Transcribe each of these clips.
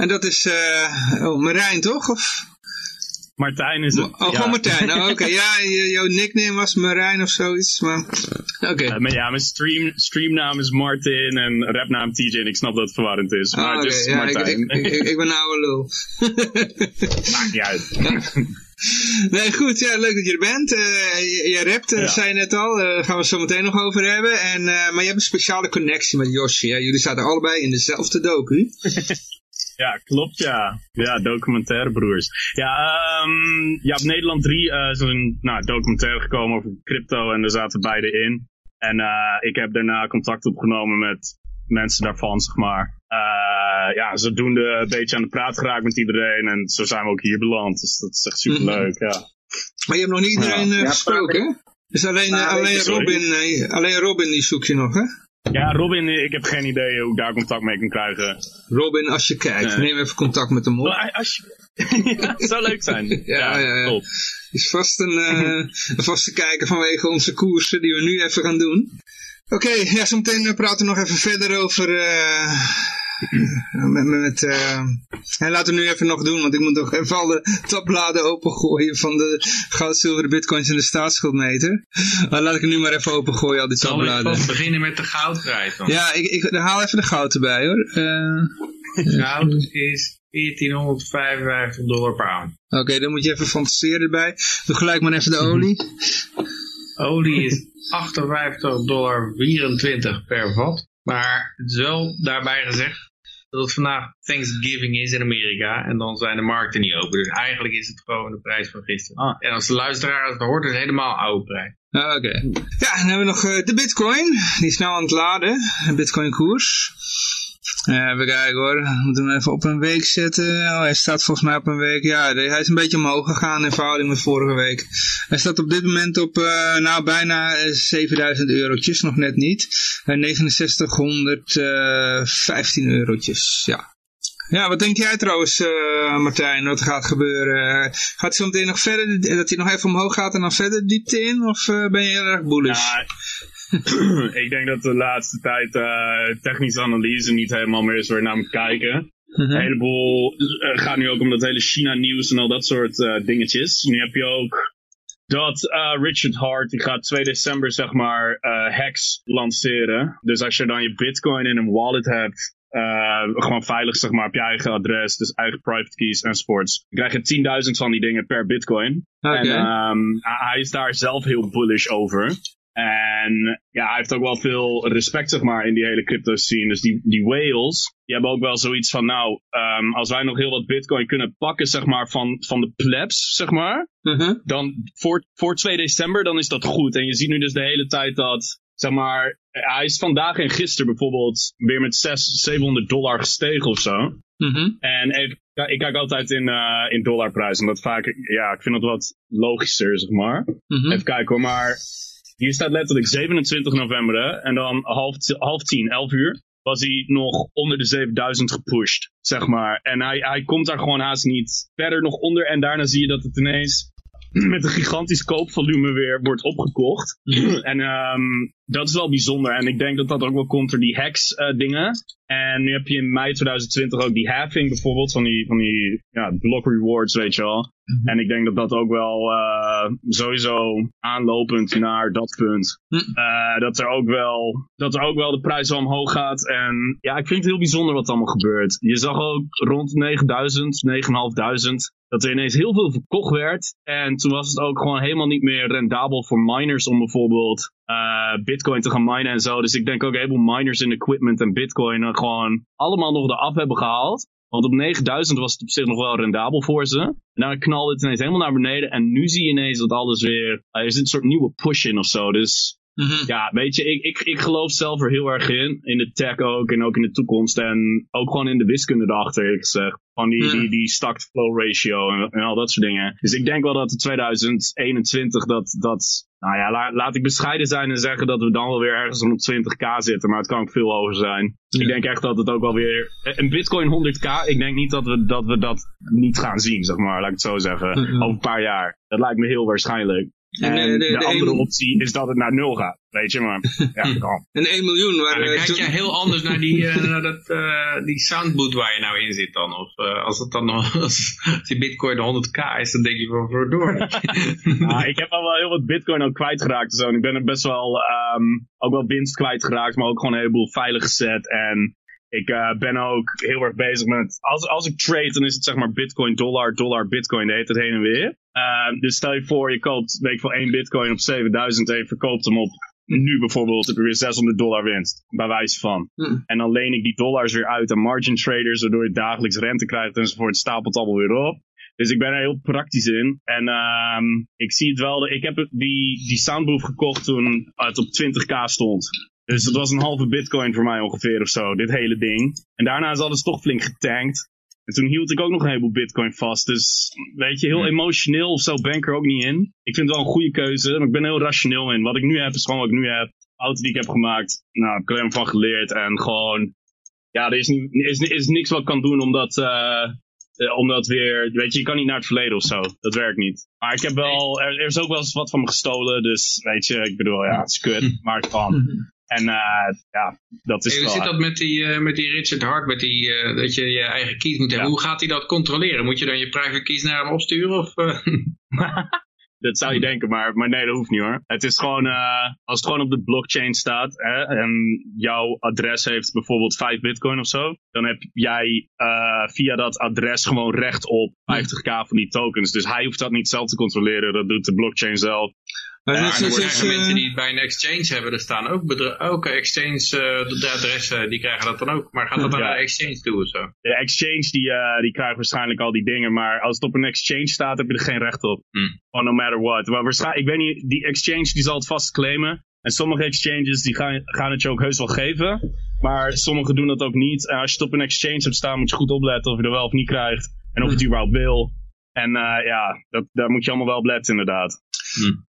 En dat is uh, oh, Marijn, toch? Of... Martijn is het. Oh, gewoon ja. Martijn. Oh, Oké, okay. ja, jouw nickname was Marijn of zoiets, maar... Oké. Okay. Uh, maar ja, mijn stream, streamnaam is Martin en rapnaam TJ en ik snap dat het verwarrend is. Maar oh, okay. dus ja, Martijn. Ik, ik, ik, ik ben een oude lul. Maakt niet uit. Nee, goed. Ja, leuk dat je er bent. Uh, je, je rapt, ja. zei je net al. Daar uh, gaan we het zo meteen nog over hebben. En, maar je hebt een speciale connectie met Yoshi. Hè? Jullie zaten allebei in dezelfde docu. Ja, klopt ja. Ja, documentaire broers. Ja, um, ja op Nederland 3 uh, is er een nou, documentaire gekomen over crypto en daar zaten beide in. En uh, ik heb daarna contact opgenomen met mensen daarvan, zeg maar. Uh, ja, zodoende een beetje aan de praat geraakt met iedereen en zo zijn we ook hier beland. Dus dat is echt super leuk, ja. Maar je hebt nog niet iedereen ja. gesproken, hè? Dus alleen, alleen, Robin, alleen Robin die zoek je nog, hè? Ja, Robin, ik heb geen idee hoe ik daar contact mee kan krijgen. Robin, als je kijkt, nee. neem even contact met hem op. Oh, als je... ja, het zou leuk zijn. ja, ja, ja. Top. Is vast een, uh, een vaste kijker vanwege onze koersen die we nu even gaan doen. Oké, okay, ja, zometeen praten we nog even verder over... Uh, met, met, uh, en laten we nu even nog doen, want ik moet nog even alle tabbladen opengooien van de goud, zilveren bitcoins en de staatsschuldmeter. Uh, laat ik het nu maar even opengooien, al die tabbladen. Zal ik beginnen met de goudprijs dan? Ja, ik, ik haal even de goud erbij hoor. Uh, goud is 1455 dollar per aan. Oké, okay, dan moet je even fantaseren erbij. Doe gelijk maar even de olie. olie is 58 dollar 24 per vat. Maar het is wel daarbij gezegd dat het vandaag Thanksgiving is in Amerika en dan zijn de markten niet open. Dus eigenlijk is het gewoon de prijs van gisteren. Ah. En als de luisteraar het hoort, is het helemaal oude prijs. Ah, Oké. Okay. Ja, dan hebben we nog uh, de bitcoin. Die is snel aan het laden. De bitcoin koers. Even kijken hoor, we moeten hem even op een week zetten. Oh, hij staat volgens mij op een week. Ja, hij is een beetje omhoog gegaan in verhouding met vorige week. Hij staat op dit moment op uh, nou, bijna 7000 eurotjes, nog net niet. Uh, 6915 eurotjes, ja. Ja, wat denk jij trouwens, uh, Martijn, wat gaat gebeuren? Gaat hij meteen nog verder, dat hij nog even omhoog gaat en dan verder diepte in? Of ben je heel erg bullish? Ja, ik denk dat de laatste tijd uh, technische analyse niet helemaal meer is waar je naar moet kijken. Mm -hmm. Een heleboel uh, gaat nu ook om dat hele China-nieuws en al dat soort uh, dingetjes. Nu heb je ook dat Richard Hart, die gaat 2 december zeg maar hacks lanceren. Dus als je dan je bitcoin in een wallet hebt, gewoon veilig zeg maar op je eigen adres, dus eigen private keys enzovoorts. Dan krijg je 10.000 van die dingen per bitcoin. Okay. En um, hij is daar zelf heel bullish over. En ja, hij heeft ook wel veel respect, zeg maar, in die hele crypto scene. Dus die, die whales, die hebben ook wel zoiets van, nou, um, als wij nog heel wat bitcoin kunnen pakken, zeg maar, van, van de plebs, zeg maar. Uh -huh. Dan voor, voor 2 december, dan is dat goed. En je ziet nu dus de hele tijd dat, zeg maar, hij is vandaag en gisteren bijvoorbeeld weer met 600, 700 dollar gestegen of zo. Uh -huh. En even, ik kijk altijd in, uh, in dollarprijs, omdat vaak, ja, ik vind dat wat logischer, zeg maar. -huh. Even kijken hoor, maar hier staat letterlijk 27 november en dan half, half tien, 11 uur, was hij nog onder de 7000 gepusht, zeg maar. En hij, hij komt daar gewoon haast niet verder nog onder en daarna zie je dat het ineens met een gigantisch koopvolume weer wordt opgekocht. en um, dat is wel bijzonder. En ik denk dat dat ook wel komt door die hacks uh, dingen. En nu heb je in mei 2020 ook die halving bijvoorbeeld van die, van die ja, block rewards, weet je wel. Mm -hmm. En ik denk dat dat ook wel uh, sowieso aanlopend naar dat punt. Uh, dat, er ook wel, dat er ook wel de prijs wel omhoog gaat. En ja, ik vind het heel bijzonder wat allemaal gebeurt. Je zag ook rond 9000, 9500 dat er ineens heel veel verkocht werd. En toen was het ook gewoon helemaal niet meer rendabel voor miners om bijvoorbeeld uh, bitcoin te gaan minen en zo. Dus ik denk ook een heleboel miners in equipment en bitcoin gewoon allemaal nog eraf hebben gehaald. Want op 9000 was het op zich nog wel rendabel voor ze. En dan knalde het ineens helemaal naar beneden. En nu zie je ineens dat alles weer... Er zit een soort nieuwe push in of zo. Dus Mhm. Ja, weet je, ik, ik, ik geloof zelf er heel erg in. In de tech ook en ook in de toekomst. En ook gewoon in de wiskunde erachter, eerlijk gezegd. Van die, Ja. die, die stack-flow ratio en, en al dat soort dingen. Dus ik denk wel dat in 2021 dat, dat nou ja, la- laat ik bescheiden zijn en zeggen dat we dan wel weer ergens rond 20k zitten. Maar het kan ook veel hoger zijn. Ja. Ik denk echt dat het ook wel weer... Een bitcoin 100k, ik denk niet dat we dat, we dat niet gaan zien, zeg maar. Laat ik het zo zeggen. Mhm. Over een paar jaar. Dat lijkt me heel waarschijnlijk. En, En eh, de- de, de andere een- optie is dat het naar nul gaat. Weet je, maar ja, kan. En 1 miljoen. Waar, dan eh, kijk toen- jij heel anders naar die, eh, naar dat, eh, die soundboot waar je nou in zit dan. Of als het dan nog, als die bitcoin 100k is, dan denk je van verdoor. Nou, ik heb al wel heel wat bitcoin ook kwijtgeraakt. en Zo. En ik ben er best wel, ehm, ook wel winst kwijtgeraakt, maar ook gewoon een heleboel veilig gezet. En ik eh, ben ook heel erg bezig met, als, als ik trade, dan is het zeg maar bitcoin, dollar, dollar, bitcoin, de heet het heen en weer. Ehm, dus stel je voor, je koopt, weet ik één bitcoin op 7000 en je verkoopt hem op, nu bijvoorbeeld, heb je weer 600 dollar winst, bij wijze van. Hm. En dan leen ik die dollars weer uit aan margin traders, waardoor je dagelijks rente krijgt enzovoort. Het stapelt allemaal weer op. Dus ik ben er heel praktisch in. En ehm, ik zie het wel. Ik heb die, die soundbooth gekocht toen het op 20k stond. Dus dat was een halve bitcoin voor mij ongeveer of zo, dit hele ding. En daarna is alles toch flink getankt. En toen hield ik ook nog een heleboel bitcoin vast. Dus weet je, heel emotioneel of zo ben ik er ook niet in. Ik vind het wel een goede keuze, maar ik ben heel rationeel in. Wat ik nu heb is gewoon wat ik nu heb. Auto die ik heb gemaakt, nou, heb ik helemaal van geleerd. En gewoon, ja, er is, niet, is, is niks wat ik kan doen omdat, eh, eh, omdat weer, weet je, je kan niet naar het verleden of zo. Dat werkt niet. Maar ik heb wel, er, er is ook wel eens wat van me gestolen. Dus weet je, ik bedoel, ja, het is kut, maar het kan. En eh, ja, dat is Hey, hoe zit dat met die, eh, met die Richard Hart, met die, eh, dat je je eigen keys moet hebben? Ja. Hoe gaat hij dat controleren? Moet je dan je private keys naar hem opsturen? Of? Dat zou je denken, maar, maar nee, dat hoeft niet hoor. Het is gewoon, als het gewoon op de blockchain staat hè, en jouw adres heeft bijvoorbeeld 5 bitcoin of zo, dan heb jij via dat adres gewoon recht op 50k van die tokens. Dus hij hoeft dat niet zelf te controleren, dat doet de blockchain zelf. Maar Ja, net er zijn eh, mensen die het bij een exchange hebben, er staan ook, ook exchange eh, de adressen, die krijgen dat dan ook. Maar gaat dat dan Ja. naar de exchange toe of zo? De exchange die, eh, die krijgt waarschijnlijk al die dingen, maar als het op een exchange staat, heb je er geen recht op. Hmm. Gewoon no matter what. Maar waarschijnlijk, ik weet niet, die exchange die zal het vast claimen. En sommige exchanges die gaan, gaan het je ook heus wel geven. Maar sommige doen dat ook niet. En als je het op een exchange hebt staan, moet je goed opletten of je er wel of niet krijgt. En of je het überhaupt wil. En eh, ja, dat, daar moet je allemaal wel op letten inderdaad.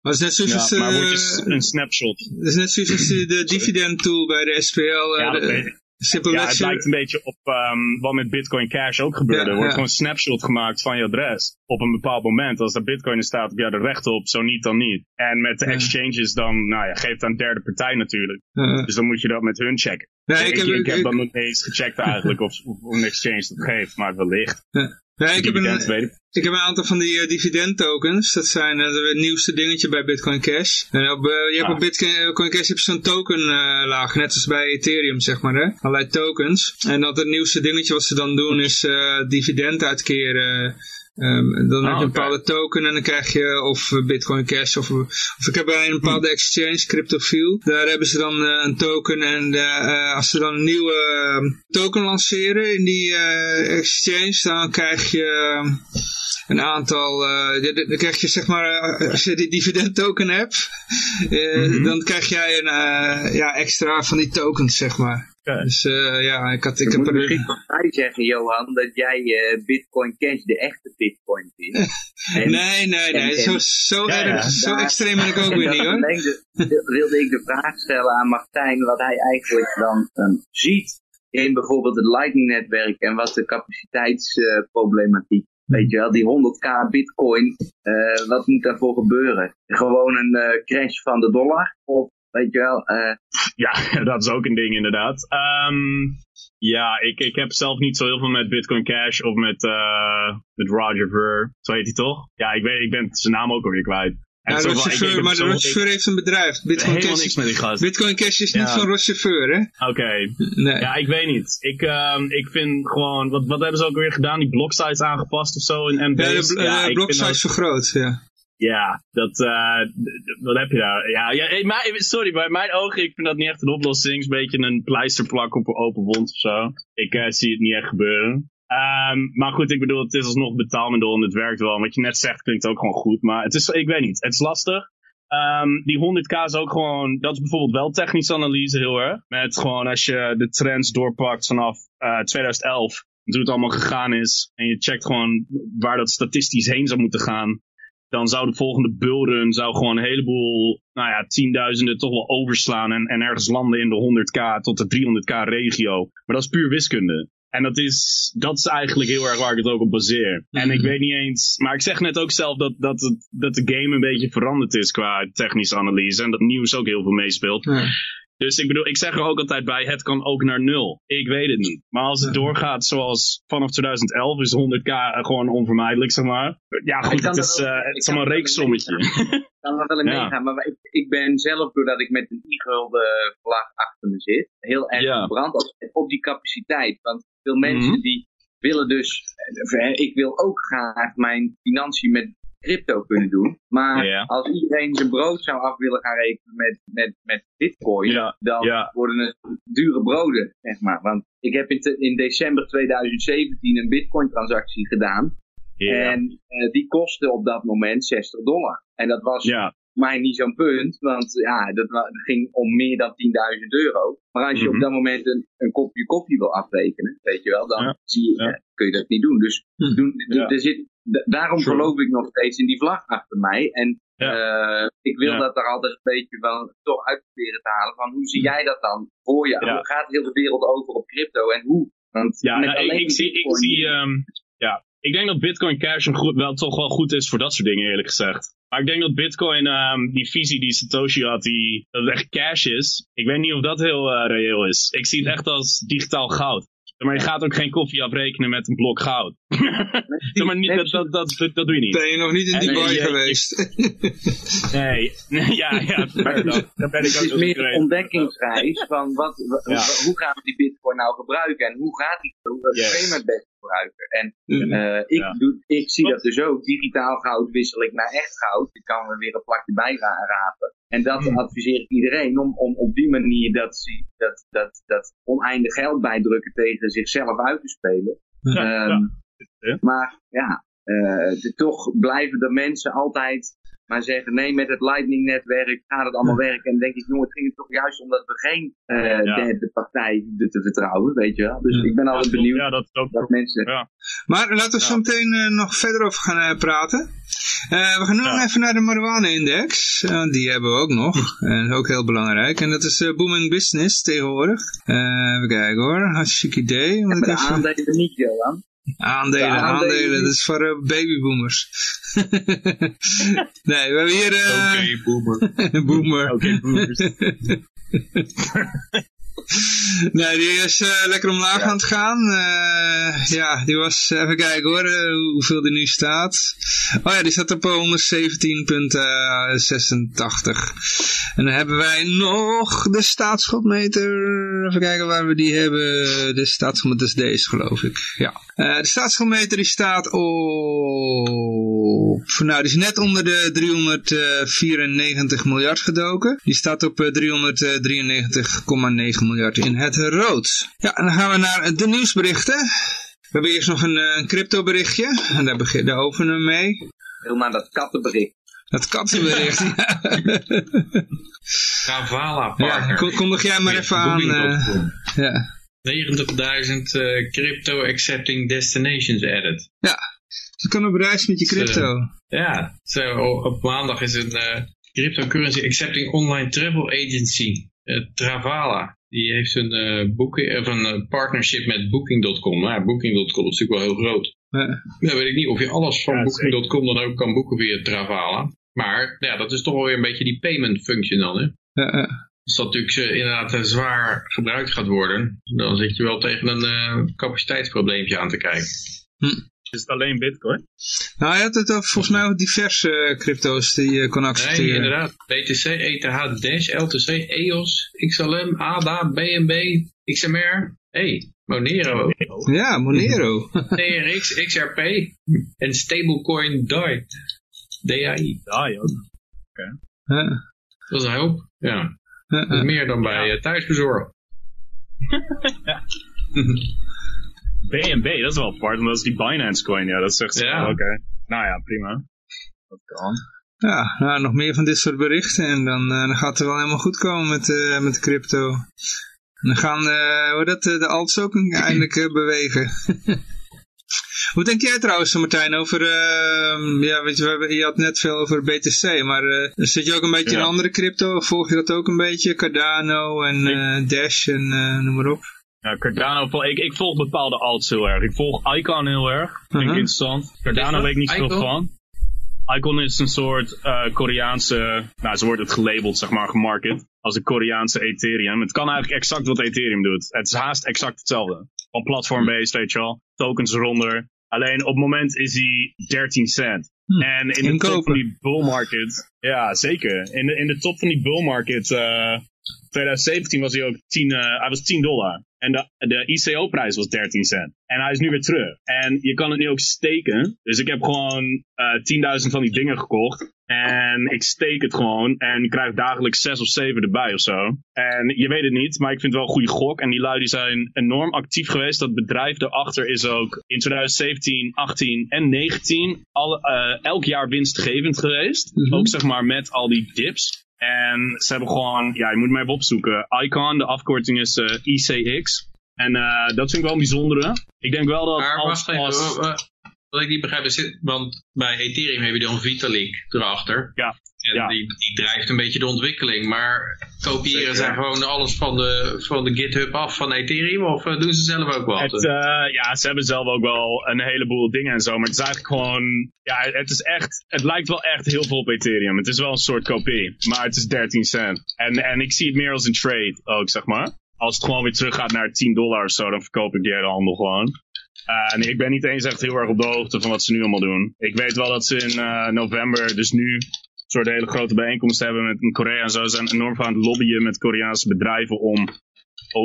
Maar het is net zoals, Ja, als, maar word je een snapshot. het is net zoals als de, de dividend tool bij de SPL. eh, Ja, dat de- Ja, het lijkt een beetje op ehm, wat met Bitcoin Cash ook gebeurde. Ja, er wordt gewoon een snapshot gemaakt van je adres. Op een bepaald moment. Als er Bitcoin in staat, heb je er recht op. Zo niet, dan niet. En met de exchanges dan, nou ja, geeft het aan derde partij natuurlijk. Dus dan moet je dat met hun checken. nee, ik, ik heb, ik, heb ik- dan nog niet eens gecheckt eigenlijk of, of een exchange dat geeft. Maar wellicht. Nee, ik heb een, ik. Heb een aantal van die eh, dividend tokens. Dat zijn eh, het nieuwste dingetje bij Bitcoin Cash. En op, eh, je hebt Ah. op Bitcoin eh, Cash heb je zo'n token eh, laag, net als bij Ethereum zeg maar. Hè? Allerlei tokens. En dat het nieuwste dingetje wat ze dan doen is eh, dividend uitkeren. Ehm, dan heb je Ah, een bepaalde token en dan krijg je of eh, Bitcoin Cash of, of ik heb bij een bepaalde exchange, Cryptofiel. Daar hebben ze dan eh, een token en eh, eh, als ze dan een nieuwe eh, token lanceren in die eh, exchange, dan krijg je eh, een aantal, eh, dan krijg je zeg maar, eh, als je die dividend token hebt, eh, dan krijg jij een eh, ja, extra van die tokens zeg maar. Dus eh, ja, ik, had, ik Ik heb moet er... misschien bij zeggen, Johan, dat jij eh, Bitcoin Cash de echte Bitcoin vindt. En- Nee, nee, nee, en- zo, zo, Ja, erg, ja. zo Daar- extreem ben ik ook weer niet hoor. alleen de- wilde ik de vraag stellen aan Martijn, wat hij eigenlijk dan eh, ziet in bijvoorbeeld het Lightning-netwerk en wat de capaciteitsproblematiek. Weet je wel, die 100k bitcoin, eh, wat moet daarvoor gebeuren? Gewoon een eh, crash van de dollar? Of, weet je wel, eh, Ja, dat is ook een ding inderdaad. Ehm, ja, ik, ik heb zelf niet zo heel veel met Bitcoin Cash of met, met Roger Ver. Zo heet hij toch? Ja, ik, weet, ik ben zijn naam ook alweer kwijt. En Ja, heb maar Ver heeft een bedrijf. Bitcoin helemaal Cash, niks met die gast. Bitcoin Cash is niet Ja. van Ver, hè? Oké. Nee. Ja, ik weet niet. Ik, ehm, ik vind gewoon, wat, wat hebben ze ook weer gedaan? Die block size aangepast of zo in Ja, MB's? de, bl- eh, block dat- vergroot, ja. Ja, dat, eh, wat heb je daar? Ja, ja hey, maar, sorry, bij mijn ogen, ik vind dat niet echt een oplossing. Het is een beetje een pleisterplak op een open wond of zo. Ik eh, zie het niet echt gebeuren. Ehm, maar goed, ik bedoel, het is alsnog betaalmiddel en het werkt wel. Wat je net zegt klinkt ook gewoon goed. Maar het is, ik weet niet, het is lastig. Ehm, die 100k is ook gewoon, dat is bijvoorbeeld wel technische analyse heel erg. Met gewoon als je de trends doorpakt vanaf eh 2011, hoe het allemaal gegaan is. En je checkt gewoon waar dat statistisch heen zou moeten gaan. Dan zou de volgende bullrun zou gewoon een heleboel, nou ja, tienduizenden toch wel overslaan. En, en ergens landen in de 100k tot de 300k regio. Maar dat is puur wiskunde. En dat is, dat is eigenlijk heel erg waar ik het ook op baseer. En ik weet niet eens, maar ik zeg net ook zelf dat, dat, het, dat de game een beetje veranderd is qua technische analyse. En dat nieuws ook heel veel meespeelt. Ja. Dus ik bedoel, ik zeg er ook altijd bij, het kan ook naar nul. Ik weet het niet. Maar als het doorgaat zoals vanaf 2011 is 100k gewoon onvermijdelijk, zeg maar. Ja, goed, het is, ook- eh, ik het is allemaal een reekssommetje. Ik kan er wel in Ja. meegaan, maar ik, ik ben zelf, doordat ik met een e-gulden vlag achter me zit, heel erg Ja. gebrand op, op die capaciteit. Want veel mensen Mhm. die willen dus, eh, ik wil ook graag mijn financiën met crypto kunnen doen. Maar Ja. als iedereen zijn brood zou af willen gaan rekenen met, met, met bitcoin, Ja, dan ja. worden het dure broden, zeg maar. Want ik heb in, te- in december 2017 een bitcoin transactie gedaan. En eh, die kostte op dat moment 60 dollar. En dat was mij niet zo'n punt, want ja, dat, ging om meer dan 10.000 euro. Maar als je Mhm. op dat moment een, een kopje koffie wil afrekenen, weet je wel, dan Ja. zie je, Ja. kun je dat niet doen. Dus Mhm. doen, Ja. er zit, da- daarom geloof ik nog steeds in die vlag achter mij. En Ja. eh, ik wil Ja. dat er altijd een beetje wel toch uit proberen te halen van hoe zie jij dat dan voor je? Ja. Hoe gaat heel de wereld over op crypto en hoe? Want ja nou, ik, zie, ik zie ehm, ja, ik denk dat Bitcoin Cash een goed, wel toch wel goed is voor dat soort dingen, eerlijk gezegd. Maar ik denk dat Bitcoin, ehm, die visie die Satoshi had, die, dat het echt cash is, ik weet niet of dat heel eh, reëel is. Ik zie het echt als digitaal goud. Maar je gaat ook geen koffie afrekenen met een blok goud. Zeg maar niet, dat, dat, dat, dat, dat doe je niet. Ben je nog niet in Dubai je- je- geweest? Nee, ja, ja, daar ben ik Het ook is wel meer een ontdekkingsreis van wat, Ja. hoe gaan we die bitcoin nou gebruiken en hoe gaat die hoe Yes. het best En Mhm. eh, ik, Ja. doe, ik zie dat dus ook. Digitaal goud wissel ik naar echt goud. Ik kan er weer een plakje bij ra- rapen. En dat Mhm. adviseer ik iedereen om, om op die manier dat, dat, dat, dat oneindig geld bijdrukken tegen zichzelf uit te spelen. Ja, Ehm, Ja. Maar ja, eh, de- toch blijven de mensen altijd maar zeggen, nee, met het Lightning-netwerk gaat het allemaal werken. En dan denk ik, jongen, het ging toch juist omdat we geen eh, Ja. derde partij hoefden te vertrouwen, weet je wel. Dus Ja. ik ben altijd benieuwd Ja, dat is ook dat mensen... Ja. Maar laten we Ja. zo meteen eh, nog verder over gaan eh, praten. Eh, we gaan nu Ja. nog even naar de marijuana-index. Eh, die hebben we ook nog. En ook heel belangrijk. En dat is eh, booming business tegenwoordig. Eh, even kijken hoor. Hartstikke idee. Moet ik even- aandelen niet, Johan. Aandelen, De aandelen aandelen. Dat is voor eh, babyboomers. nee, we hebben hier... eh, Oké, boomer. boomer. Oké, boomers. Nee, die is eh, lekker omlaag aan het gaan. Eh, ja, die was, even kijken hoor, eh, hoeveel die nu staat. Oh ja, die staat op eh, 117,86. En dan hebben wij nog de staatsschuldmeter. Even kijken waar we die hebben. De staatsschuldmeter is deze, geloof ik. Ja. Eh, de staatsschuldmeter die staat op... Nou, die is net onder de 394 miljard gedoken. Die staat op eh, 393,9 miljard in het rood. Ja, en dan gaan we naar de nieuwsberichten. We hebben eerst nog een, eh, een crypto berichtje. En daar, begin, daar openen we mee. Heel naar dat kattenbericht. Dat kattenbericht. ja, Travala ja Partner. kon- kondig jij maar even aan. eh, Booking.com. ja. 90.000 eh, crypto accepting destinations added. Je kan op reis met je crypto. Ja, zo, op maandag is een eh, cryptocurrency accepting online travel agency, eh, Travala. Die heeft een, eh, boeking, of een eh, partnership met Booking.com. Nou, Booking.com is natuurlijk wel heel groot. Ja. Dan weet ik niet of je alles van Ja, Booking.com dan ook kan boeken via Travala. Maar ja, dat is toch wel weer een beetje die payment function dan. Hè? Ja, ja. Als dat natuurlijk eh, inderdaad eh, zwaar gebruikt gaat worden, dan zit je wel tegen een eh, capaciteitsprobleempje aan te kijken. Is het alleen bitcoin? Nou, je had het over, volgens mij over diverse eh, crypto's die je kon Nee, accepteren. inderdaad. BTC, ETH, Dash, LTC, EOS, XLM, ADA, BNB, XMR. hey, Monero, Ja, Monero. TRX, XRP en stablecoin DAI. DAI. Ja, joh. Ja, Dat is een hoop. Ja, ja, ja. meer dan bij eh, thuisbezorg. BNB, dat is wel apart, want dat is die Binance coin. Ja, dat zegt ze Ja. Oké. Nou ja, prima. Dat kan. Ja, nou, nog meer van dit soort berichten en dan, dan gaat het wel helemaal goed komen met, uh, met crypto. En dan gaan uh, hoe dat, de alts ook eindelijk bewegen. Hoe denk jij trouwens, Martijn, over, uh, ja, weet je, we hebben, je had net veel over BTC, maar uh, zit je ook een beetje ja. in andere crypto? Volg je dat ook een beetje? Cardano en uh, Dash en noem maar op. Ja, Cardano, ik, ik volg bepaalde alts heel erg. Ik volg Icon heel erg, vind ik -huh. interessant. Cardano weet ik niet zoveel van. Icon is een soort uh, Koreaanse, nou ze wordt het gelabeld, zeg maar, gemarket als een Koreaanse Ethereum. Het kan eigenlijk exact wat Ethereum doet. Het is haast exact hetzelfde. Van platform-based, weet je wel. Tokens eronder. Alleen op het moment is hij 13 cent. Hm. En in de top van die bull market, ja zeker. In de, in de top van die bull market, uh, 2017 was hij ook 10, uh, hij was 10 dollar. En de, de ICO-prijs was 13 cent. En hij is nu weer terug. En je kan het nu ook steken. Dus ik heb gewoon uh, 10.000 van die dingen gekocht. En ik steek het gewoon en krijg dagelijks 6 of 7 erbij of zo. En je weet het niet, maar ik vind het wel een goede gok. En die lui die zijn enorm actief geweest. Dat bedrijf daarachter is ook in 2017, 18 en 19 al, uh, elk jaar winstgevend geweest. Mhm. Ook zeg maar met al die dips. En ze hebben gewoon, ja, je moet maar even opzoeken. Icon, de afkorting is ICX. En uh, dat vind ik wel een bijzondere. Ik denk wel dat Maar als, wacht even, als- wat ik niet begrijp is, want bij Ethereum heb je dan Vitalik erachter. Ja, En ja. die, die drijft een beetje de ontwikkeling, maar kopiëren Zeker. zij gewoon alles van de, van de GitHub af van Ethereum of eh, doen ze zelf ook wat? Het, eh, ja, ze hebben zelf ook wel een heleboel dingen en zo, maar het is eigenlijk gewoon, ja, het is echt, het lijkt wel echt heel veel op Ethereum. Het is wel een soort kopie, maar het is 13 cent. En, en ik zie het meer als een trade ook, zeg maar. Als het gewoon weer terug gaat naar 10 dollar of zo, dan verkoop ik die hele handel gewoon. Eh, en ik ben niet eens echt heel erg op de hoogte van wat ze nu allemaal doen. Ik weet wel dat ze in eh, november, dus nu, een soort hele grote bijeenkomst hebben met in Korea en zo. Ze zijn enorm aan het lobbyen met Koreaanse bedrijven om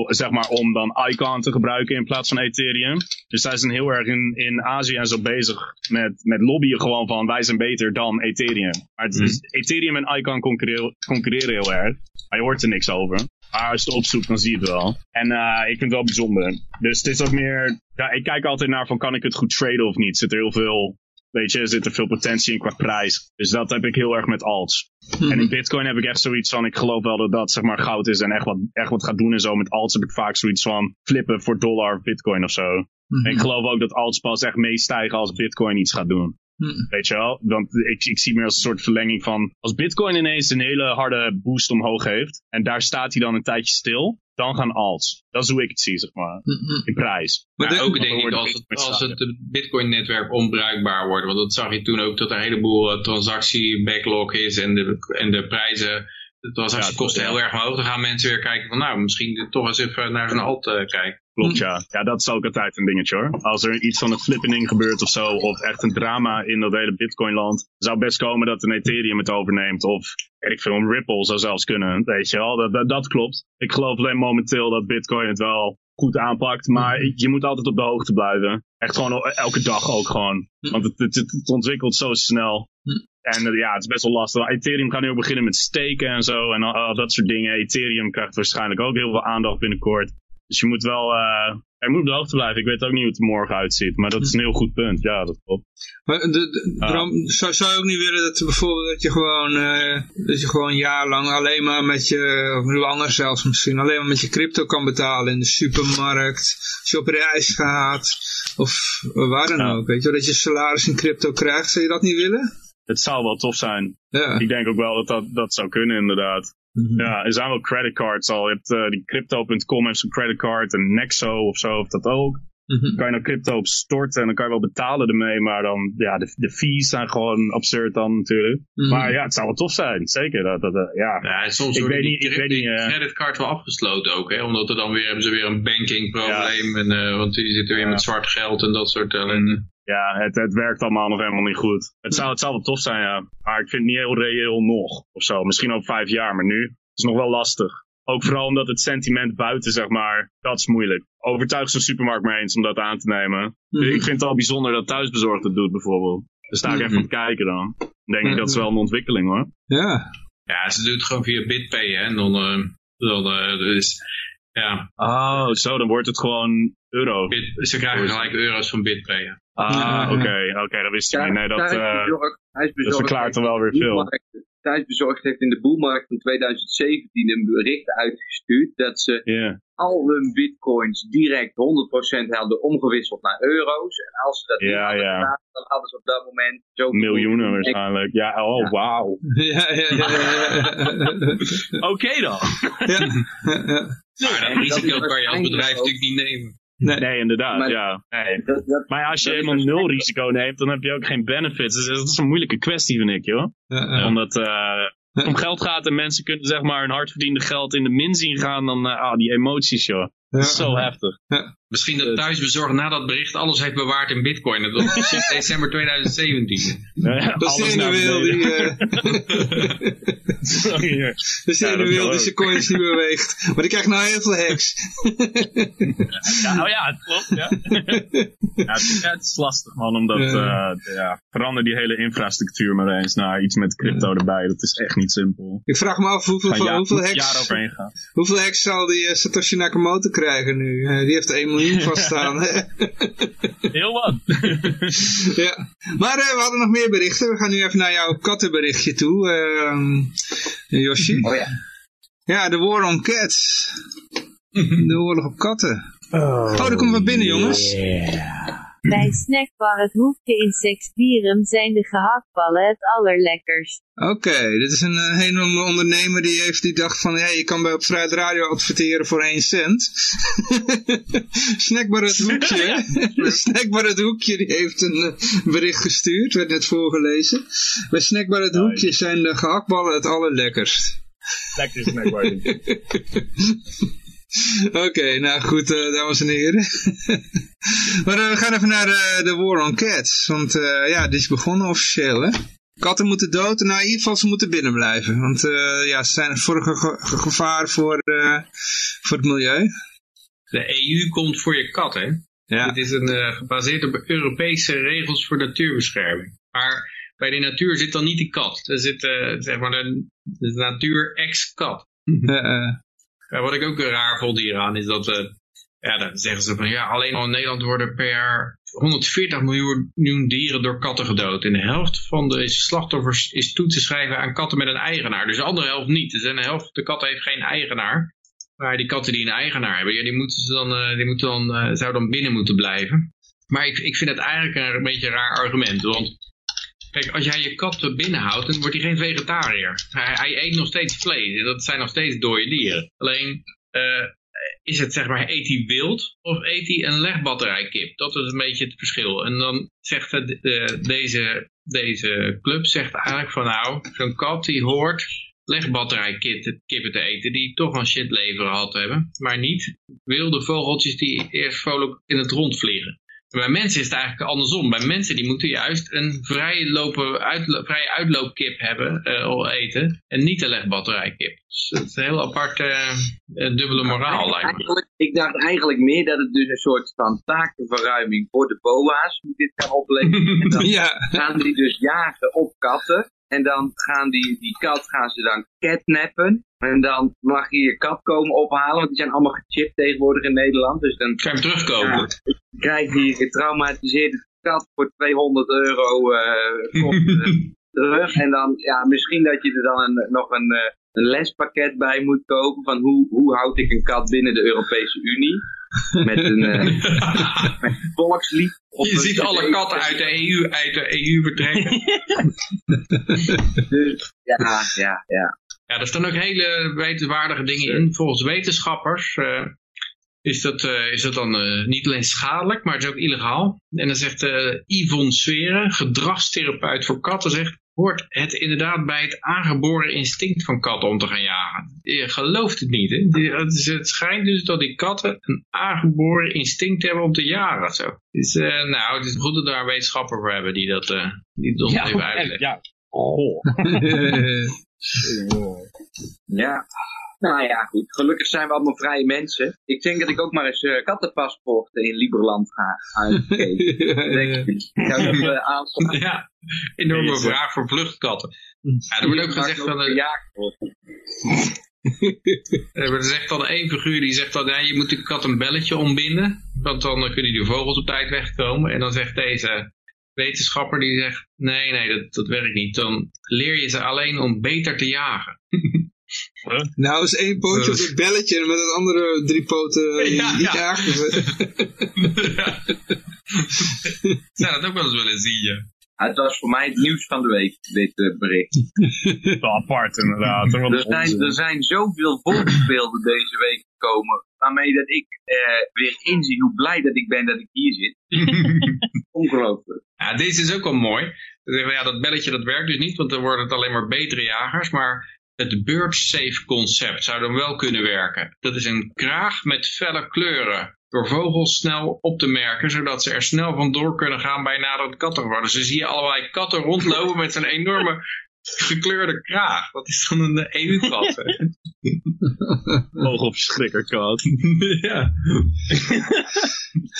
zeg maar om dan Icon te gebruiken in plaats van Ethereum. Dus zij zijn heel erg in, in Azië en zo bezig met, met lobbyen gewoon van wij zijn beter dan Ethereum. Maar het is, Ethereum en Icon concurreren, concurreren heel erg. Maar je hoort er niks over. Maar als je het opzoekt, dan zie je het wel. En eh, ik vind het wel bijzonder. Dus het is ook meer... Ja, ik kijk altijd naar van kan ik het goed traden of niet. Zit er heel veel... Weet je, zit er veel potentie in qua prijs. Dus dat heb ik heel erg met alts. En in Bitcoin heb ik echt zoiets van, ik geloof wel dat dat zeg maar goud is en echt wat, echt wat gaat doen en zo. Met alts heb ik vaak zoiets van flippen voor dollar of Bitcoin of zo. Mhm. En ik geloof ook dat alts pas echt meestijgen als Bitcoin iets gaat doen. Mhm. Weet je wel? Want ik, ik zie meer als een soort verlenging van, als Bitcoin ineens een hele harde boost omhoog heeft en daar staat hij dan een tijdje stil, dan gaan alts. Dat is hoe ik het zie, zeg maar. Mhm. In prijs. Maar ook denk ik als het, Bitcoin als het Bitcoin-netwerk onbruikbaar wordt. Want dat zag je toen ook dat er een heleboel eh, transactie-backlog is en de, en de prijzen, de transactiekosten Ja, heel erg omhoog. Dan gaan mensen weer kijken van nou, misschien toch eens even naar zo'n alt eh, kijken. Klopt, ja. Ja, dat is ook altijd een dingetje hoor. Als er iets van een flippening gebeurt of zo, of echt een drama in dat hele Bitcoin-land, zou best komen dat een Ethereum het overneemt. Of, ik veel, een Ripple zou zelfs kunnen. Weet je wel, dat, dat, dat klopt. Ik geloof alleen momenteel dat Bitcoin het wel goed aanpakt, maar je moet altijd op de hoogte blijven. Echt gewoon elke dag ook gewoon. Want het, het, het ontwikkelt zo snel. En eh, ja, het is best wel lastig. Ethereum gaat nu ook beginnen met steken en zo en al, al dat soort dingen. Ethereum krijgt waarschijnlijk ook heel veel aandacht binnenkort. Dus je moet wel, eh je moet op de hoogte blijven. Ik weet ook niet hoe het er morgen uitziet, maar dat is een heel goed punt. Ja, dat klopt. Maar de, de, Ah. Bram, zou, zou je ook niet willen dat bijvoorbeeld dat je gewoon, eh, dat je gewoon een jaar lang alleen maar met je, of langer zelfs misschien, alleen maar met je crypto kan betalen in de supermarkt, als je op reis gaat, of waar dan ook, weet je, dat je salaris in crypto krijgt, zou je dat niet willen? Het zou wel tof zijn. Ja. Ik denk ook wel dat dat, dat zou kunnen, inderdaad. Mhm. Ja, er zijn wel creditcards al. Je hebt eh, die crypto.com heeft zo'n creditcard en Nexo of zo heeft dat ook. Dan kan je nou crypto op storten en dan kan je wel betalen ermee, maar dan, ja, de, de fees zijn gewoon absurd dan natuurlijk. Mhm. Maar ja, het zou wel tof zijn, zeker. Dat, dat, eh, ja. Ja, en soms Ik weet die, niet- ik credit- weet niet, die eh. creditcard wel afgesloten ook, hè? omdat er dan weer hebben ze weer een banking probleem, en, eh, want die zitten weer Ja. met zwart geld en dat soort ellende. Ja, het, het werkt allemaal nog helemaal niet goed. Het zou, het zou wel tof zijn, ja. Maar ik vind het niet heel reëel nog. Of zo. Misschien over vijf jaar, maar nu is het nog wel lastig. Ook vooral omdat het sentiment buiten, zeg maar, dat is moeilijk. Overtuig zo'n supermarkt maar eens om dat aan te nemen. Mhm. Ik vind het al bijzonder dat thuisbezorgd het doet, bijvoorbeeld. Daar sta ik Mhm. even aan het kijken dan. Dan denk ik, Mhm. dat is wel een ontwikkeling, hoor. Ja. Ja, ze doet het gewoon via BitPay, hè? En dan, eh, dan eh, dus, ja, Oh, zo, dan wordt het gewoon euro. Bit- ze krijgen gelijk euro's van BitPay. ja. Ah, oké, oké, dat wist ik niet. Nee, dat, eh, dat verklaart heeft er wel in weer de veel. boelmarkt- Thuisbezorgd heeft in de boelmarkt van 2017 een bericht uitgestuurd dat ze al hun bitcoins direct 100% hadden omgewisseld naar euro's. En als ze dat niet hadden ja. gedaan, dan hadden ze op dat moment zo Miljoenen waarschijnlijk. Ja, oh, Ja. wauw. Ja, ja, ja. ja, Oké dan. ja. ja. Maar dat risico is kan je als bedrijf natuurlijk niet nemen. Nee. Nee, inderdaad, Maar- ja. Nee. Dat, dat, Maar ja, als je helemaal nul risico neemt, dan heb je ook geen benefits. Dus dat is een moeilijke kwestie, vind ik, joh. Ja, ja. Omdat eh, het om geld gaat en mensen kunnen zeg maar hun hardverdiende geld in de min zien gaan, dan eh, ah, die emoties, joh. Dat is zo heftig. Misschien dat thuisbezorgd na dat bericht alles heeft bewaard in bitcoin. Dat was sinds december 2017. Ja, Dat is alles de beneden. die, eh, Sorry, hoor. dat de die zijn coins niet beweegt. Maar die krijgt nou heel veel hacks. Ja, oh ja, het klopt, ja. ja, het, ja, het is lastig, man, omdat, Ja. eh, ja, verander die hele infrastructuur maar eens naar iets met crypto erbij. Dat is echt niet simpel. Ik vraag me af hoeveel, van, ja, hoeveel, hacks, hoeveel hacks zal die eh, Satoshi Nakamoto krijgen nu? Eh, die heeft er 1 miljoen vaststaan. Heel wat. ja. Maar eh, we hadden nog meer berichten. We gaan nu even naar jouw kattenberichtje toe, ehm Yoshi. Oh ja. Ja, de war on cats. De oorlog op katten. Oh, er komt wat binnen, jongens. Bij Snackbar het hoekje in Sexbierum zijn de gehaktballen het allerlekkerst. Oké, dit is een eh, enorme ondernemer die heeft die dacht van, ja, je kan bij op Vrijheid Radio adverteren voor 1 cent. Snackbar het hoekje, Snackbar het hoekje, die heeft een eh, bericht gestuurd, werd net voorgelezen. Bij Snackbar het hoekje zijn de gehaktballen het allerlekkerst. Lekker snackbar. Oké, nou goed, eh, dames en heren. maar eh, we gaan even naar eh, de War on Cats. Want eh, ja, dit is begonnen officieel, hè? Katten moeten dood, nou in ieder geval ze moeten binnen blijven. Want ja, ze zijn voor ge ge- gevaar voor, voor het milieu. De EU komt voor je kat, hè? Ja, Dit is een, gebaseerd op Europese regels voor natuurbescherming. Maar bij de natuur zit dan niet die kat. Er zit zeg maar de, de natuur ex-kat. Wat ik ook raar vond hieraan is dat, eh, ja, dan zeggen ze van ja, alleen al in Nederland worden per 140 miljoen, dieren door katten gedood. En de helft van de slachtoffers is toe te schrijven aan katten met een eigenaar. Dus de andere helft niet. Dus een helft, de kat heeft geen eigenaar. Maar die katten die een eigenaar hebben, ja, die moeten ze dan, eh, die moeten dan, eh, zouden dan binnen moeten blijven. Maar ik, ik vind het eigenlijk een, een beetje een raar argument. Want Kijk, als jij je kat binnenhoudt, dan wordt hij geen vegetariër. Hij, hij eet nog steeds vlees. Dat zijn nog steeds dode dieren. Alleen, eh, is het zeg maar, eet hij wild of eet hij een legbatterijkip? Dat is een beetje het verschil. En dan zegt deze, deze club zegt eigenlijk van nou, zo'n kat die hoort legbatterijkippen te eten die toch een shitlever gehad hebben. Maar niet wilde vogeltjes die eerst vrolijk in het rond vliegen. Bij mensen is het eigenlijk andersom. Bij mensen die moeten juist een vrije, lopen, uitlo vrije uitloopkip hebben, of eten, en niet een legbatterijkip. Dus het is een heel apart eh, eh, dubbele moraal lijkt me. Ik dacht eigenlijk meer dat het dus een soort van takenverruiming voor de boa's moet dit gaan opleveren. En dan ja, gaan die dus jagen op katten. En dan gaan die, die kat gaan ze dan catnappen. En dan mag je je kat komen ophalen. Want die zijn allemaal gechipt tegenwoordig in Nederland. Dus dan Kan je hem terugkopen? ja, krijg je getraumatiseerde kat voor 200 euro komt, eh, terug. En dan, ja, misschien dat je er dan een, nog een, eh, een lespakket bij moet kopen. Van hoe, hoe houd ik een kat binnen de Europese Unie. Met een, eh, met een volkslied. Of Je ziet alle katten uit de EU, uit de EU vertrekken. Dus, ja, ja, ja. Ja, er staan ook hele wetenswaardige dingen in. Volgens wetenschappers eh, is, dat, eh, is dat dan eh, niet alleen schadelijk, maar het is ook illegaal. En dan zegt eh Yvonne Sweren, gedragstherapeut voor katten, zegt... Hoort het inderdaad bij het aangeboren instinct van katten om te gaan jagen? Je gelooft het niet, hè? Het, is- het schijnt dus dat die katten een aangeboren instinct hebben om te jagen. Zo. Dus, eh, nou, het is goed dat we daar een wetenschapper voor hebben die dat, eh die dat ons even en- uitlegt. ja. Oh. Ja. Nou ja, goed. Gelukkig zijn we allemaal vrije mensen. Ik denk dat ik ook maar eens eh, kattenpaspoorten in Liberland ga uitgeven. Dat eh. Ja, enorme vraag voor vluchtkatten. Ja, er wordt ook gezegd van... Eh, Er zegt dan één figuur die zegt dan, ja, je moet de kat een belletje ombinden, want dan kunnen die vogels op tijd wegkomen. En dan zegt deze wetenschapper, die zegt, nee, nee, dat, dat werkt niet. Dan leer je ze alleen om beter te jagen. Nou is één pootje op het belletje en met het andere drie poten eh, Ja, niet ja. aangeven. Zou dat ook wel eens willen zien, ja. Het was voor mij het nieuws van de week, dit eh, bericht. Wel apart inderdaad. Er zijn, er zijn zoveel voorbeelden deze week gekomen, waarmee dat ik eh, weer inzie hoe blij dat ik ben dat ik hier zit. Ongelooflijk. Ja, deze is ook wel mooi. Ze zeggen, ja, dat belletje dat werkt dus niet, want dan worden het alleen maar betere jagers. Maar het bird-safe concept zou dan wel kunnen werken. Dat is een kraag met felle kleuren. Door vogels snel op te merken, zodat ze er snel vandoor kunnen gaan bij naderend kattengevaar. Dus dan zie je allerlei katten rondlopen met zo'n enorme gekleurde kraag. Dat is dan een EU-kat. hè. Oog op je schrikkerkat. ja.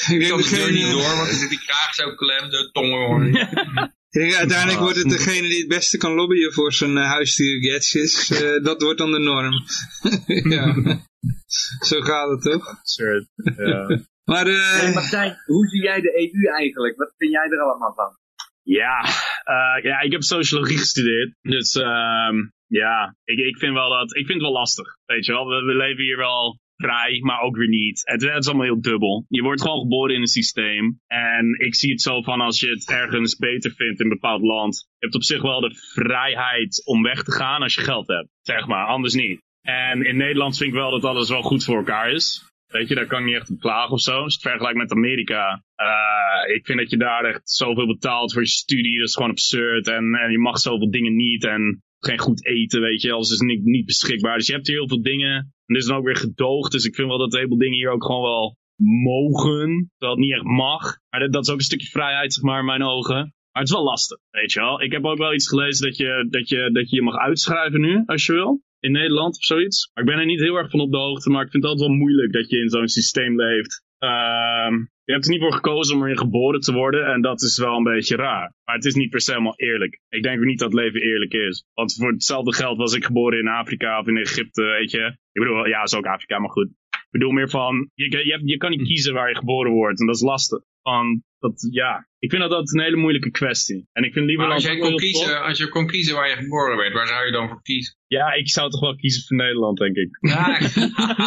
Ik kan deur niet door, want dan zit die kraag zo klem, de tongen. ik denk uiteindelijk wordt het degene die het beste kan lobbyen voor zijn uh, huisdier-gadgets. eh, dat wordt dan de norm. ja. Zo gaat het toch? Ja. Maar eh, Hey Martijn, hoe zie jij de EU eigenlijk? Wat vind jij er allemaal van? Ja, eh, ja, ik heb sociologie gestudeerd. Dus ehm, ja, ik, ik vind wel dat, ik vind het wel lastig. Weet je wel, we, we leven hier wel vrij, maar ook weer niet. Het, is allemaal heel dubbel. Je wordt gewoon geboren in een systeem. En ik zie het zo van als je het ergens beter vindt in een bepaald land. Je hebt op zich wel de vrijheid om weg te gaan als je geld hebt. Zeg maar, anders niet. En in Nederland vind ik wel dat alles wel goed voor elkaar is. Weet je, daar kan ik niet echt op klagen of zo. Als je het vergelijkt met Amerika. eh, ik vind dat je daar echt zoveel betaalt voor je studie. Dat is gewoon absurd. En, en je mag zoveel dingen niet. En geen goed eten, weet je. Alles is niet, niet beschikbaar. Dus je hebt hier heel veel dingen. En dit is dan ook weer gedoogd. Dus ik vind wel dat een heleboel dingen hier ook gewoon wel mogen. Terwijl het niet echt mag. Maar dat, dat is ook een stukje vrijheid, zeg maar, in mijn ogen. Maar het is wel lastig, weet je wel. Ik heb ook wel iets gelezen dat je dat je, dat je, je mag uitschrijven nu, als je wil in Nederland of zoiets. Maar ik ben er niet heel erg van op de hoogte, maar ik vind het altijd wel moeilijk dat je in zo'n systeem leeft. Ehm, je hebt er niet voor gekozen om erin geboren te worden en dat is wel een beetje raar. Maar het is niet per se helemaal eerlijk. Ik denk ook niet dat leven eerlijk is. Want voor hetzelfde geld was ik geboren in Afrika of in Egypte, weet je. Ik bedoel, ja, is ook Afrika, maar goed. Ik bedoel meer van, je, je, je kan niet kiezen waar je geboren wordt en dat is lastig. Van, dat, ja, ik vind dat, dat een hele moeilijke kwestie. En ik vind liever Maar als jij kon kiezen, als je kon kiezen waar je geboren werd, waar zou je dan voor kiezen? Ja, ik zou toch wel kiezen voor Nederland, denk ik. Ja,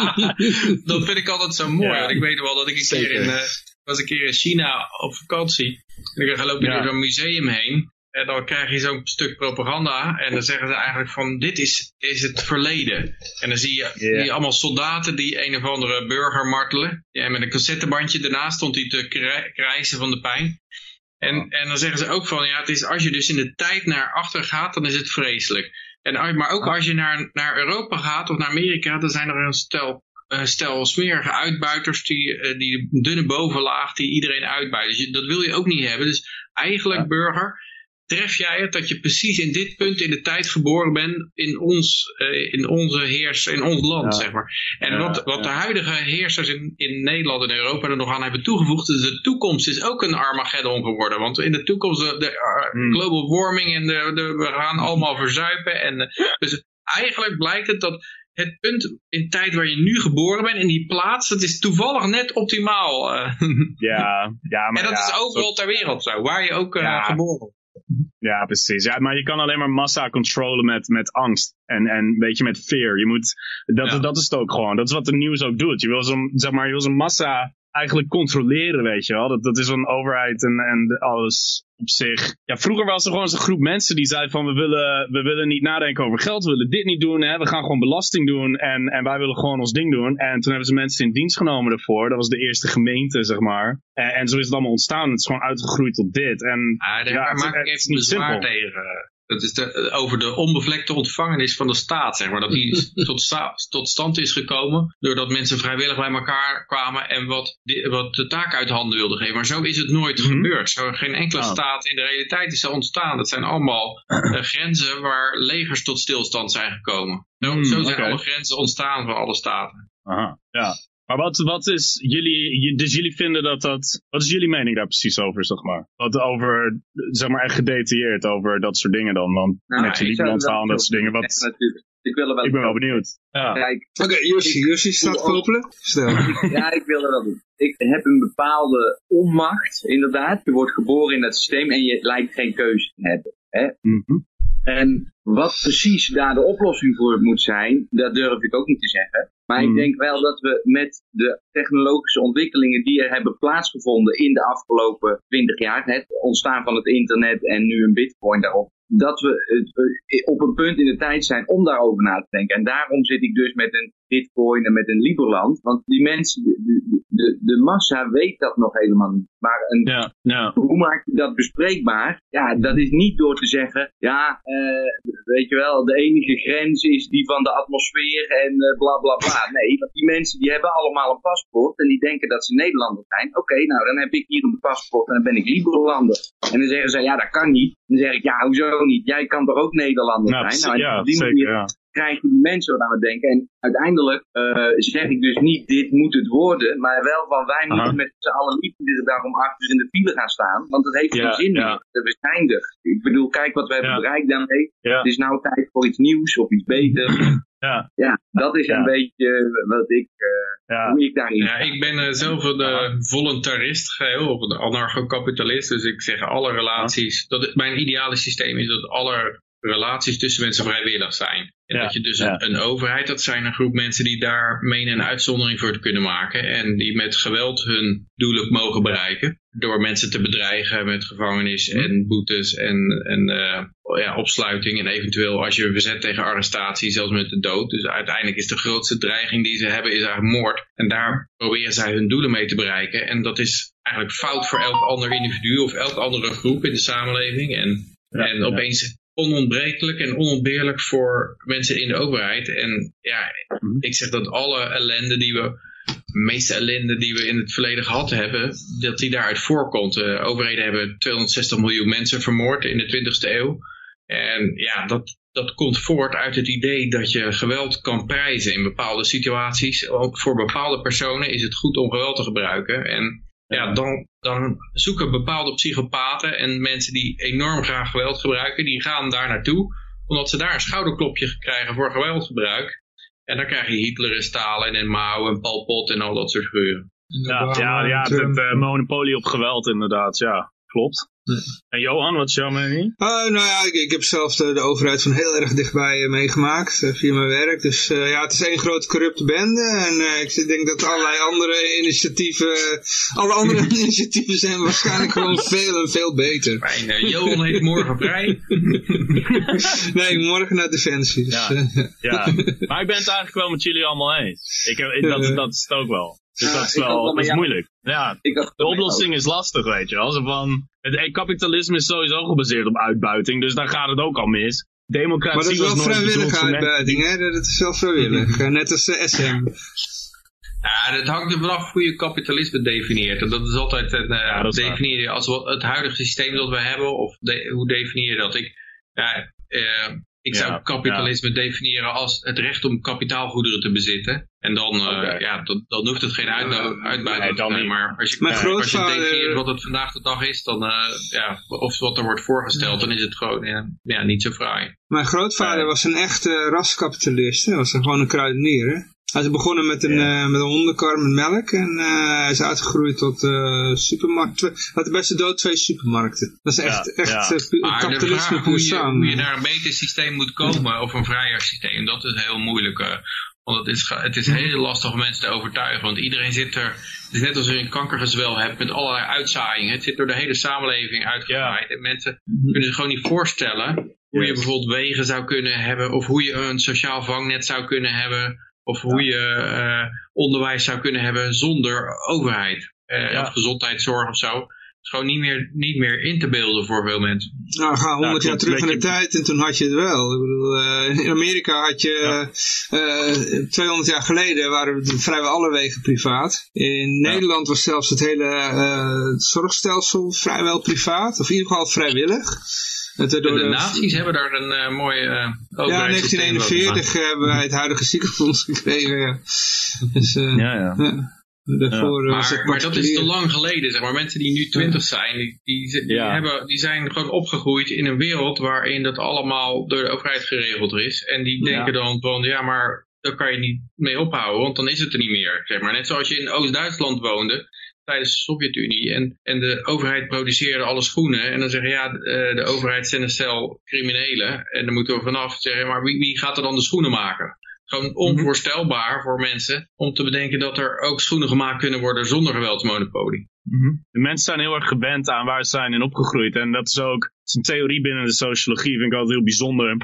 dat vind ik altijd zo mooi. Ja. Want ik weet wel dat ik een keer in, eh, was een keer in China op vakantie. En loop je Ja. door zo'n museum heen. En dan krijg je zo'n stuk propaganda. En dan zeggen ze eigenlijk van, dit is, is het verleden. En dan zie je, je allemaal soldaten die een of andere burger martelen. En met een cassettebandje daarnaast stond hij te krij- krijsen van de pijn. En, en dan zeggen ze ook van, ja, het is, als je dus in de tijd naar achter gaat, dan is het vreselijk. En, maar ook als je naar, naar Europa gaat of naar Amerika, dan zijn er een stel, een stel smerige uitbuiters, die, eh, die dunne bovenlaag, die iedereen uitbuiten. Dus je- dat wil je ook niet hebben. Dus eigenlijk, burger, tref jij het dat je precies in dit punt in de tijd geboren bent in ons, eh, in onze heers, in ons land, Ja. zeg maar. En Ja, wat, wat ja. de huidige heersers in, in Nederland en Europa er nog aan hebben toegevoegd, is de toekomst is ook een Armageddon geworden. Want in de toekomst, de, de, uh, Hmm. global warming en de, de, we gaan allemaal verzuipen. En, eh, dus eigenlijk blijkt het dat het punt in tijd waar je nu geboren bent, in die plaats, dat is toevallig net optimaal. eh. Ja, ja maar en dat ja, is overal ter wereld zo, waar je ook eh, Ja. geboren wordt. Ja, precies. Ja, maar je kan alleen maar massa controlen met, met angst. En, en weet je, met fear. Je moet, dat, Ja. dat is het ook gewoon. Dat is wat de nieuws ook doet. Je wil zo'n, zeg maar, je wil zo'n massa eigenlijk controleren, weet je wel. Dat, dat is een overheid en, en alles op zich. Ja, vroeger was er gewoon zo'n groep mensen die zei van we willen, we willen niet nadenken over geld. We willen dit niet doen. Hè. We gaan gewoon belasting doen. En, en wij willen gewoon ons ding doen. En toen hebben ze mensen in dienst genomen ervoor. Dat was de eerste gemeente, zeg maar. En, en zo is het allemaal ontstaan. Het is gewoon uitgegroeid tot dit. En Ja, daar Ja, het maak ik het is even niet bezwaar simpel. tegen. Dat is de, over de onbevlekte ontvangenis van de staat, zeg maar. Dat die tot, tot stand is gekomen doordat mensen vrijwillig bij elkaar kwamen en wat, die- wat de taak uit handen wilden geven. Maar zo is het nooit Mhm. gebeurd. Zo, geen enkele Oh. staat in de realiteit is er ontstaan. Dat zijn allemaal eh, grenzen waar legers tot stilstand zijn gekomen. Zo, Hmm, zo zijn alle grenzen ontstaan van alle staten. Aha, ja. Maar wat, wat is jullie, dus jullie vinden dat dat, wat is jullie mening daar precies over, zeg maar? Wat over, zeg maar echt gedetailleerd over dat soort dingen dan, want Nou, met wel verhaal en dat soort dingen, wat, natuurlijk. Ik wil er wel ik ben wel benieuwd. Ja. Kijk, Oké, Jussi. Jussi staat kopelen. Stel. ja, ik wil er wel doen. Ik heb een bepaalde onmacht, inderdaad. Je wordt geboren in dat systeem en je lijkt geen keuze te hebben. Hè? Mhm. En wat precies daar de oplossing voor moet zijn, dat durf ik ook niet te zeggen. Maar ik Mhm. denk wel dat we met de technologische ontwikkelingen die er hebben plaatsgevonden in de afgelopen 20 jaar, het ontstaan van het internet en nu een bitcoin daarop, dat we eh, op een punt in de tijd zijn om daarover na te denken. En daarom zit ik dus met een bitcoin en met een Liberland. Want die mensen, de, de, de, massa weet dat nog helemaal niet. Maar een Ja, ja. hoe maak je dat bespreekbaar? Ja, dat is niet door te zeggen, ja, eh, weet je wel, de enige grens is die van de atmosfeer en eh, bla bla bla. Nee, want die mensen die hebben allemaal een paspoort en die denken dat ze Nederlander zijn. Oké, nou dan heb ik hier een paspoort en dan ben ik Liberander. En dan zeggen ze, ja, dat kan niet. Dan zeg ik, ja, hoezo niet? Jij kan toch ook Nederlander Nou, zijn? Nou, ja, die zeker, manier ja. Krijgen die mensen wat aan het denken. En uiteindelijk eh, zeg ik dus niet, dit moet het worden, maar wel van wij Aha. moeten met z'n allen niet iedere dag om acht uur in de file gaan staan, want dat heeft Ja, geen zin ja. meer. We zijn er. Ik bedoel, kijk wat we hebben Ja. bereikt daarmee. Ja. Het is nou tijd voor iets nieuws of iets beters. Ja, ja, dat is Ja. een beetje wat ik, eh, ja. hoe ik daarin Ja, ik ben eh, zelf een eh, voluntarist geheel, of een anarcho-kapitalist. Dus ik zeg alle relaties, dat het, mijn ideale systeem is dat alle relaties tussen mensen vrijwillig zijn. En Ja, dat je dus ja. een, een overheid, dat zijn een groep mensen die daar menen een uitzondering voor te kunnen maken. En die met geweld hun doelen mogen bereiken. Door mensen te bedreigen met gevangenis Hm. en boetes en, en eh, ja, opsluiting. En eventueel als je verzet tegen arrestatie, zelfs met de dood. Dus uiteindelijk is de grootste dreiging die ze hebben, is eigenlijk moord. En daar proberen zij hun doelen mee te bereiken. En dat is eigenlijk fout voor elk ander individu of elk andere groep in de samenleving. En, Ja, en ja. opeens onontbrekelijk en onontbeerlijk voor mensen in de overheid. En ja, Mhm. ik zeg dat alle ellende die we, de meeste ellende die we in het verleden gehad hebben, dat die daaruit voorkomt. De overheden hebben 260 miljoen mensen vermoord in de 20e eeuw. En ja, dat, dat komt voort uit het idee dat je geweld kan prijzen in bepaalde situaties. Ook voor bepaalde personen is het goed om geweld te gebruiken. En ja, dan, dan zoeken bepaalde psychopaten en mensen die enorm graag geweld gebruiken, die gaan daar naartoe, omdat ze daar een schouderklopje krijgen voor geweldgebruik. En dan krijg je Hitler en Stalin en Mao en Pol Pot en al dat soort figuren. Ja, ja, ja het, het, eh, monopolie op geweld inderdaad, ja. Klopt. En Johan, wat is jouw mening? Ah, nou ja, ik, ik heb zelf de, de overheid van heel erg dichtbij eh, meegemaakt eh, via mijn werk. Dus eh, ja, het is één grote corrupte bende. En eh, ik denk dat allerlei andere initiatieven, eh, alle andere initiatieven zijn waarschijnlijk gewoon veel en veel beter. Fijn, eh, Johan heeft morgen vrij. Nee, morgen naar Defensie. Dus, Ja. eh, Ja, maar ik ben het eigenlijk wel met jullie allemaal eens. Ik heb, dat, dat is het ook wel. Dus Ja, dat is wel, dat is ja. moeilijk. Ja, de oplossing is lastig, weet je wel. Zo van, het eh, kapitalisme is sowieso gebaseerd op uitbuiting, dus daar gaat het ook al mis. Democratie maar dat is wel was nooit vrijwillige uitbuiting, hè? Dat is wel vrijwillig. Eh, Net als de SM. Ja, dat hangt er vanaf hoe je kapitalisme definieert. En dat is altijd een, eh, Ja, dat is definieer je als wat- het huidige systeem dat we hebben, of de- hoe definieer je dat? Ik, ja, eh, ik zou Ja, kapitalisme definiëren als het recht om kapitaalgoederen te bezitten. En dan, eh, Oké. ja, dan, dan hoeft het geen uitbuiting te zijn. Maar als je, Mijn als je definieert wat het vandaag de dag is, dan, eh, ja, of wat er wordt voorgesteld, dan is het gewoon ja, ja, niet zo fraai. Mijn grootvader Ja. was een echte raskapitalist. Hij was gewoon een kruidenier. Hè? Hij is begonnen met een, Ja. eh, met een hondenkar met melk. En eh, hij is uitgegroeid tot eh supermarkt. Hij had de beste dood twee supermarkten. Dat is echt, Ja, echt ja. Maar de kapitalisme hoe je, hoe je naar een beter systeem moet komen, of een vrijer systeem, dat is heel moeilijk. eh, want het is, het is heel lastig om mensen te overtuigen. Want iedereen zit er, het is net als je een kankergezwel hebt met allerlei uitzaaiingen. Het zit door de hele samenleving uitgezaaid. En mensen kunnen zich gewoon niet voorstellen hoe je bijvoorbeeld wegen zou kunnen hebben, of hoe je een sociaal vangnet zou kunnen hebben, of hoe je eh, onderwijs zou kunnen hebben zonder overheid. eh, Ja. Of gezondheidszorg of zo. Is gewoon niet meer, niet meer in te beelden voor veel mensen. Nou, ga 100 jaar klopt. terug in de tijd en toen had je het wel. Ik bedoel, eh, in Amerika had je eh, eh, 200 jaar geleden waren vrijwel alle wegen privaat. In Nederland was zelfs het hele eh, zorgstelsel vrijwel privaat, of in ieder geval vrijwillig. Het, door De de- nazi's hebben daar een eh, mooie uh, ja, 1941 hebben wij het huidige ziekenfonds gekregen. Ja. Dus, eh, Ja, ja. Daarvoor Maar, maar dat is te lang geleden, zeg maar. Mensen die nu twintig zijn, die, die, die Ja. hebben, die zijn gewoon opgegroeid in een wereld waarin dat allemaal door de overheid geregeld is. En die Ja. denken dan van, ja, maar daar kan je niet mee ophouden, want dan is het er niet meer. Zeg maar. Net zoals je in Oost-Duitsland woonde, tijdens de Sovjet-Unie. En, en de overheid produceerde alle schoenen. En dan zeggen ja, de, de overheid zendt een stel criminelen. En dan moeten we vanaf zeggen, maar wie, wie gaat er dan de schoenen maken? Gewoon onvoorstelbaar voor mensen om te bedenken dat er ook schoenen gemaakt kunnen worden zonder geweldsmonopolie. De mensen zijn heel erg gewend aan waar ze zijn en opgegroeid. En dat is ook dat is een theorie binnen de sociologie, vind ik altijd heel bijzonder.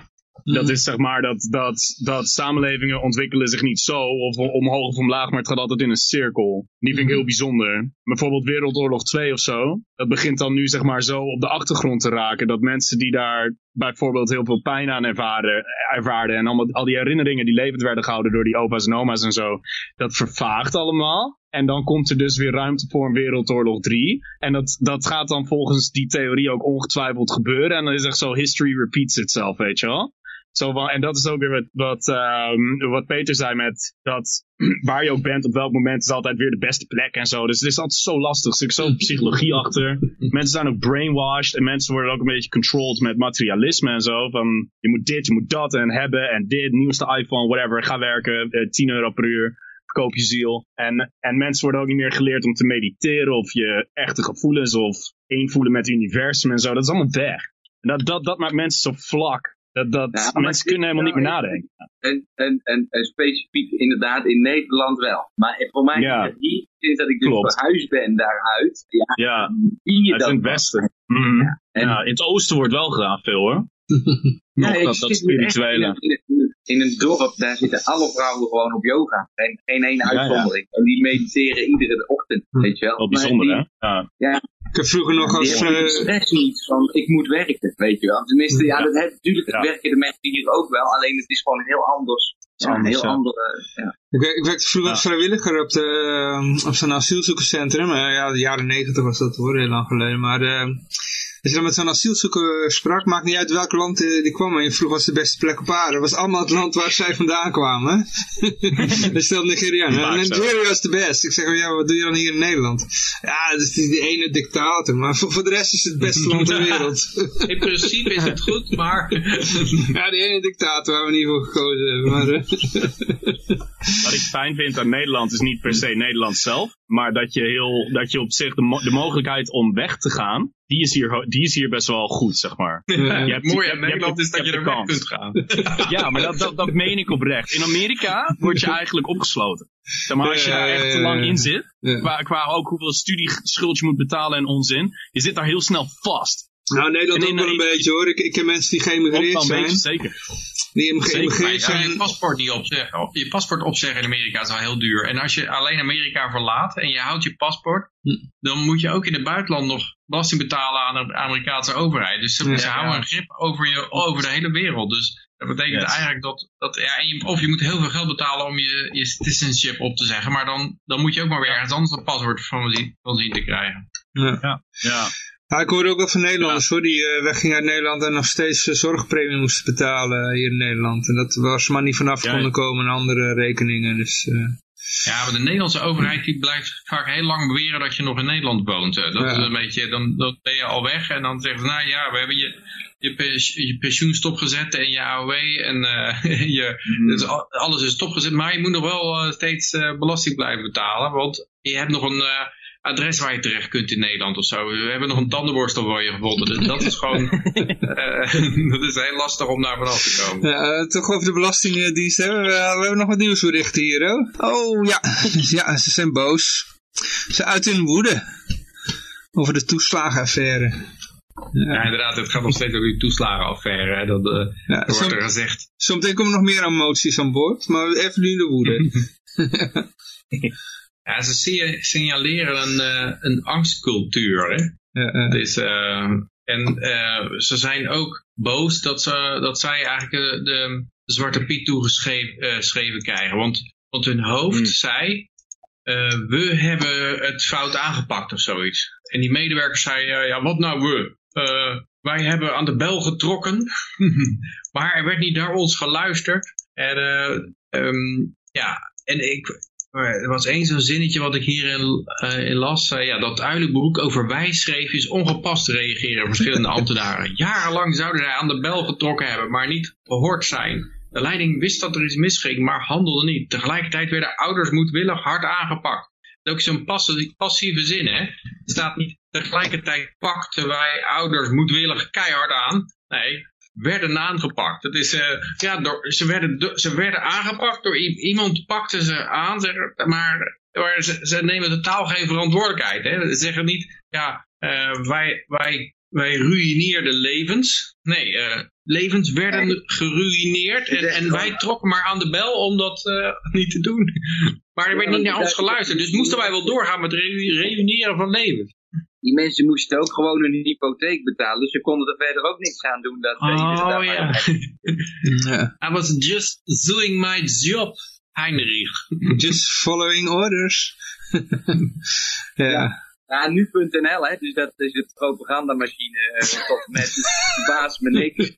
Dat is zeg maar dat, dat, dat samenlevingen ontwikkelen zich niet zo of omhoog of omlaag, maar het gaat altijd in een cirkel. Die vind ik heel bijzonder. Bijvoorbeeld Wereldoorlog 2 of zo. Dat begint dan nu zeg maar zo op de achtergrond te raken. Dat mensen die daar bijvoorbeeld heel veel pijn aan ervaren, ervaarden en allemaal, al die herinneringen die levend werden gehouden door die opa's en oma's en zo. Dat vervaagt allemaal. En dan komt er dus weer ruimte voor een Wereldoorlog 3. En dat, dat gaat dan volgens die theorie ook ongetwijfeld gebeuren. En dan is echt zo, history repeats itself, weet je wel. Zo van, en dat is ook weer wat, wat, ehm, wat Peter zei met dat waar je ook bent, op welk moment is altijd weer de beste plek en zo. Dus het is altijd zo lastig. Er zit zo psychologie achter. Mensen zijn ook brainwashed en mensen worden ook een beetje controlled met materialisme en zo. Van je moet dit, je moet dat en hebben en dit, nieuwste iPhone, whatever. Ga werken, eh, 10 euro per uur. Koop je ziel. En, en mensen worden ook niet meer geleerd om te mediteren of je echte gevoelens of één voelen met het universum en zo. Dat is allemaal weg. En dat, dat, dat maakt mensen zo vlak. Dat, dat Ja, mensen kunnen helemaal niet meer nadenken. En, en, en, en specifiek inderdaad in Nederland wel. Maar voor mij Ja. is het hier, sinds dat ik dus Klopt. verhuisd ben daaruit, ja, Ja, zie je het is dat in het westen. Mhm. En, Ja, in het oosten wordt wel gedaan veel hoor. ja, Nog ik dat, dat spirituele. In, in, in een dorp, daar zitten alle vrouwen gewoon op yoga. En geen één Ja, ja. uitzondering. En die mediteren iedere ochtend, weet je wel. Bijzonder die- hè? Ja. Ik heb vroeger nog als... eh, stress niet van ik moet werken, weet je wel. Tenminste, ja, Ja. dat heeft, natuurlijk Ja. werken de mensen hier ook wel, alleen het is gewoon een heel anders. Ja, een heel ja. andere. Ja. Ik, wer- ik werkte vroeger Ja. als vrijwilliger op, de, op zo'n asielzoekerscentrum. Eh, ja, de jaren negentig was dat hoor, heel lang geleden. Maar eh, als je dan met zo'n asielzoeker sprak, maakt niet uit welk land eh, die kwam. En je vroeg wat is de beste plek op aarde. Dat was allemaal het land waar zij vandaan kwamen. Dat stelt Nigeriaan. Nigeria is de best. Ik zeg, oh, ja, wat doe je dan hier in Nederland? Ja, dat is die, die ene dictator. Maar voor, voor de rest is het het beste land ter wereld. In principe is het goed, maar... ja, die ene dictator waar we niet voor gekozen hebben. Maar, eh, Wat ik fijn vind aan Nederland is niet per se Nederland zelf. Maar dat je, heel, dat je op zich de, mo- de mogelijkheid om weg te gaan, die is, hier, die is hier best wel goed, zeg maar. Ja, Je hebt- Mooi aan Nederland de- is dat je er weg kunt gaan. Ja, maar dat, dat, dat meen ik oprecht. In Amerika word je eigenlijk opgesloten. Zeg maar, als je daar echt te lang in zit, qua, qua ook hoeveel studieschuld je moet betalen en onzin, je zit daar heel snel vast. Nou, Nederland ook wel een beetje hoor. Ik, ik ken mensen die geëmigreerd zijn. beetje, zeker. Die geëmigreerd je kan je zijn. paspoort niet opzeggen. Je paspoort opzeggen in Amerika is al heel duur. En als je alleen Amerika verlaat en je houdt je paspoort, dan moet je ook in het buitenland nog belasting betalen aan de Amerikaanse overheid. Dus ze, Ja. ze houden een grip over, je, over de hele wereld. Dus dat betekent Yes. eigenlijk dat, dat ja, en je, of je moet heel veel geld betalen om je, je citizenship op te zeggen. Maar dan, dan moet je ook maar weer ergens anders een paspoort van zien, van zien te krijgen. Ja. Ja. Ja, ik hoorde ook wel van Nederlanders hoor, die eh, weggingen uit Nederland en nog steeds eh, zorgpremie moesten betalen eh, hier in Nederland. En dat was maar niet vanaf Ja, konden ja. komen en andere rekeningen. Dus, Ja, maar de Nederlandse overheid die blijft vaak heel lang beweren dat je nog in Nederland woont. hè. Dat Ja. is een beetje, dan, dan ben je al weg en dan zeggen ze, nou ja, we hebben je, je, pens- je pensioen stopgezet en je AOW en je, dus al- alles is stopgezet. Maar je moet nog wel steeds belasting blijven betalen, want je hebt nog een adres waar je terecht kunt in Nederland of zo. We hebben nog een tandenborstel voor je gevonden. Dus dat is gewoon, eh, dat is heel lastig om daar vanaf te komen. ja, eh, toch over de Belastingdienst hebben we, we hebben nog wat nieuwsberichten hier. Hoor. Oh ja. ja, ze zijn boos. Ze uit hun woede over de toeslagenaffaire. Ja, inderdaad, het gaat nog steeds over die toeslagenaffaire. hè. Dat eh, Ja, wordt som- er gezegd. Zometeen komen nog meer emoties aan boord, maar even nu de woede. Ja, ze si- signaleren een, eh, een angstcultuur. Hè? Ja, eh, Dus, eh, en eh, ze zijn ook boos dat, ze, dat zij eigenlijk eh, de, de Zwarte Piet toegeschreven krijgen. Want, want hun hoofd Hmm. zei, we hebben het fout aangepakt of zoiets. En die medewerkers zeiden, eh, ja wat nou we? Wij hebben aan de bel getrokken, maar er werd niet naar ons geluisterd. En, eh, ehm, ja, en ik, er was één zo'n zinnetje wat ik hierin uh, in las. Uh, ja, dat Uilenbroek over wij schreef is ongepast te reageren verschillende ambtenaren. Jarenlang zouden zij aan de bel getrokken hebben, maar niet gehoord zijn. De leiding wist dat er iets misging, maar handelde niet. Tegelijkertijd werden ouders moedwillig hard aangepakt. Dat is ook zo'n passieve, passieve zin, hè. Er staat niet tegelijkertijd pakten wij ouders moedwillig keihard aan. Nee, werden aangepakt. Het is, uh, ja, door, ze, werden, ze werden aangepakt door iemand pakte ze aan, maar, maar ze, ze, nemen totaal geen verantwoordelijkheid. Hè. Ze zeggen niet, ja, uh, wij, wij, wij ruïneerden levens. Nee, uh, levens werden geruïneerd en, en wij trokken maar aan de bel om dat niet te doen. Maar er werd niet naar ons geluisterd, dus moesten wij wel doorgaan met reuneren van levens die mensen moesten ook gewoon hun hypotheek betalen. Dus ze konden er verder ook niks aan doen. Dat oh ja. I was just doing my job, Heinrich. Just following orders. ja. Ja, nu.nl, hè, dus dat is de propagandamachine. Uh, tot met baas me niks.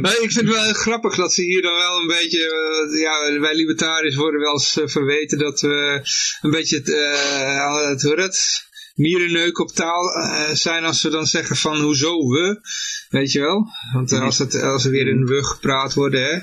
Maar ik vind het wel grappig dat ze hier dan wel een beetje, uh, ja, wij libertariërs worden wel eens uh, verweten dat we een beetje het, uh, het, het mierenneuk op taal uh, zijn als we dan zeggen van hoezo we, weet je wel. Want uh, als, het, als er weer in we gepraat worden, hè.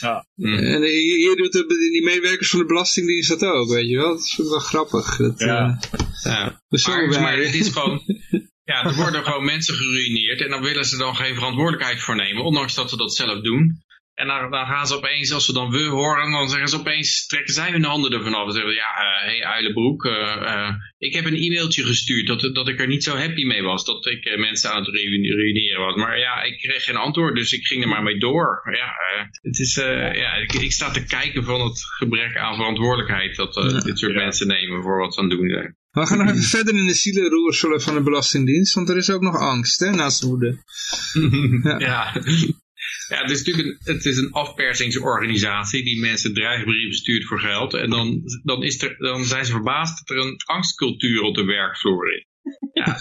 Ja. En hier doet de, die medewerkers van de Belastingdienst dat ook, weet je wel. Dat is wel grappig. Dat, ja. Uh, ja. Maar, maar het is gewoon... Ja, er worden gewoon mensen geruineerd en dan willen ze dan geen verantwoordelijkheid voor nemen, ondanks dat ze dat zelf doen. En dan, dan, gaan ze opeens, als ze dan we horen, dan zeggen ze opeens, trekken zij hun handen ervan af. En zeggen, ja, hé uh, hey, Uilenbroek, uh, uh, ik heb een e-mailtje gestuurd dat, dat ik er niet zo happy mee was. Dat ik mensen aan het reuneren was. Maar ja, ik kreeg geen antwoord, dus ik ging er maar mee door. Ja, het is, ja ik, ik, sta te kijken van het gebrek aan verantwoordelijkheid dat ja. dit soort ja. mensen nemen voor wat ze aan het doen zijn. We gaan nog even verder in de zielenroerselen van de Belastingdienst, want er is ook nog angst, hè, naast woede. ja. ja. Ja, het is natuurlijk een, het is een afpersingsorganisatie die mensen dreigbrieven stuurt voor geld. En dan, dan, is er, dan zijn ze verbaasd dat er een angstcultuur op de werkvloer is. Ja,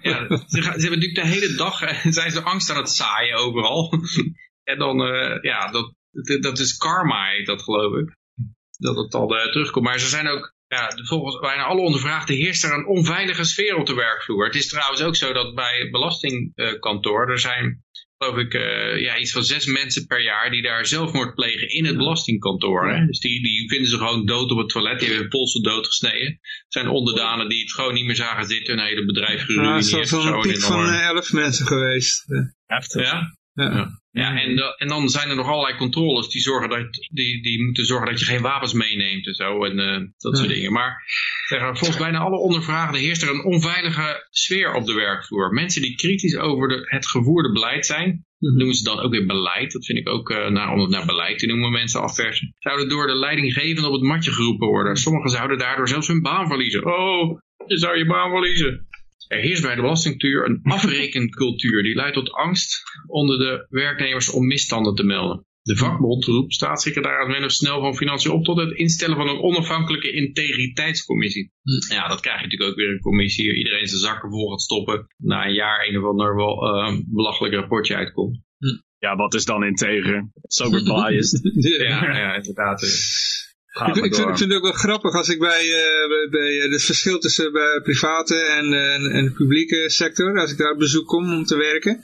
ja ze, ze hebben natuurlijk de hele dag zijn ze angst aan het zaaien overal. En dan, uh, ja, dat, dat is karma dat geloof ik. Dat het al uh, terugkomt. Maar ze zijn ook, ja, volgens bijna alle ondervraagden heerst er een onveilige sfeer op de werkvloer. Het is trouwens ook zo dat bij belastingkantoor, er zijn geloof ik, uh, ja, iets van zes mensen per jaar die daar zelfmoord plegen in het belastingkantoor. Hè? Dus die, die vinden ze gewoon dood op het toilet, die hebben hun polsen doodgesneden. Het zijn onderdanen die het gewoon niet meer zagen zitten, hun hele bedrijf geruineerd. Ja, zo'n zo piek van uh, elf mensen geweest. Heftig. Ja? Ja. ja. En, en dan zijn er nog allerlei controles die, zorgen dat, die, die moeten zorgen dat je geen wapens meeneemt en zo. En uh, dat soort dingen. Maar volgens bijna alle ondervragen heerst er een onveilige sfeer op de werkvloer. Mensen die kritisch over de, het gevoerde beleid zijn, mhm. noemen ze dan ook weer beleid. Dat vind ik ook, uh, naar, om het naar beleid te noemen, mensen afpersen. Zouden door de leidinggevende op het matje geroepen worden. Sommigen zouden daardoor zelfs hun baan verliezen. Oh, je zou je baan verliezen. Er heerst bij de belastingtuur een afrekencultuur die leidt tot angst onder de werknemers om misstanden te melden. De vakbond roept staatssecretaris Menno Snel van Financiën op tot het instellen van een onafhankelijke integriteitscommissie. Hm. Ja, dat krijg je natuurlijk ook weer een commissie. Iedereen zijn zakken vol gaat stoppen. Na een jaar een of ander wel uh, belachelijk rapportje uitkomt. Hm. Ja, wat is dan integer? Sober biased. ja, ja, inderdaad. Ik, ik, vind, ik, vind, het ook wel grappig als ik bij, uh, bij het verschil tussen bij private en, en, en de publieke sector, als ik daar op bezoek kom om te werken.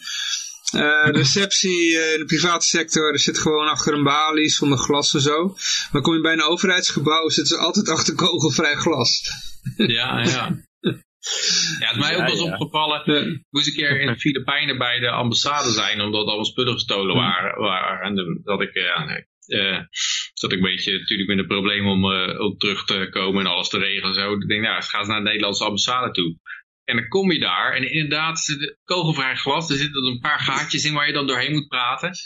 Uh, receptie in de private sector zit gewoon achter een balie zonder glas en zo. Maar kom je bij een overheidsgebouw zitten ze altijd achter kogelvrij glas. Ja, ja. Ja, het is mij ook wel eens opgevallen. Ik moest een keer in de Filipijnen bij de ambassade zijn, omdat alle spullen gestolen waren. waren. En dat ik, ja, uh, zat ik een beetje natuurlijk met een probleem om, uh, om terug te komen en alles te regelen. Zo. Ik denk, nou, ga eens naar de Nederlandse ambassade toe. En dan kom je daar en inderdaad kogelvrij glas. Er zitten een paar gaatjes in waar je dan doorheen moet praten.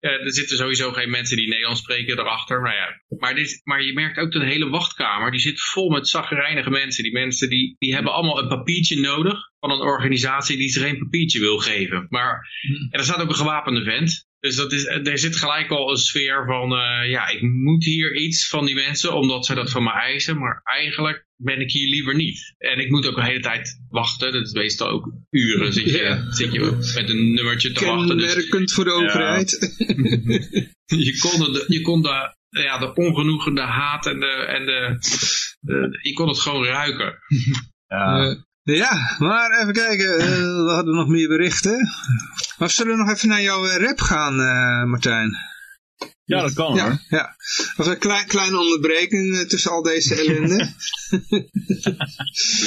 er zitten sowieso geen mensen die Nederlands spreken erachter. Maar, ja. maar, dit, maar je merkt ook dat de hele wachtkamer, die zit vol met zaggerijnige mensen. Die mensen die, die hebben allemaal een papiertje nodig van een organisatie die ze geen papiertje wil geven. Maar en er staat ook een gewapende vent. Dus dat is, er zit gelijk al een sfeer van, eh, ja, ik moet hier iets van die mensen, omdat ze dat van me eisen, maar eigenlijk ben ik hier liever niet. En ik moet ook een hele tijd wachten, dat is meestal ook uren zit je, Ja. zit je met een nummertje te wachten. Dus Kenmerkend voor de overheid. je kon, de, je kon de, ja, de ongenoegen, de haat en de, en de, de- je kon het gewoon ruiken. Ja. Eh, ja, maar even kijken. eh, we hadden nog meer berichten. Maar zullen we nog even naar jouw eh, rap gaan, eh, Martijn? ja, dat kan hoor. Ja. Of een klein, kleine onderbreking tussen al deze ellende.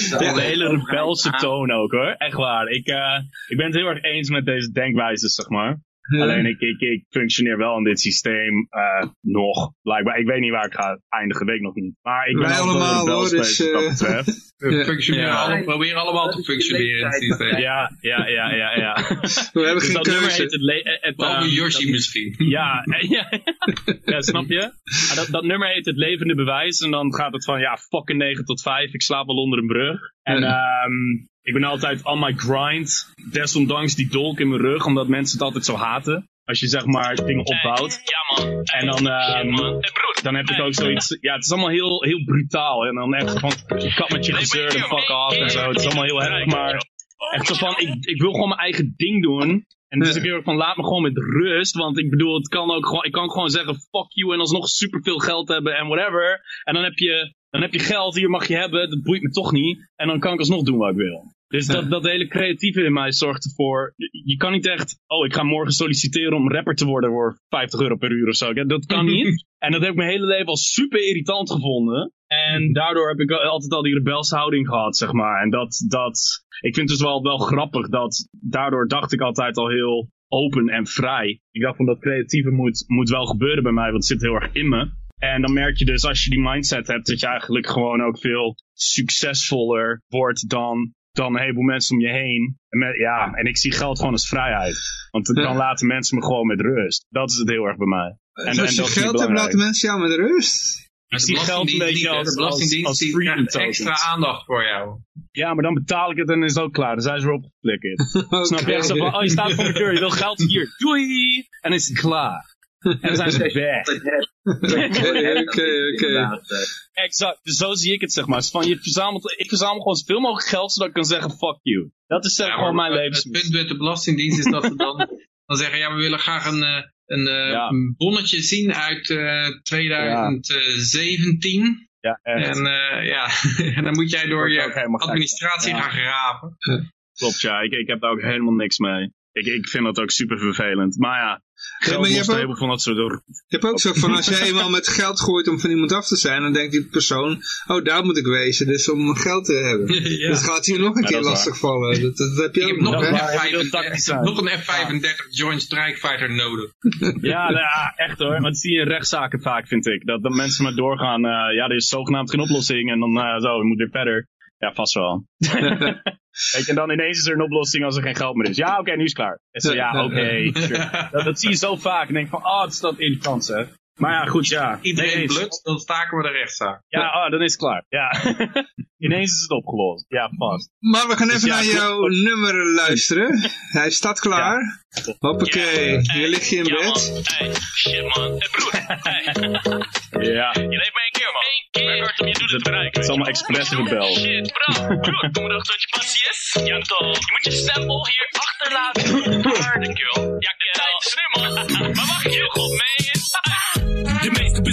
Ja, een hele rebelse toon ook hoor. Echt waar. Ik, eh, ik ben het heel erg eens met deze denkwijze, zeg maar. Alleen ik, ik, ik functioneer wel in dit systeem eh, nog. Blijkbaar. Ik weet niet waar ik ga eindigen, weet ik nog niet. Maar ik ben Wij allemaal, hoor, dus, wat dat eh, betreft. We functioneren Ja. alle- proberen allemaal te functioneren in het systeem. Ja, ja, ja, ja, ja. We hebben Dus geen dat nummer heet keuze. het... het ehm, Yoshi dat- misschien. Ja, ja, ja, snap je? Dat, dat nummer heet Het Levende Bewijs. En dan gaat het van, ja, fucking 9 tot 5. Ik slaap wel onder een brug. En ehm ik ben altijd on my grind. Desondanks die dolk in mijn rug, omdat mensen het altijd zo haten. Als je zeg maar dingen opbouwt. Ja man. En dan, ehm, dan heb ik ook zoiets. Ja, het is allemaal heel, heel brutaal. En dan echt van, kap met je gezeur en fuck off en zo. Het is allemaal heel erg, maar echt zo van, ik, ik wil gewoon mijn eigen ding doen. En dus ik heel erg van, laat me gewoon met rust. Want ik bedoel, het kan ook gewoon, ik kan ook gewoon zeggen, fuck you. En alsnog superveel geld hebben en whatever. En dan heb je, dan heb je geld, hier mag je hebben. Dat boeit me toch niet. En dan kan ik alsnog doen wat ik wil. Dus dat, dat hele creatieve in mij zorgt ervoor. Je, kan niet echt, oh, ik ga morgen solliciteren om rapper te worden voor 50 euro per uur of zo. Dat kan niet. En dat heb ik mijn hele leven al super irritant gevonden. En daardoor heb ik al- altijd al die rebelse houding gehad, zeg maar. En dat, dat, ik vind het dus wel, wel grappig dat, daardoor dacht ik altijd al heel open en vrij. Ik dacht van dat creatieve moet, moet wel gebeuren bij mij, want het zit heel erg in me. En dan merk je dus als je die mindset hebt, dat je eigenlijk gewoon ook veel succesvoller wordt dan, dan een heleboel mensen om je heen. En met, ja, en ik zie geld gewoon als vrijheid. Want dan Ja. laten mensen me gewoon met rust. Dat is het heel erg bij mij. En, Dus als je dat geld hebt, laten mensen jou met rust. Ik De zie geld een beetje als, de Belastingdienst als, freedom extra aandacht voor jou. Ja, maar dan betaal ik het en is het ook klaar. Dan zijn ze erop geflikkerd. Snap je? Zo van, oh, je staat voor mijn deur, je wil geld hier. Doei! En is het klaar. En dan zijn ze weg. Oké, oké, eh, Exact, dus zo zie ik het zeg maar. Het Van, je verzamelt, ik verzamel gewoon zoveel mogelijk geld zodat ik kan zeggen fuck you. Dat is zeg Ja, gewoon maar mijn Het levensmissie. punt met de Belastingdienst is dat ze dan, dan zeggen, ja, we willen graag een, eh, een, eh, Ja. een bonnetje zien uit eh 2017. Ja, echt. En eh, ja, en dan moet jij door je administratie Ja. gaan graven. Klopt, ja. Ik, ik heb daar ook helemaal niks mee. Ik, ik vind dat ook super vervelend. Maar ja, geld maar je hebt ook- van dat soort door. Je hebt ook zo van, als je eenmaal met geld gooit om van iemand af te zijn, dan denkt die persoon, oh daar moet ik wezen, dus om geld te hebben. ja. Dat gaat hier nog een Ja, keer lastig vallen. Dat, heb je Ik ook heb nog hè? een Hij wil tactisch F-35 zijn. nog een F-35 Joint Strike Fighter nodig. Ja, nou ja, echt hoor. Maar dat zie je in rechtszaken vaak, vind ik. Dat, dat mensen maar doorgaan. eh, ja, er is zogenaamd geen oplossing. En dan eh, zo, je moet weer verder. Ja, vast wel. Weet je, en dan ineens is er een oplossing als er geen geld meer is. Ja, oké, nu is het klaar. En zo, ja, oké. sure. dat, dat zie je zo vaak. En denk van, oh, het is dat irritant, zeg. Maar ja, goed, ja. Iedereen Nee, blut, dan staken we de rechtszaak. Ja, oh, dan is het klaar. Ja. ineens is het opgelost. Ja, vast. Maar we gaan even Dus ja, naar klopt. jouw nummer luisteren. Hij staat klaar. Hoppakee, hier lig je in Ja, bed. man. Hey, shit man. Hey, broer. Hey. Ja. Je leeft maar je bereiken. Het is allemaal expres rebel. Shit, bro. Broer, kom erop dat je passie is. Ja toch. Je moet je stempel hier achterlaten. Kill. Ja, de tijd is nu man. Maar wacht je, God mee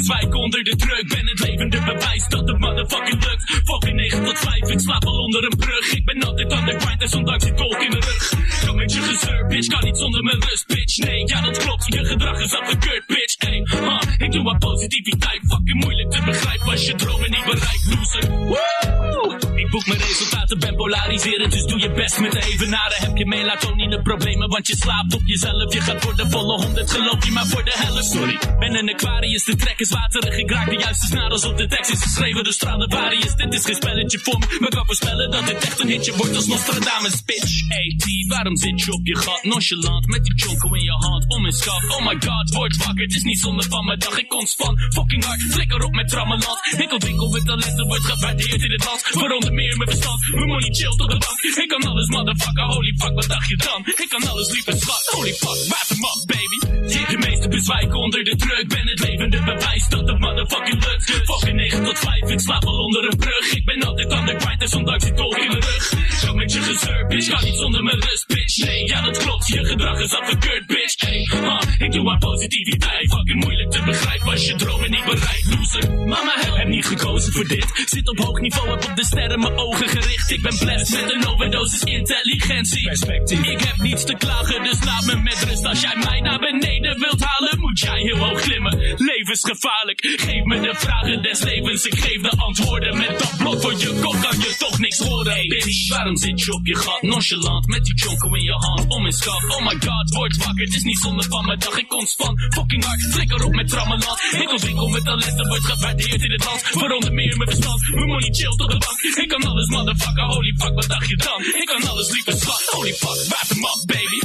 bezwijk onder de druk. Ben het levende bewijs dat het motherfucking lukt. Fucking 9 tot 5, ik slaap al onder een brug. Ik ben altijd aan de grind, desondanks die dolk in de rug. Kom met je gezeur, bitch, kan niet zonder mijn rust, bitch. Nee, ja dat klopt, je gedrag is afgekeurd, bitch. Ey, ha, ik doe aan positiviteit, fucking moeilijk te begrijpen als je dromen niet bereikt, loser. Woo! Ik boek mijn resultaten, ben polariserend, dus doe je best met de evenaren. Heb je melatonine problemen, want je slaapt op jezelf. Je gaat voor de volle honderd, geloof je maar voor de helft. Sorry, ben een Aquarius, de trek waterig. Ik raak de juiste snarels op de tekst is geschreven, dus Stradivarius. Dit is geen spelletje voor me, maar kan voorspellen dat dit echt een hitje wordt als Nostradamus, bitch. Hey, T, waarom zit je op je gat, nonchalant, met die chonko in je hand, om een schaf. Oh my god, word wakker, het is niet zonde van mijn dag. Ik ontspan, fucking hard, flikker op met trammeland. Ik ontwikkel met talenten, wordt gewaardeerd in het land. Waaronder meer mijn verstand, mijn money chillt op de bank. Ik kan alles, motherfucker, holy fuck, wat dacht je dan? Ik kan alles, lieve schat, holy fuck, water hem up, baby. baby. De meeste bezwijken onder de druk. Ben het levende bewijs dat het motherfucking lukt. Fucking 9 tot 5, ik slaap al onder een brug. Ik ben altijd aan de grind, dus ondanks die tolk in mijn rug. Zo met je gezeur, bitch, kan niet zonder mijn rust, bitch. Nee, ja dat klopt, je gedrag is afgekeurd, bitch. Hey, ha, ik doe aan positiviteit. Fucking moeilijk te begrijpen als je dromen niet bereikt, loser. Mama, hel, heb niet gekozen voor dit. Zit op hoog niveau, heb op de sterren mijn ogen gericht. Ik ben blessed met een overdosis intelligentie. Ik heb niets te klagen, dus laat me met rust. Als jij mij naar beneden wilt halen, moet jij heel hoog klimmen. Geef me de vragen des levens. Ik geef de antwoorden met dat blok voor je kop kan je toch niks horen. Hey, bitch, waarom zit je op je gat? Nonchalant, met die chonko in je hand. Om mijn schap, oh my god, word wakker. Het is niet zonde van mijn dag, ik ontspan. Fucking hard, flikker op met trammeland. Ik ontwikkel mijn talenten, word gewaardeerd in het land. Waaronder meer mijn verstand, mijn money chill tot de bank. Ik kan alles, motherfucker, holy fuck, wat dacht je dan? Ik kan alles, lieve schat, holy fuck, wijf hem op, baby.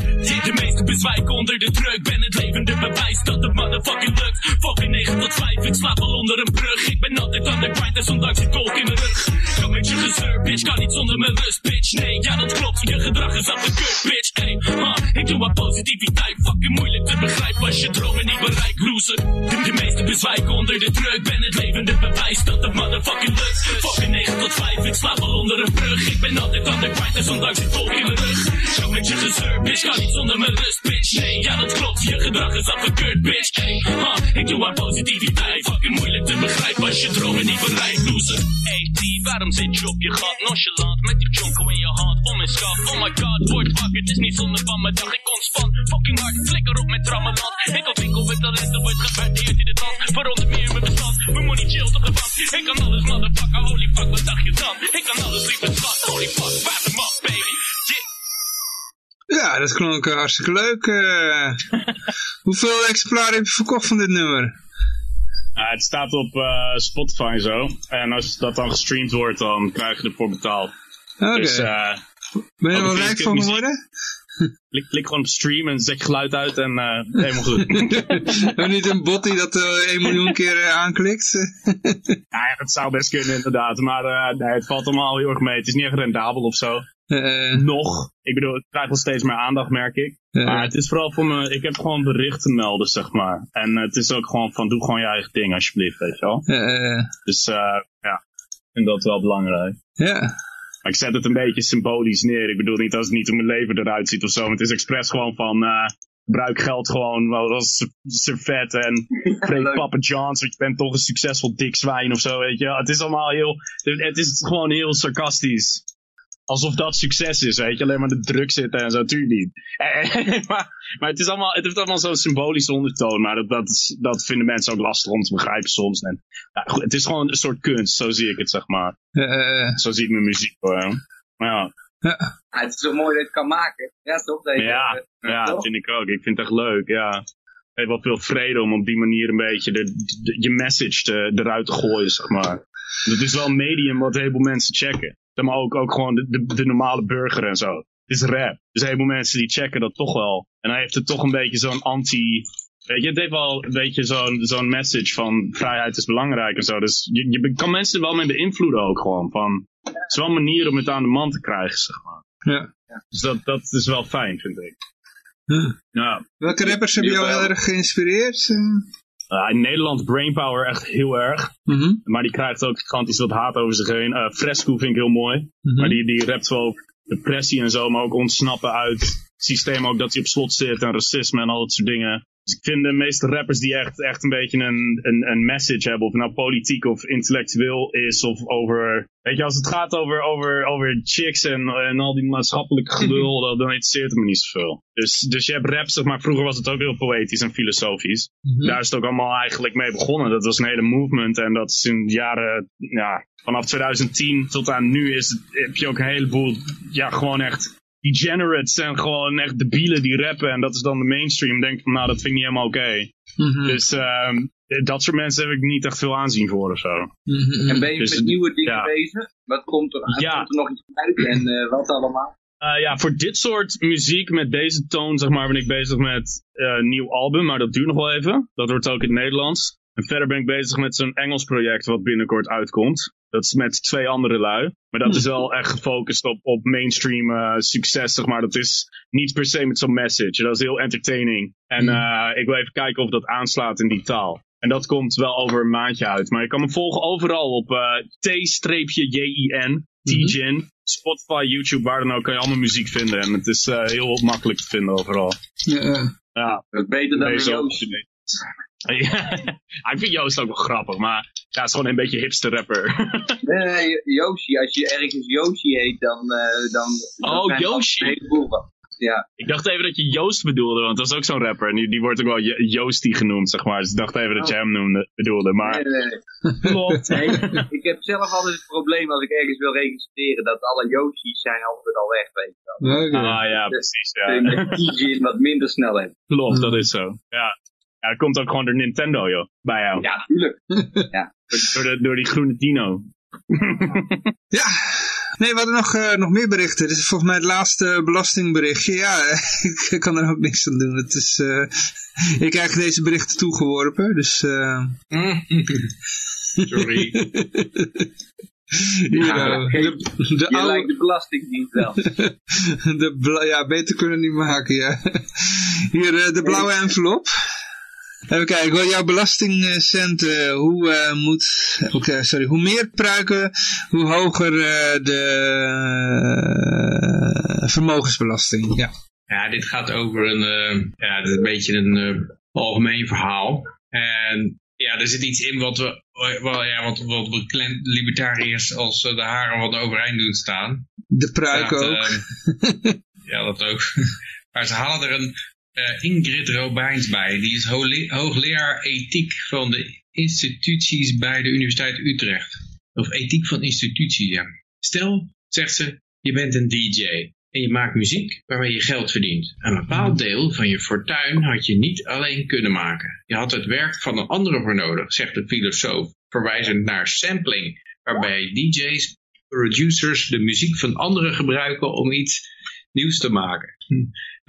De meeste bezwijken onder de druk, ben het levende bewijs dat het motherfucking lukt. Fucking 9 tot 5, ik slaap al onder een brug. Ik ben altijd aan de grind, en ondanks die tolk in de rug. Zo met je gezeur, bitch, kan niet zonder mijn rust, bitch. Nee, ja dat klopt, je gedrag is afgekeurd, bitch. Hey, ha, ik doe aan positiviteit, fucking moeilijk te begrijpen als je dromen niet bereikt, loser. De, de meeste bezwijken onder de druk, ben het levende bewijs dat het motherfucking lukt. Fucking 9 tot 5, ik slaap al onder een brug. Ik ben altijd aan de grind, en ondanks die tolk in de rug. Zo met je gezeur, bitch, kan niet zonder mijn rust, bitch. Nee, ja dat klopt, je gedrag is afgekeurd, bitch. Hey, ha, ik doe aan positiviteit, fucking moeilijk te begrijpen als je dromen niet bereikt, loser. Hey, T, waarom zit je op je gat? Nonchalant, met die chonko in je hand, om mijn schap. Oh my god, word wakker, het is niet zonde van mijn dag, ik ontspan. Fucking hard, flikker op met trammeland. Ik ontwikkel met talenten, word gewaardeerd in het land. Waaronder meer mijn bestand, mijn money chill tot de bank. Ik kan alles, motherfucker, holy fuck, wat dacht je dan? Ik kan alles, lieve schat, holy fuck, wijf hem op, baby. Ja, dat klonk eh, hartstikke leuk. eh. Hoeveel exemplaren heb je verkocht van dit nummer? Ja, het staat op eh, Spotify en zo. En als dat dan gestreamd wordt, dan krijg je ervoor betaald. Oké. Dus eh, ben je er wel rijk stuk van geworden? klik, klik gewoon op stream en zet geluid uit en eh, helemaal goed. En niet een bot die dat eh 1 miljoen keer aanklikt? ja, ja, het zou best kunnen inderdaad. Maar nee, het valt allemaal heel erg mee. Het is niet echt rendabel of zo. Eh, Nog. Ik bedoel, het krijgt wel steeds meer aandacht, merk ik. Maar het is vooral voor me, ik heb gewoon berichten melden, zeg maar. En het is ook gewoon van, doe gewoon je eigen ding alsjeblieft, weet je wel. Dus eh, ja, ik vind dat wel belangrijk. ja. Maar ik zet het een beetje symbolisch neer. Ik bedoel niet als het niet hoe mijn leven eruit ziet of zo. Maar het is expres gewoon van, eh, gebruik geld gewoon wel als servet en vreet Papa John's, want je bent toch een succesvol dik zwijn of zo, weet je. Het is allemaal heel, het is gewoon heel sarcastisch. Alsof dat succes is, weet je. Alleen maar de druk zitten en zo, natuurlijk niet. Eh, maar, maar het, is allemaal, het heeft allemaal zo'n symbolische ondertoon. Maar dat, dat, is- dat vinden mensen ook lastig om te begrijpen soms. En, ja, goed, het is gewoon een soort kunst, zo zie ik het, zeg maar. eh, Zo zie ik mijn muziek hoor. Maar ja, Ja, het is zo mooi dat je het kan maken. Ja, toch? Dat je, ja, eh, ja, toch? dat vind ik ook. Ik vind het echt leuk, ja. Het heeft wel veel vrede om op die manier een beetje de, de- je message te, eruit te gooien, zeg maar. Het is wel een medium wat een heleboel mensen checken. Zeg Maar ook, ook gewoon de, de, de normale burger en zo. Het is rap. Dus een heleboel mensen die checken dat toch wel. En hij heeft het toch een beetje zo'n anti... Weet je, het heeft wel een beetje zo'n zo'n message van vrijheid is belangrijk en zo. Dus je, je kan mensen er wel mee beïnvloeden ook gewoon. Van, het is wel een manier om het aan de man te krijgen, zeg maar. ja. Dus dat, dat is wel fijn, vind ik. Huh. Ja. Welke rappers hebben jou heel erg geïnspireerd? Uh, in Nederland Brainpower echt heel erg. mhm, Maar die krijgt ook gigantisch wat haat over zich heen. Uh, Fresco vind ik heel mooi. mhm. Maar die, die rapt wel over depressie en zo. Maar ook ontsnappen uit het systeem. Ook dat hij op slot zit. En racisme en al dat soort dingen. Dus ik vind de meeste rappers die echt, echt een beetje een, een, een message hebben. Of nou politiek of intellectueel is. Of over... Weet je, als het gaat over, over, over chicks en, en al die maatschappelijke gelul. dan, dan interesseert het me niet zoveel. Dus, dus je hebt rap, zeg maar. Vroeger was het ook heel poëtisch en filosofisch Mhm. daar is het ook allemaal eigenlijk mee begonnen. Dat was een hele movement en dat is in de jaren, ja, vanaf 2010 tot aan nu is het, heb je ook een heleboel, ja, gewoon echt degenerates en gewoon echt debielen die rappen en dat is dan de mainstream. Denk van, nou, dat vind ik niet helemaal oké. Mhm, Dus ehm, dat soort mensen heb ik niet echt veel aanzien voor of zo. mhm, En ben je Dus met nieuwe dingen ja. bezig? Wat komt er, Ja. komt er nog iets uit en eh, wat allemaal? Eh, ja, voor dit soort muziek met deze toon, zeg maar, ben ik bezig met eh, een nieuw album, maar dat duurt nog wel even. Dat wordt ook in het Nederlands. En verder ben ik bezig met zo'n Engels project wat binnenkort uitkomt. Dat is met twee andere lui. Maar dat is wel echt gefocust op, op mainstream eh, succes, zeg maar. Dat is niet per se met zo'n message. Dat is heel entertaining. En eh, ik wil even kijken of dat aanslaat in die taal. En dat komt wel over een maandje uit. Maar je kan me volgen overal op eh, T-J-I-N, T-Jin, Spotify, YouTube, waar dan ook kan je allemaal muziek vinden. En het is eh, heel makkelijk te vinden overal. Ja. Ja, beter dan. Joost. Ja, ik vind Joost ook wel grappig, maar ja, het is gewoon een beetje hipster rapper. Nee, Yoshi, als je ergens Yoshi heet, dan... eh dan Oh, dan Yoshi. Ja, ik dacht even dat je Joost bedoelde, want dat is ook zo'n rapper. En die, die wordt ook wel Jo- Joostie genoemd, zeg maar. Dus ik dacht even dat je hem noemde, bedoelde. Maar nee, nee, nee. klopt. Nee, ik heb zelf altijd het probleem als ik ergens wil registreren, dat alle Yoshi's zijn altijd al weg, weet je wel. Ah ja, precies. Dat je Ja. met Kijin wat minder snel hebt. Klopt, dat is zo. Ja. Ja, dat komt ook gewoon door Nintendo, joh. Bij jou. Ja, tuurlijk. Door, de, door die groene dino. Ja, nee, we hadden nog, eh, nog meer berichten. Dit is volgens mij het laatste belastingberichtje. Ja, ik kan er ook niks aan doen. Het is, eh, ik krijg deze berichten toegeworpen, dus... eh, Sorry. Ja, geen- de, de oude- lijkt de belastingdienst wel. de bla- ja, beter kunnen we niet maken, ja. Hier, eh, de blauwe envelop. Even kijken, wat jouw belastingcent, eh, hoe eh, moet, oké, sorry, hoe meer pruiken, hoe hoger eh, de eh, vermogensbelasting, ja. Ja, dit gaat over een, eh, ja, dit is een beetje een eh, algemeen verhaal. En ja, er zit iets in wat we, wel, ja, wat, wat we libertariërs als eh, de haren wat overeind doen staan. De pruiken ook. eh, ja, dat ook. maar ze halen er een eh, Ingrid Robijns bij. Die is hoogleraar ethiek van de instituties bij de Universiteit Utrecht. Of ethiek van instituties, ja. Stel, zegt ze, je bent een DJ en je maakt muziek waarmee je geld verdient. Een bepaald deel van je fortuin had je niet alleen kunnen maken. Je had het werk van een andere voor nodig, zegt de filosoof, verwijzend naar sampling, waarbij DJ's, producers de muziek van anderen gebruiken om iets nieuws te maken.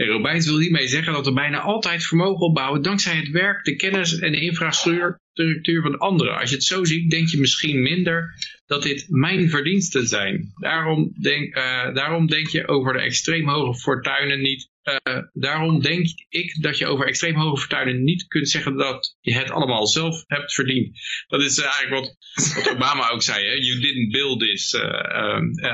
En Robijns wil hiermee zeggen dat we bijna altijd vermogen opbouwen dankzij het werk, de kennis en de infrastructuur van anderen. Als je het zo ziet, denk je misschien minder dat dit mijn verdiensten zijn. Daarom denk, eh, daarom denk je over de extreem hoge fortuinen niet. eh, daarom denk ik dat je over extreem hoge fortuinen niet kunt zeggen dat je het allemaal zelf hebt verdiend. Dat is eh, eigenlijk wat, Obama ook zei. Hè? You didn't build this.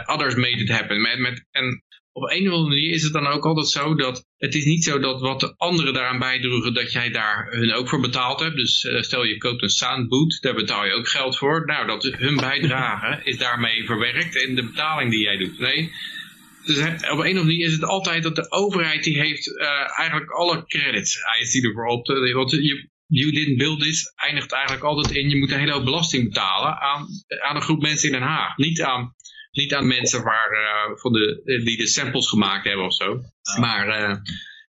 others made it happen. Met, met, en op een of andere manier is het dan ook altijd zo dat het is niet zo dat wat de anderen daaraan bijdroegen, dat jij daar hun ook voor betaald hebt. Dus eh, stel je koopt een soundboot, daar betaal je ook geld voor. Nou, dat hun bijdrage is daarmee verwerkt in de betaling die jij doet. Nee, dus op een of andere manier is het altijd dat de overheid die heeft eh, eigenlijk alle credits eist die ervoor op. te- Want je, you didn't build this eindigt eigenlijk altijd in je moet een hele hoop belasting betalen aan, aan een groep mensen in Den Haag. Niet aan, niet aan mensen waar, eh, van de, die de samples gemaakt hebben of zo. Maar, eh,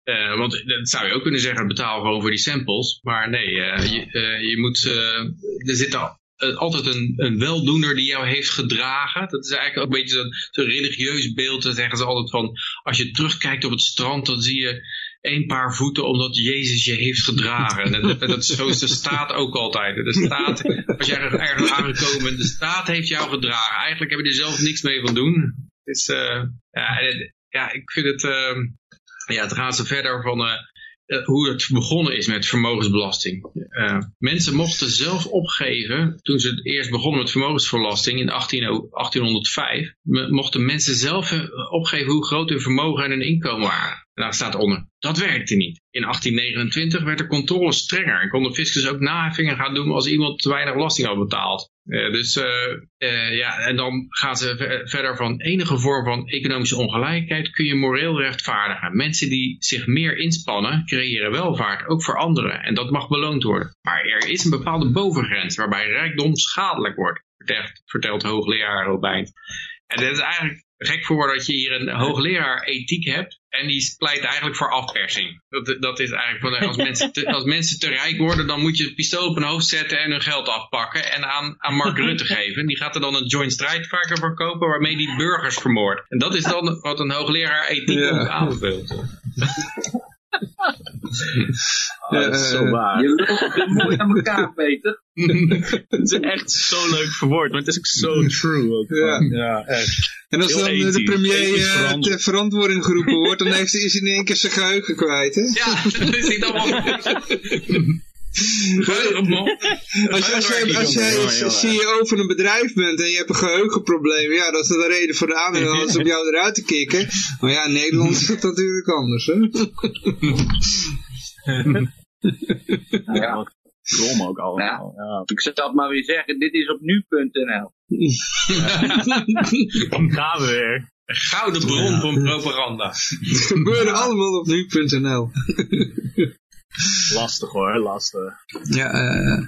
eh, want dat zou je ook kunnen zeggen, betaal gewoon voor die samples. Maar nee, eh, je, eh, je moet, eh, er zit al, eh, altijd een, een weldoener die jou heeft gedragen. Dat is eigenlijk ook een beetje zo'n religieus beeld. Dan zeggen ze altijd van, als je terugkijkt op het strand, dan zie je één paar voeten omdat Jezus je heeft gedragen. En dat, dat, zo is de staat ook altijd. De staat, als jij er ergens aangekomen bent, de staat heeft jou gedragen. Eigenlijk heb je er zelf niks mee van doen. Eh, ja, ik vind het, eh, ja, het gaat zo verder van eh, hoe het begonnen is met vermogensbelasting. Eh, mensen mochten zelf opgeven, toen ze het eerst begonnen met vermogensbelasting in 18, o- 1805, me- mochten mensen zelf eh, opgeven hoe groot hun vermogen en hun inkomen waren. En daar staat onder, dat werkte niet. In 1829 werd de controle strenger en kon de fiscus ook naheffingen gaan doen als iemand te weinig belasting had betaald. Eh, dus eh, eh, ja, en dan gaan ze ver- verder van enige vorm van economische ongelijkheid kun je moreel rechtvaardigen. Mensen die zich meer inspannen, creëren welvaart, ook voor anderen. En dat mag beloond worden. Maar er is een bepaalde bovengrens waarbij rijkdom schadelijk wordt, vertelt, vertelt hoogleraar Robijn. En dat is eigenlijk gek voor dat je hier een hoogleraar ethiek hebt. En die pleit eigenlijk voor afpersing. Dat, dat is eigenlijk van als mensen, te, als mensen te rijk worden, dan moet je het pistool op hun hoofd zetten en hun geld afpakken. En aan, aan Mark Rutte geven. Die gaat er dan een joint strijdvarken voor kopen waarmee die burgers vermoordt. En dat is dan wat een hoogleraar ethiek Ja. aanbeveelt. Oh, dat is zo Eh, waar. Je weer mooi aan elkaar, Peter. Het is echt zo leuk verwoord, maar het is ook zo true. Ook Ja. ja, echt. En als Heel dan eh, de premier eh, ter verantwoording geroepen wordt, dan heeft, is hij in één keer zijn geheugen kwijt. Hè? Ja, dat is niet allemaal... Als, je- als, jij, als jij. CEO van een bedrijf bent en je hebt een geheugenprobleem, ja, dat is de reden voor de aandeelhouders om jou eruit te kicken. Maar ja, in Nederland is het natuurlijk anders. Hè? Ja. Krom ook allemaal. Ja. Ik zal het maar weer zeggen, dit is op nu.nl. Gaan we weer. Gouden bron van propaganda. Het gebeurde allemaal op nu.nl. Lastig hoor, lastig. Ja, eh,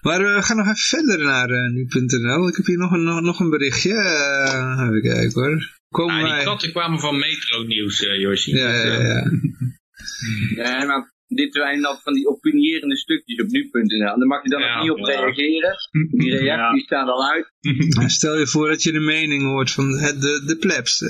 maar eh, we gaan nog even verder naar eh, nu.nl. Ik heb hier nog een, nog, nog een berichtje. Eh, even kijken hoor. Komen Ah, die wij... katten kwamen van Metro Nieuws, eh Yoshi. Ja, ja, ja. Ja, maar dit zijn dan van die opinierende stukjes op nu.nl. En daar mag je dan Ja, ook niet op ja. reageren. Die reacties staan al uit. Maar Stel je voor dat je de mening hoort van het, de, de plebs.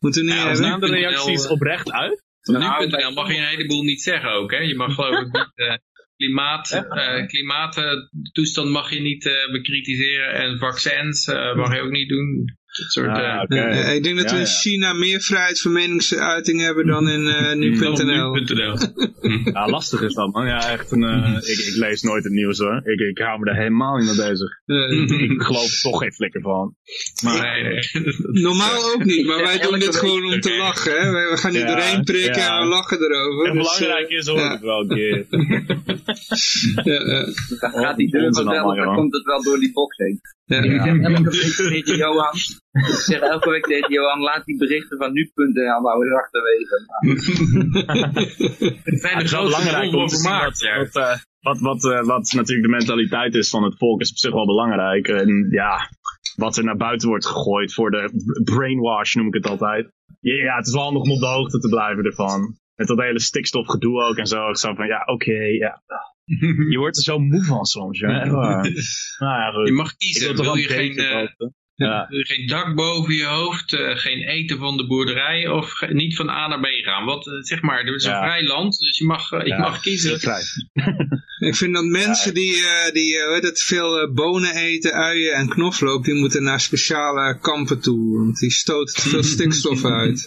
Moeten we niet Ja, als hebben. Staan de reacties eh, oprecht uit? Nu.nl mag je een heleboel niet zeggen ook, hè. Je mag geloof ik niet... eh, Klimaat, eh klimaattoestand mag je niet eh, bekritiseren en vaccins mag je ook niet doen. Dat soort, Ah, eh. Eh, ik denk dat Ja, we in ja. China meer vrijheid van meningsuiting hebben dan in eh, dan nu.nl. nu.nl. Ja, lastig is dat man. Ja, echt een, eh, ik, ik lees nooit het nieuws hoor. Ik, ik hou me er helemaal niet mee bezig. Eh, Ik geloof er toch geen flikker van. Maar normaal ook niet, maar wij doen dit gewoon om te lachen. Hè? We, gaan niet Ja, doorheen prikken ja. en we lachen erover. het Dus, eh, belangrijk is hoor ja. ik wel een keer. ja, eh, Dan Oh, gaat die deur onzin vanzelf, allemaal, dan komt het wel door die box heen. Ja. Ik zeg elke week tegen Johan, ik zeg elke week tegen Johan, laat die berichten van nu.nl nou eens achterwege. Het zijn Het de is wel grootste belangrijk om te zien vermaak. wat, Ja. wat, eh, wat, wat, eh, wat natuurlijk de mentaliteit is van het volk is op zich wel belangrijk. En ja, wat er naar buiten wordt gegooid voor de brainwash noem ik het altijd. Ja, het is wel handig om op de hoogte te blijven ervan. Met dat hele stikstofgedoe ook en zo. Ik zo van, ja, oké, ja. Je wordt er zo moe van soms, waar. Nou ja, goed. Je mag Ik kiezen. wil toch Wil je een geen, eh. Ja. geen dak boven je hoofd, eh, geen eten van de boerderij of ge- niet van A naar B gaan? Wat, eh, zeg maar, er is een Ja. vrij land, dus je mag, je Ja. mag kiezen. Ik. Ik vind dat mensen die, eh, die hoe heet het, veel bonen eten, uien en knoflook, die moeten naar speciale kampen toe. Want die stoten te veel stikstof uit.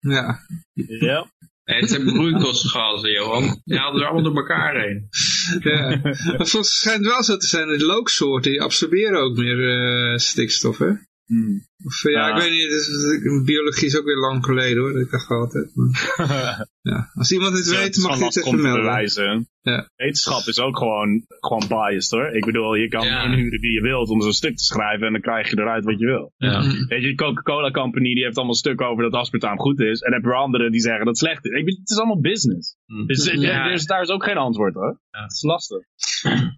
ja. Ja. Nee, het zijn broeikasgazen, Johan. Je haalt er allemaal door elkaar heen. ja. Maar volgens schijnt wel zo te zijn, dat de looksoorten die absorberen ook meer eh, stikstof, hè? Hmm. Of, eh, ja, Ja. ik weet niet, dus, biologie is ook weer lang geleden hoor, dat ik dacht altijd. Maar, ja. Als iemand het Ja, weet, mag je het even melden. bewijzen. Ja. Wetenschap is ook gewoon, gewoon biased hoor. Ik bedoel, je kan Ja. inhuren wie je wilt om zo'n stuk te schrijven en dan krijg je eruit wat je wil. Ja. Weet je, de Coca-Cola Company die heeft allemaal stukken over dat aspartaam goed is. En dan heb je anderen die zeggen dat het slecht is. Ik bedoel, het is allemaal business. Dus er- Ja. er is, daar is ook geen antwoord hoor. Het is lastig.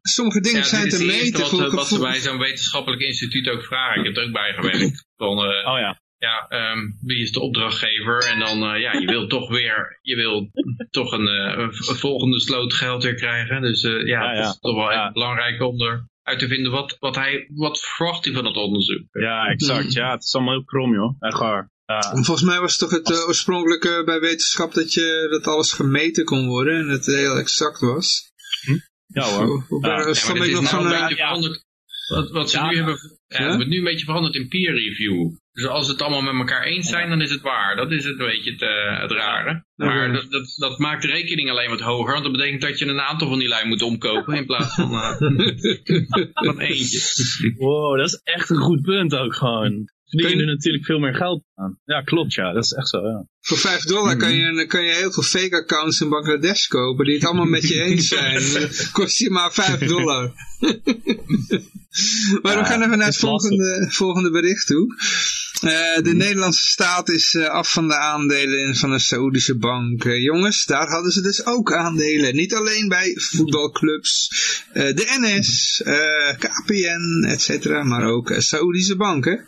Sommige dingen Ja, zijn te meten wat, voor eh, wat ze bij zo'n wetenschappelijk instituut ook vragen. Ik heb er ook bij gewerkt. Van, eh, Oh ja. ja, ehm, wie is de opdrachtgever? En dan, eh, ja, je wil toch weer, je wil toch een, eh, een een volgende sloot geld weer krijgen. Dus eh, ja, Ja, het ja. is toch wel Ja. echt belangrijk om er uit te vinden wat, wat hij, wat verwacht hij van het onderzoek. Ja, exact. Ja, het is allemaal heel krom joh. Echt waar. Ja. Volgens mij was het toch het oorspronkelijke bij wetenschap dat, je, dat alles gemeten kon worden en het heel exact was. Ja hoor. Of- of- Ja. maar ik nog van. Wat, wat ze Ja. nu hebben, ja, Ja? het wordt nu een beetje veranderd in peer review. Dus als het allemaal met elkaar eens zijn, dan is het waar. Dat is het, weet je, het, eh, het rare. Maar dat, dat, dat maakt de rekening alleen wat hoger. Want dat betekent dat je een aantal van die lui moet omkopen in plaats van, eh, van eentje. Wow, dat is echt een goed punt ook gewoon. Verdienen er natuurlijk veel meer geld aan. Ja, klopt ja. Dat is echt zo, ja. Voor 5 dollar kan, Mhm. je, kan je heel veel fake accounts in Bangladesh kopen die het allemaal met je eens zijn. Dat kost je maar 5 dollar. maar we gaan even naar het volgende, volgende bericht toe. Eh, de Nederlandse staat is eh, af van de aandelen in- van de Saoedische bank. Eh, jongens, daar hadden ze dus ook aandelen. Niet alleen bij voetbalclubs, eh, de NS, eh, KPN, et cetera, maar ook Saoedische banken.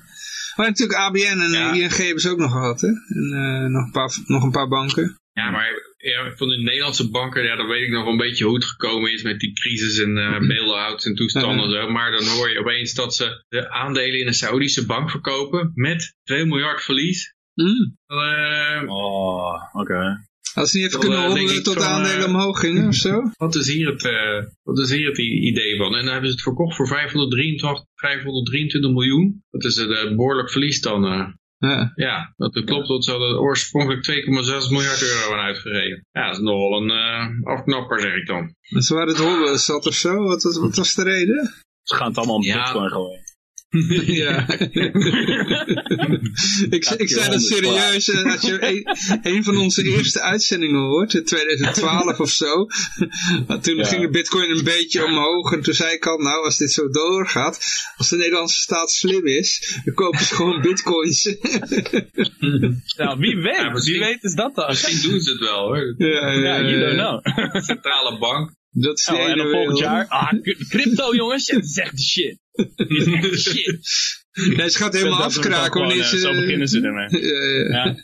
Maar natuurlijk ABN en Ja. eh, ING hebben ze ook nog gehad, hè? En eh, nog, een paar, nog een paar banken. Ja, maar ja, van de Nederlandse banken, ja, dan weet ik nog een beetje hoe het gekomen is met die crisis en eh bail-outs en toestanden en zo. Maar dan hoor je opeens dat ze de aandelen in een Saoedische bank verkopen met 2 miljard verlies. Mm. Eh, Oh, oké. Als ze niet even kunnen eh, tot de van, aandelen eh, omhoog gingen of zo. Wat is hier het, eh, wat is hier het idee van? En dan hebben ze het verkocht voor 523, 523 miljoen. Dat is een eh, behoorlijk verlies dan. eh. Ja. ja, dat klopt. Dat ze hadden oorspronkelijk 2,6 miljard euro aan uitgegeven. Ja, dat is nogal een eh, afknapper, zeg ik dan. Ze waren het hobbelen zat of zo. Wat was, wat was de reden? Ze gaan het allemaal om Ja. bitcoin gooien. Ja. ik, ik zei dat serieus. eh, Als je een, een van onze eerste uitzendingen hoort, in 2012 of zo. toen Ja. ging de bitcoin een beetje omhoog. En toen zei ik al, nou als dit zo doorgaat. Als de Nederlandse staat slim is, dan kopen ze gewoon bitcoins. Nou, wie weet. Ja, wie weet is dat dan. Misschien doen ze het wel hoor. ja, Ja, you don't know. Centrale bank. Dat is Oh, en dan volgend jaar, ah, crypto jongens, ja, dat is echt de shit. Dat is echt de shit. Nee, ze gaat helemaal afkraken gewoon, wanneer eh, ze... Zo beginnen ze ermee. Ja, ja. Ja.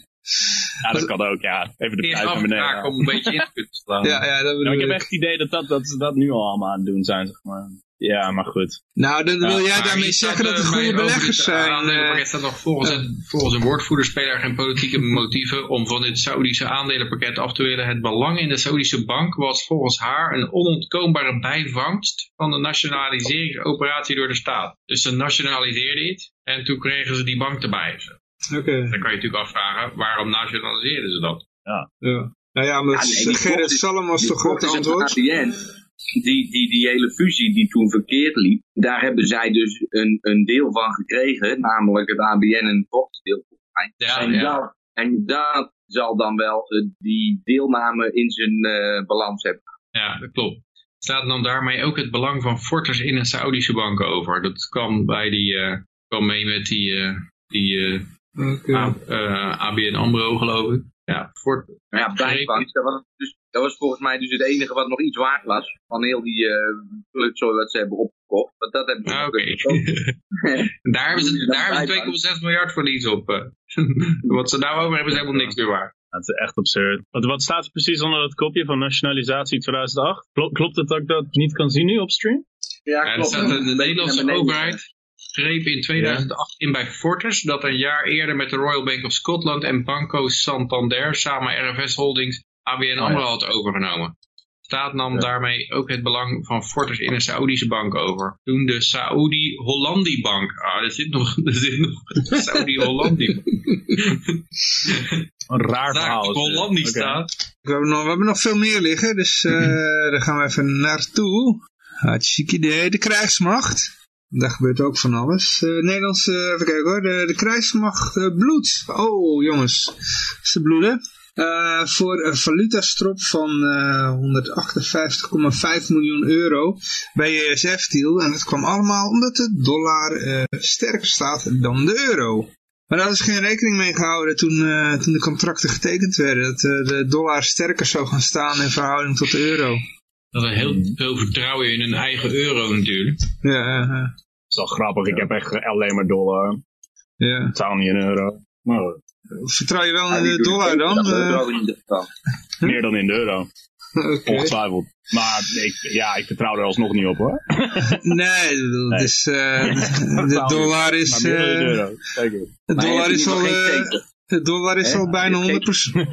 ja, dat kan ook, ja. Even de prijs naar beneden. afkraken om een beetje in te kunnen slaan. Ja, ja, dat Ja, bedoel ik heb ik. echt het idee dat, dat, dat ze dat nu al allemaal aan het doen zijn, zeg maar. Ja, maar goed. Nou, dan wil jij daarmee zeggen dat eh, goede beleggers zijn. aandelenpakket eh. staat nog volgens, een, volgens een woordvoerder spelen er geen politieke motieven om van dit Saoedische aandelenpakket af te willen. Het belang in de Saoedische bank was volgens haar een onontkoombare bijvangst van de nationaliseringsoperatie door de staat. Dus ze nationaliseerden iets en toen kregen ze die bank erbij. Oké. Dan kan je natuurlijk afvragen, waarom nationaliseerden ze dat? Ja. Nou ja, maar Ja, nee, Gerrit Salm was toch het een antwoord? Die, die, die hele fusie die toen verkeerd liep, daar hebben zij dus een, een deel van gekregen, namelijk het ABN en het. Ja, en, ja. Dat, en dat zal dan wel eh, die deelname in zijn eh, balans hebben. Ja, dat klopt. Staat dan daarmee ook het belang van Fortis in een Saoedische bank over? Dat kwam bij die, eh, kwam mee met die, eh, die eh, eh, ABN AMRO geloof ik. Ja, Fort, ja, bijvangst, dat was, dus, dat was volgens mij dus het enige wat nog iets waard was van heel die eh plutzooi wat ze hebben opgekocht. Want dat hebben ze Ah, Oké. kunnen daar hebben ze, daar hebben ze 2,6 miljard verlies op. eh. wat ze nou over hebben is helemaal niks meer waard. Dat is echt absurd. Wat, wat staat er precies onder dat kopje van nationalisatie 2008? Klopt, klopt het dat ik dat niet kan zien nu op stream? Ja, Ja, er klopt. staat de, Nederlandse overheid greep in 2008 in bij Fortis, dat een jaar eerder met de Royal Bank of Scotland en Banco Santander samen RFS Holdings ABN AMRO had overgenomen. De staat nam daarmee ook het belang van Fortis in een Saoedische bank over. Toen de Saudi Hollandi Bank. Ah, er zit nog, er zit nog een Saudi Hollandi Bank. Een raar verhaal. Hollandi staat. We hebben, nog, we hebben nog veel meer liggen, dus eh, daar gaan we even naartoe. Hartstikke idee. De krijgsmacht. Daar gebeurt ook van alles. Eh Nederlandse, even kijken hoor, de, de krijgsmacht eh, bloed. Oh jongens, ze bloeden. Eh, voor een valutastrop van eh 158,5 miljoen euro bij ESF-deal. En dat kwam allemaal omdat de dollar eh, sterker staat dan de euro. Maar daar hadden ze geen rekening mee gehouden toen, eh, toen de contracten getekend werden. Dat eh, de dollar sterker zou gaan staan in verhouding tot de euro. Dat er heel veel vertrouwen in hun eigen euro natuurlijk. Ja, ja, ja. Dat is wel grappig. Ik heb echt alleen maar dollar. ja. Het taal niet in euro. Maar goed, Vertrouw je wel Ja, in de dollar dan? Eh, meer dan in de euro. Oké. Ongetwijfeld. Maar ik, ja, ik vertrouw er alsnog niet op hoor. Nee, is, eh, de, de dollar is, Maar meer dan in de eh, euro. Eens. de Maar dollar is al, eh, de dollar is al bijna Heeft 100%.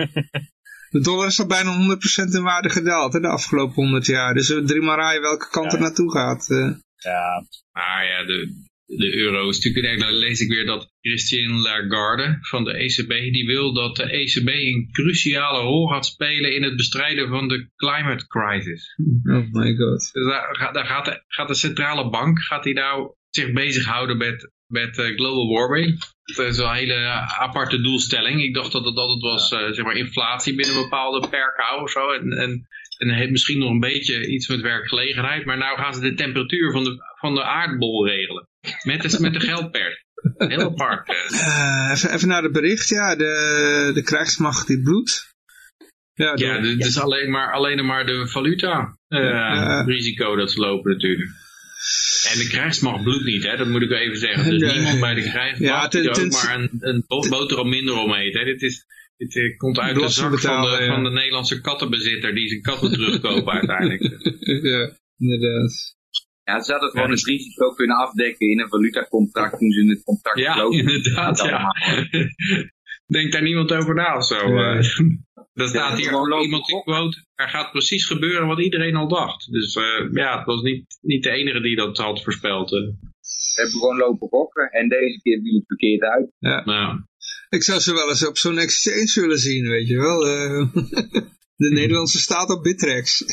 De dollar is al bijna 100% in waarde gedaald hè, de afgelopen 100 jaar. Dus we drie maar raaien welke kant Ja. het naartoe gaat. eh. Ja, Maar ja, de, de euro is natuurlijk, dan lees ik weer dat Christine Lagarde van de ECB, die wil dat de ECB een cruciale rol gaat spelen in het bestrijden van de climate crisis. Oh my god. Dus daar, gaat- daar gaat, de, gaat de centrale bank, gaat die nou zich bezighouden met, met eh, global warming? Dat is wel een hele aparte doelstelling. Ik dacht dat het altijd was, eh, zeg maar, inflatie binnen een bepaalde perk houden of zo. En, en, en heeft misschien nog een beetje iets met werkgelegenheid. Maar nou gaan ze de temperatuur van de, van de aardbol regelen. Met de, met de geldpers. Heel apart. eh. Eh, even, even naar het bericht. Ja, de, de krijgsmacht die bloedt. Ja, Ja, dit is alleen maar, alleen maar de valuta eh, risico dat ze lopen natuurlijk. En de krijgsmacht bloedt niet, hè? dat moet ik wel even zeggen. Er is Nee. niemand bij de krijgsmacht Ja, ten- die ook ten- maar een, een bo- boterham minder om eet. Hè? Dit, is, dit komt uit de zak van de, betalen, ja. van de Nederlandse kattenbezitter die zijn katten terugkopen uiteindelijk. ja, inderdaad. Ja, ze hadden gewoon Ja, het risico kunnen afdekken in een valutacontract toen ze in het contract Ja, sloten. inderdaad. Ja. Denkt daar niemand over na of zo? Ja. eh. Er staat Ja, hier gewoon lopen iemand die quote, er gaat precies gebeuren wat iedereen al dacht. Dus eh, ja, het was niet, niet de enige die dat had voorspeld. eh. We hebben gewoon lopen gokken en deze keer viel het verkeerd uit. Nou, Ik zou ze wel eens op zo'n exchange willen zien, weet je wel. eh. de Nederlandse staat op Bittrex.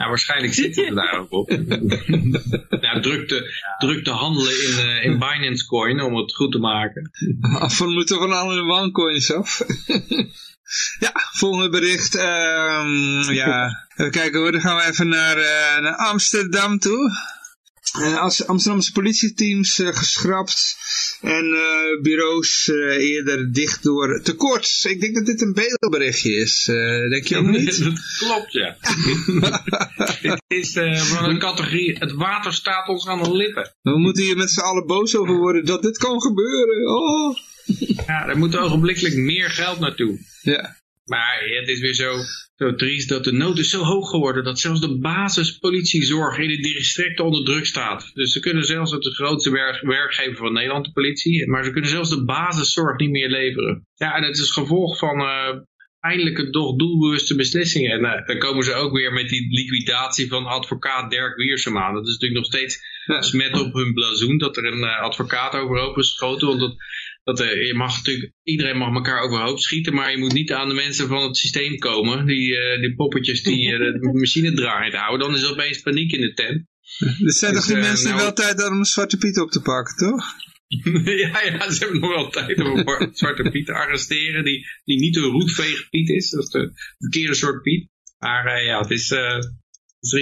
Nou, waarschijnlijk zitten ze daar ook op. nou, druk, te, druk te handelen in, eh, in Binance Coin om het goed te maken. Af van moeten van alle OneCoins af. ja, volgende bericht. ehm, ja, even kijken hoor. Dan gaan we even naar, eh, naar Amsterdam toe. Eh, als Amsterdamse politieteams eh, geschrapt en eh, bureaus eh, eerder dicht door tekort. Ik denk dat dit een bedelberichtje is. Eh, denk je ook niet? dat klopt, ja. Het is van een categorie, het water staat ons aan de lippen. We moeten hier met z'n allen boos over worden dat dit kan gebeuren. Oh. Ja, er moet ogenblikkelijk meer geld naartoe. Ja. Maar het is weer zo, zo triest dat de nood is zo hoog geworden dat zelfs de basispolitiezorg in de districten onder druk staat. Dus ze kunnen zelfs het de grootste werk, werkgever van Nederland, de politie, maar ze kunnen zelfs de basiszorg niet meer leveren. Ja, en het is gevolg van eh, eindelijke toch doelbewuste beslissingen. En eh, dan komen ze ook weer met die liquidatie van advocaat Dirk Wiersum aan. Dat is natuurlijk nog steeds smet op hun blazoen dat er een eh, advocaat overhoop is geschoten. Want dat, dat, eh, je mag natuurlijk, iedereen mag elkaar overhoop schieten, maar je moet niet aan de mensen van het systeem komen. Die, eh, die poppetjes die eh, de machine draaiend houden. Dan is er opeens paniek in de tent. Er zijn Dus, toch die mensen nou- wel tijd om een zwarte piet op te pakken, toch? ja, ja, ze hebben nog wel tijd om een zwarte Piet te arresteren. Die, die niet een roetveeg Piet is. Dat is de verkeerde soort Piet. Maar ja, het is...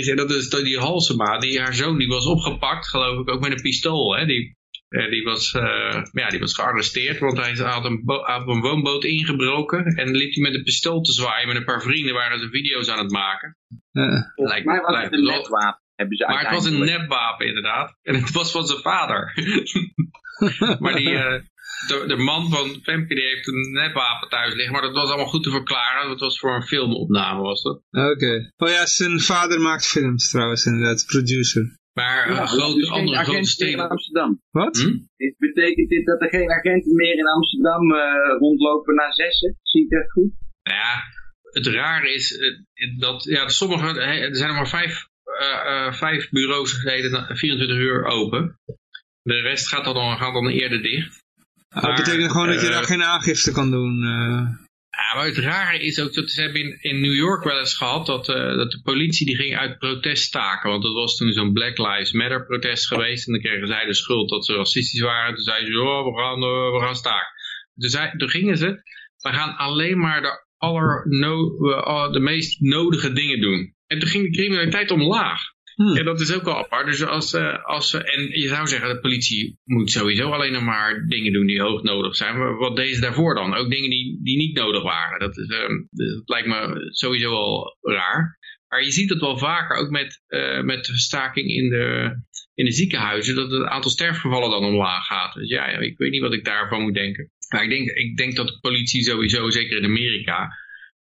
En dat is die Halsema, die, haar zoon, die was opgepakt, geloof ik, ook met een pistool. Hè? Die, die, was, eh, ja, die was gearresteerd, want hij had een, had een woonboot ingebroken. En liep hij met een pistool te zwaaien met een paar vrienden, waren ze video's aan het maken. Volgens Lijkt- mij was lijkt het een netwapen. Hebben ze Maar het was een nepwapen inderdaad. En het was van zijn vader. maar die, eh, de, de man van Femke die heeft een nepwapen thuis liggen. Maar dat was allemaal goed te verklaren. Dat was voor een filmopname was dat. Oké. Oh ja, zijn vader maakt films trouwens, inderdaad, producer. Maar Ja, een grote, dus geen andere grote agenten meer in steden... Amsterdam. Wat? Hm? Betekent dit dat er geen agenten meer in Amsterdam eh, rondlopen naar zessen? Zie ik dat goed? Nou ja, het rare is eh, dat ja, sommige, er zijn er maar vijf, eh, eh, vijf bureaus gereden, 24 uur open. De rest gaat dan, gaat dan eerder dicht. Oh, dat betekent gewoon dat je daar geen aangifte kan doen. Ja, maar het rare is ook dat ze hebben in, New York wel eens gehad dat, eh, dat de politie die ging uit protest staken. Want dat was toen zo'n Black Lives Matter protest geweest. En dan kregen zij de schuld dat ze racistisch waren. Toen zeiden ze, oh, we gaan, eh, we gaan staken. Toen, zei, toen gingen ze, we gaan alleen maar de, aller no, eh, de meest nodige dingen doen. En toen ging de criminaliteit omlaag. Hm. Ja, dat is ook wel apart. Dus als, eh, als, ze- en je zou zeggen, de politie moet sowieso alleen nog maar dingen doen die hoog nodig zijn. Maar wat deden ze daarvoor dan? Ook dingen die, die niet nodig waren. Dat, is, ehm, dat lijkt me sowieso wel raar. Maar je ziet het wel vaker, ook met, eh, met de staking in de, in de ziekenhuizen, dat het aantal sterfgevallen dan omlaag gaat. Dus ja, ik weet niet wat ik daarvan moet denken. Maar ik denk, ik denk dat de politie sowieso, zeker in Amerika,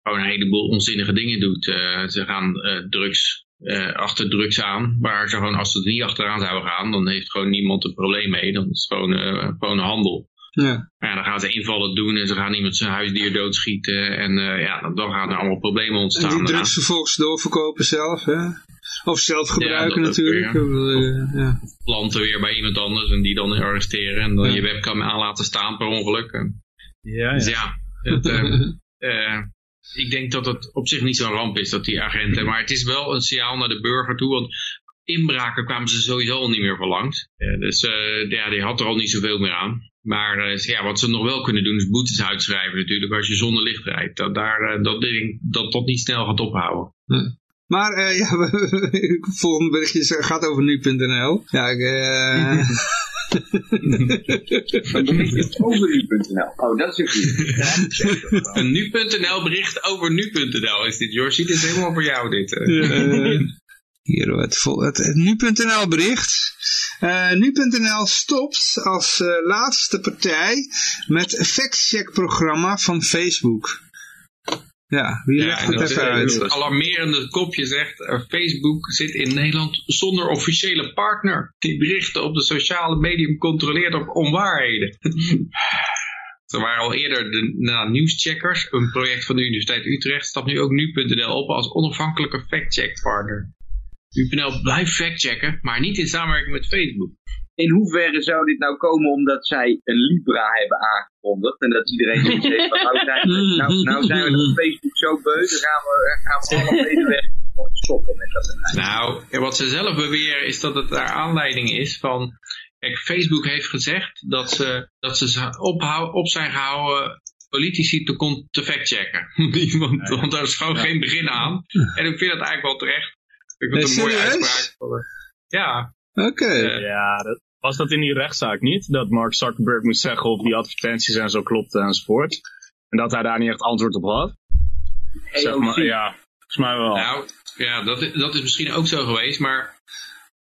gewoon een heleboel onzinnige dingen doet. Eh, ze gaan eh, drugs eh, achter drugs aan. Maar ze gewoon, als ze er niet achteraan zouden gaan, dan heeft gewoon niemand een probleem mee. Dan is het gewoon, eh, gewoon een handel. Ja. Maar ja, dan gaan ze invallen doen en ze gaan iemand zijn huisdier doodschieten. En eh, ja, dan, dan gaan er allemaal problemen En ontstaan. die daarna. drugs vervolgens doorverkopen zelf, hè? Of zelf Ja, gebruiken natuurlijk. weer. Eh, ja. Planten weer bij iemand anders en die dan arresteren. En dan Ja. je webcam aan laten staan per ongeluk. En, Ja, dus ja. ja, het, eh, eh, ik denk dat het op zich niet zo'n ramp is dat die agenten. Maar het is wel een signaal naar de burger toe. Want inbraken kwamen ze sowieso al niet meer verlangd. Eh, dus eh, ja, die had er al niet zoveel meer aan. Maar eh, ja, wat ze nog wel kunnen doen is boetes uitschrijven natuurlijk. Als je zonder licht rijdt. Dat, daar, eh, dat, ding- dat dat niet snel gaat ophouden. Maar eh, ja, het volgende berichtje gaat over nu.nl. Ja, ik, eh, Over nu.nl. Oh, dat is een goede. Een nu.nl bericht over nu.nl is dit, Jorsi. Dit is helemaal voor jou dit. eh. Hier het, het, het nu.nl bericht. Eh, nu.nl stopt als eh, laatste partij met factcheck programma van Facebook. Ja, wie legt en het dat, even uit? het alarmerende kopje zegt, eh, Facebook zit in Nederland zonder officiële partner. Die berichten op de sociale medium controleert op onwaarheden. Er waren al eerder de nou, nieuwscheckers, een project van de Universiteit Utrecht, stapt nu ook nu.nl op als onafhankelijke fact-check partner. Nu.nl blijft factchecken, maar niet in samenwerking met Facebook. In hoeverre zou dit nou komen omdat zij een Libra hebben aangekondigd en dat iedereen zoiets heeft van nou zijn we, nou, nou zijn we op Facebook zo beu, dan gaan we, gaan we alle medewerkers gewoon stoppen met dat. Nou, en wat ze zelf beweren is dat het daar aanleiding is van... Kijk, Facebook heeft gezegd dat ze, dat ze ze ophou- op zijn gehouden politici te, kon- te factchecken. want, want daar is gewoon geen begin aan. En ik vind dat eigenlijk wel terecht. Ik vind Nee, het een mooie serieus? uitspraak. Ja, Oké. Ja, dat, was dat in die rechtszaak niet? Dat Mark Zuckerberg moest zeggen of die advertenties en zo klopten enzovoort. En dat hij daar niet echt antwoord op had. Zeg maar, ja, volgens mij wel. Nou, ja, dat, is- dat is misschien ook zo geweest, maar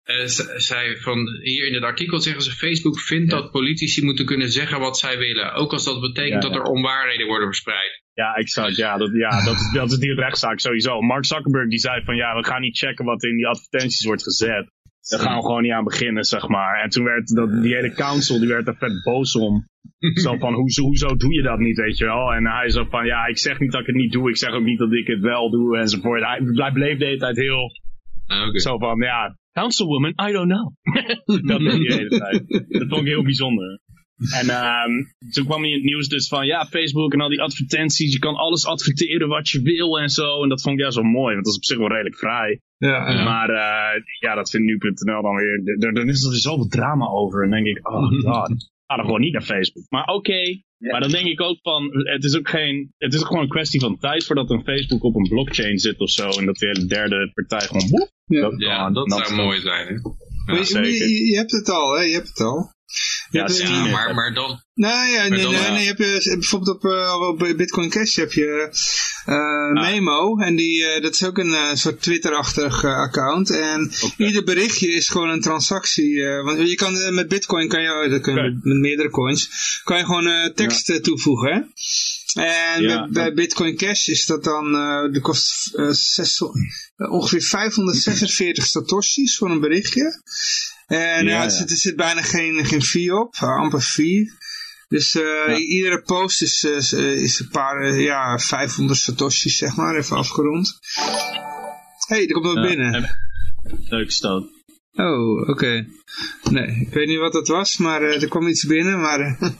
eh, zij van, hier in het artikel zeggen ze, Facebook vindt dat politici moeten kunnen zeggen wat zij willen. Ook als dat betekent Ja, dat er onwaarheden worden verspreid. Ja, exact. Ja, dat, ja dat, is, dat is die rechtszaak sowieso. Mark Zuckerberg die zei van ja, we gaan niet checken wat in die advertenties wordt gezet. Daar gaan we gewoon niet aan beginnen, zeg maar. En toen werd dat, die hele council, die werd er vet boos om. zo van, hoezo, hoezo doe je dat niet, weet je wel? En hij zo van, ja, ik zeg niet dat ik het niet doe. Ik zeg ook niet dat ik het wel doe, enzovoort. Hij hij bleef de hele tijd heel Ah, oké. zo van, ja, councilwoman, I don't know. dat deed hij de hele tijd. Dat vond ik heel bijzonder. En ehm, toen kwam hij in het nieuws dus van, ja, Facebook en al die advertenties, je kan alles adverteren wat je wil en zo. En dat vond ik ja zo mooi, want dat is op zich wel redelijk vrij. Ja, ja. Maar eh, ja, dat vindt nu.nl dan weer, er- dan is er zoveel drama over. En dan denk ik, oh god, ga dan gewoon niet naar Facebook. Maar oké, maar dan denk ik ook van, het is ook geen, het is ook gewoon een kwestie van tijd voordat een Facebook op een blockchain zit of zo. En dat weer de derde partij gewoon, woep, Ja. dat, Ja, dat zou mooi zijn. Hè? Maar je, je, je hebt het al, hè? Je hebt het al. Je Ja, eh, je. Maar, maar dan... Nou ja, nee, dan, nee, eh, nee, je hebt eh, bijvoorbeeld op, eh, op Bitcoin Cash heb je eh, Ah. Memo. En die, eh, dat is ook een eh, soort Twitter-achtig eh, account. En ieder berichtje is gewoon een transactie. eh, want je kan eh, met Bitcoin, kan je, dat kun je met, met meerdere coins, kan je gewoon eh, tekst eh, toevoegen. Hè? En Ja, bij, bij Bitcoin Cash is dat dan, eh de kost eh, 600 eh, ongeveer 546 satoshis voor een berichtje. En ja, er, zit, er zit bijna geen, geen fee op, eh, amper fee. Dus eh, iedere post is, eh, is, is een paar, ja, 500 satoshis zeg maar, even afgerond. Hé, hey, er komt wat Ja, binnen. en- Leuk stoot. Oh, oké. Nee, ik weet niet wat dat was, maar er kwam iets binnen, maar...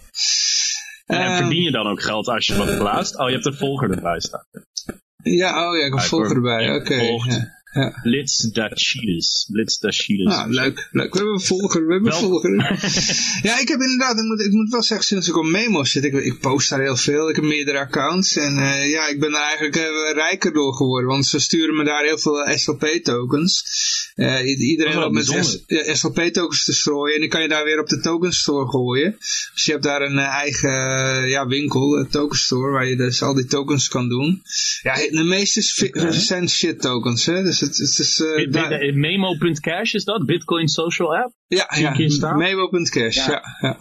En ehm, verdien je dan ook geld als je wat plaatst? Oh, je hebt een volger erbij staan. Ja, oh ja, ik heb Hij volger erbij, oké. volgt. Ja. Blitz Dachides. Blitz. Nou, leuk, leuk. We hebben een volger, we hebben een volger. ja, ik heb inderdaad, ik moet, ik moet wel zeggen, sinds ik op Memo zit, ik, ik post daar heel veel. Ik heb meerdere accounts en eh, ja, ik ben er eigenlijk eh, rijker door geworden, want ze sturen me daar heel veel SLP-tokens. Eh, i- iedereen loopt met ja, SLP-tokens te strooien en die kan je daar weer op de token store gooien. Dus je hebt daar een eh, eigen eh, ja, winkel, een token store, waar je dus al die tokens kan doen. Ja, de meeste is fi- zijn shit tokens, hè. Dus het, het is... eh, bit- Memo.cash is dat? Bitcoin Social App? ja, ja. Memo.cash, ja. ja,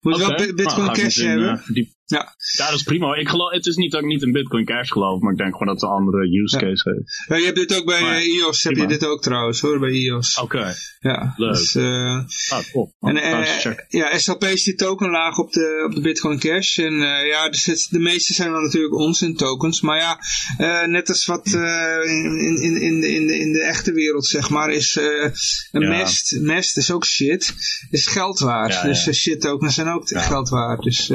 Moet wel Bitcoin Nou, Cash hebben. eh, Ja. Ja, dat is prima. Ik geloof, het is niet dat ik niet in Bitcoin Cash geloof, maar ik denk gewoon dat het een andere use Ja. case heeft. ja, je hebt dit ook bij Maar, eh, iOS, heb je dit ook trouwens hoor, bij iOS. Oké. Ja, leuk. dus, eh, Ah, top. en, Oh, eh, ja, SLP is die tokenlaag op de, op de Bitcoin Cash. En ja, dus het, de meeste zijn dan natuurlijk onzin tokens. Maar ja, net als wat in, in, in, in, de, in, de, in de echte wereld, zeg maar, is een Ja. mest, mest is ook shit, is geld waard. Ja, dus shit tokens zijn ook geld waard. Dus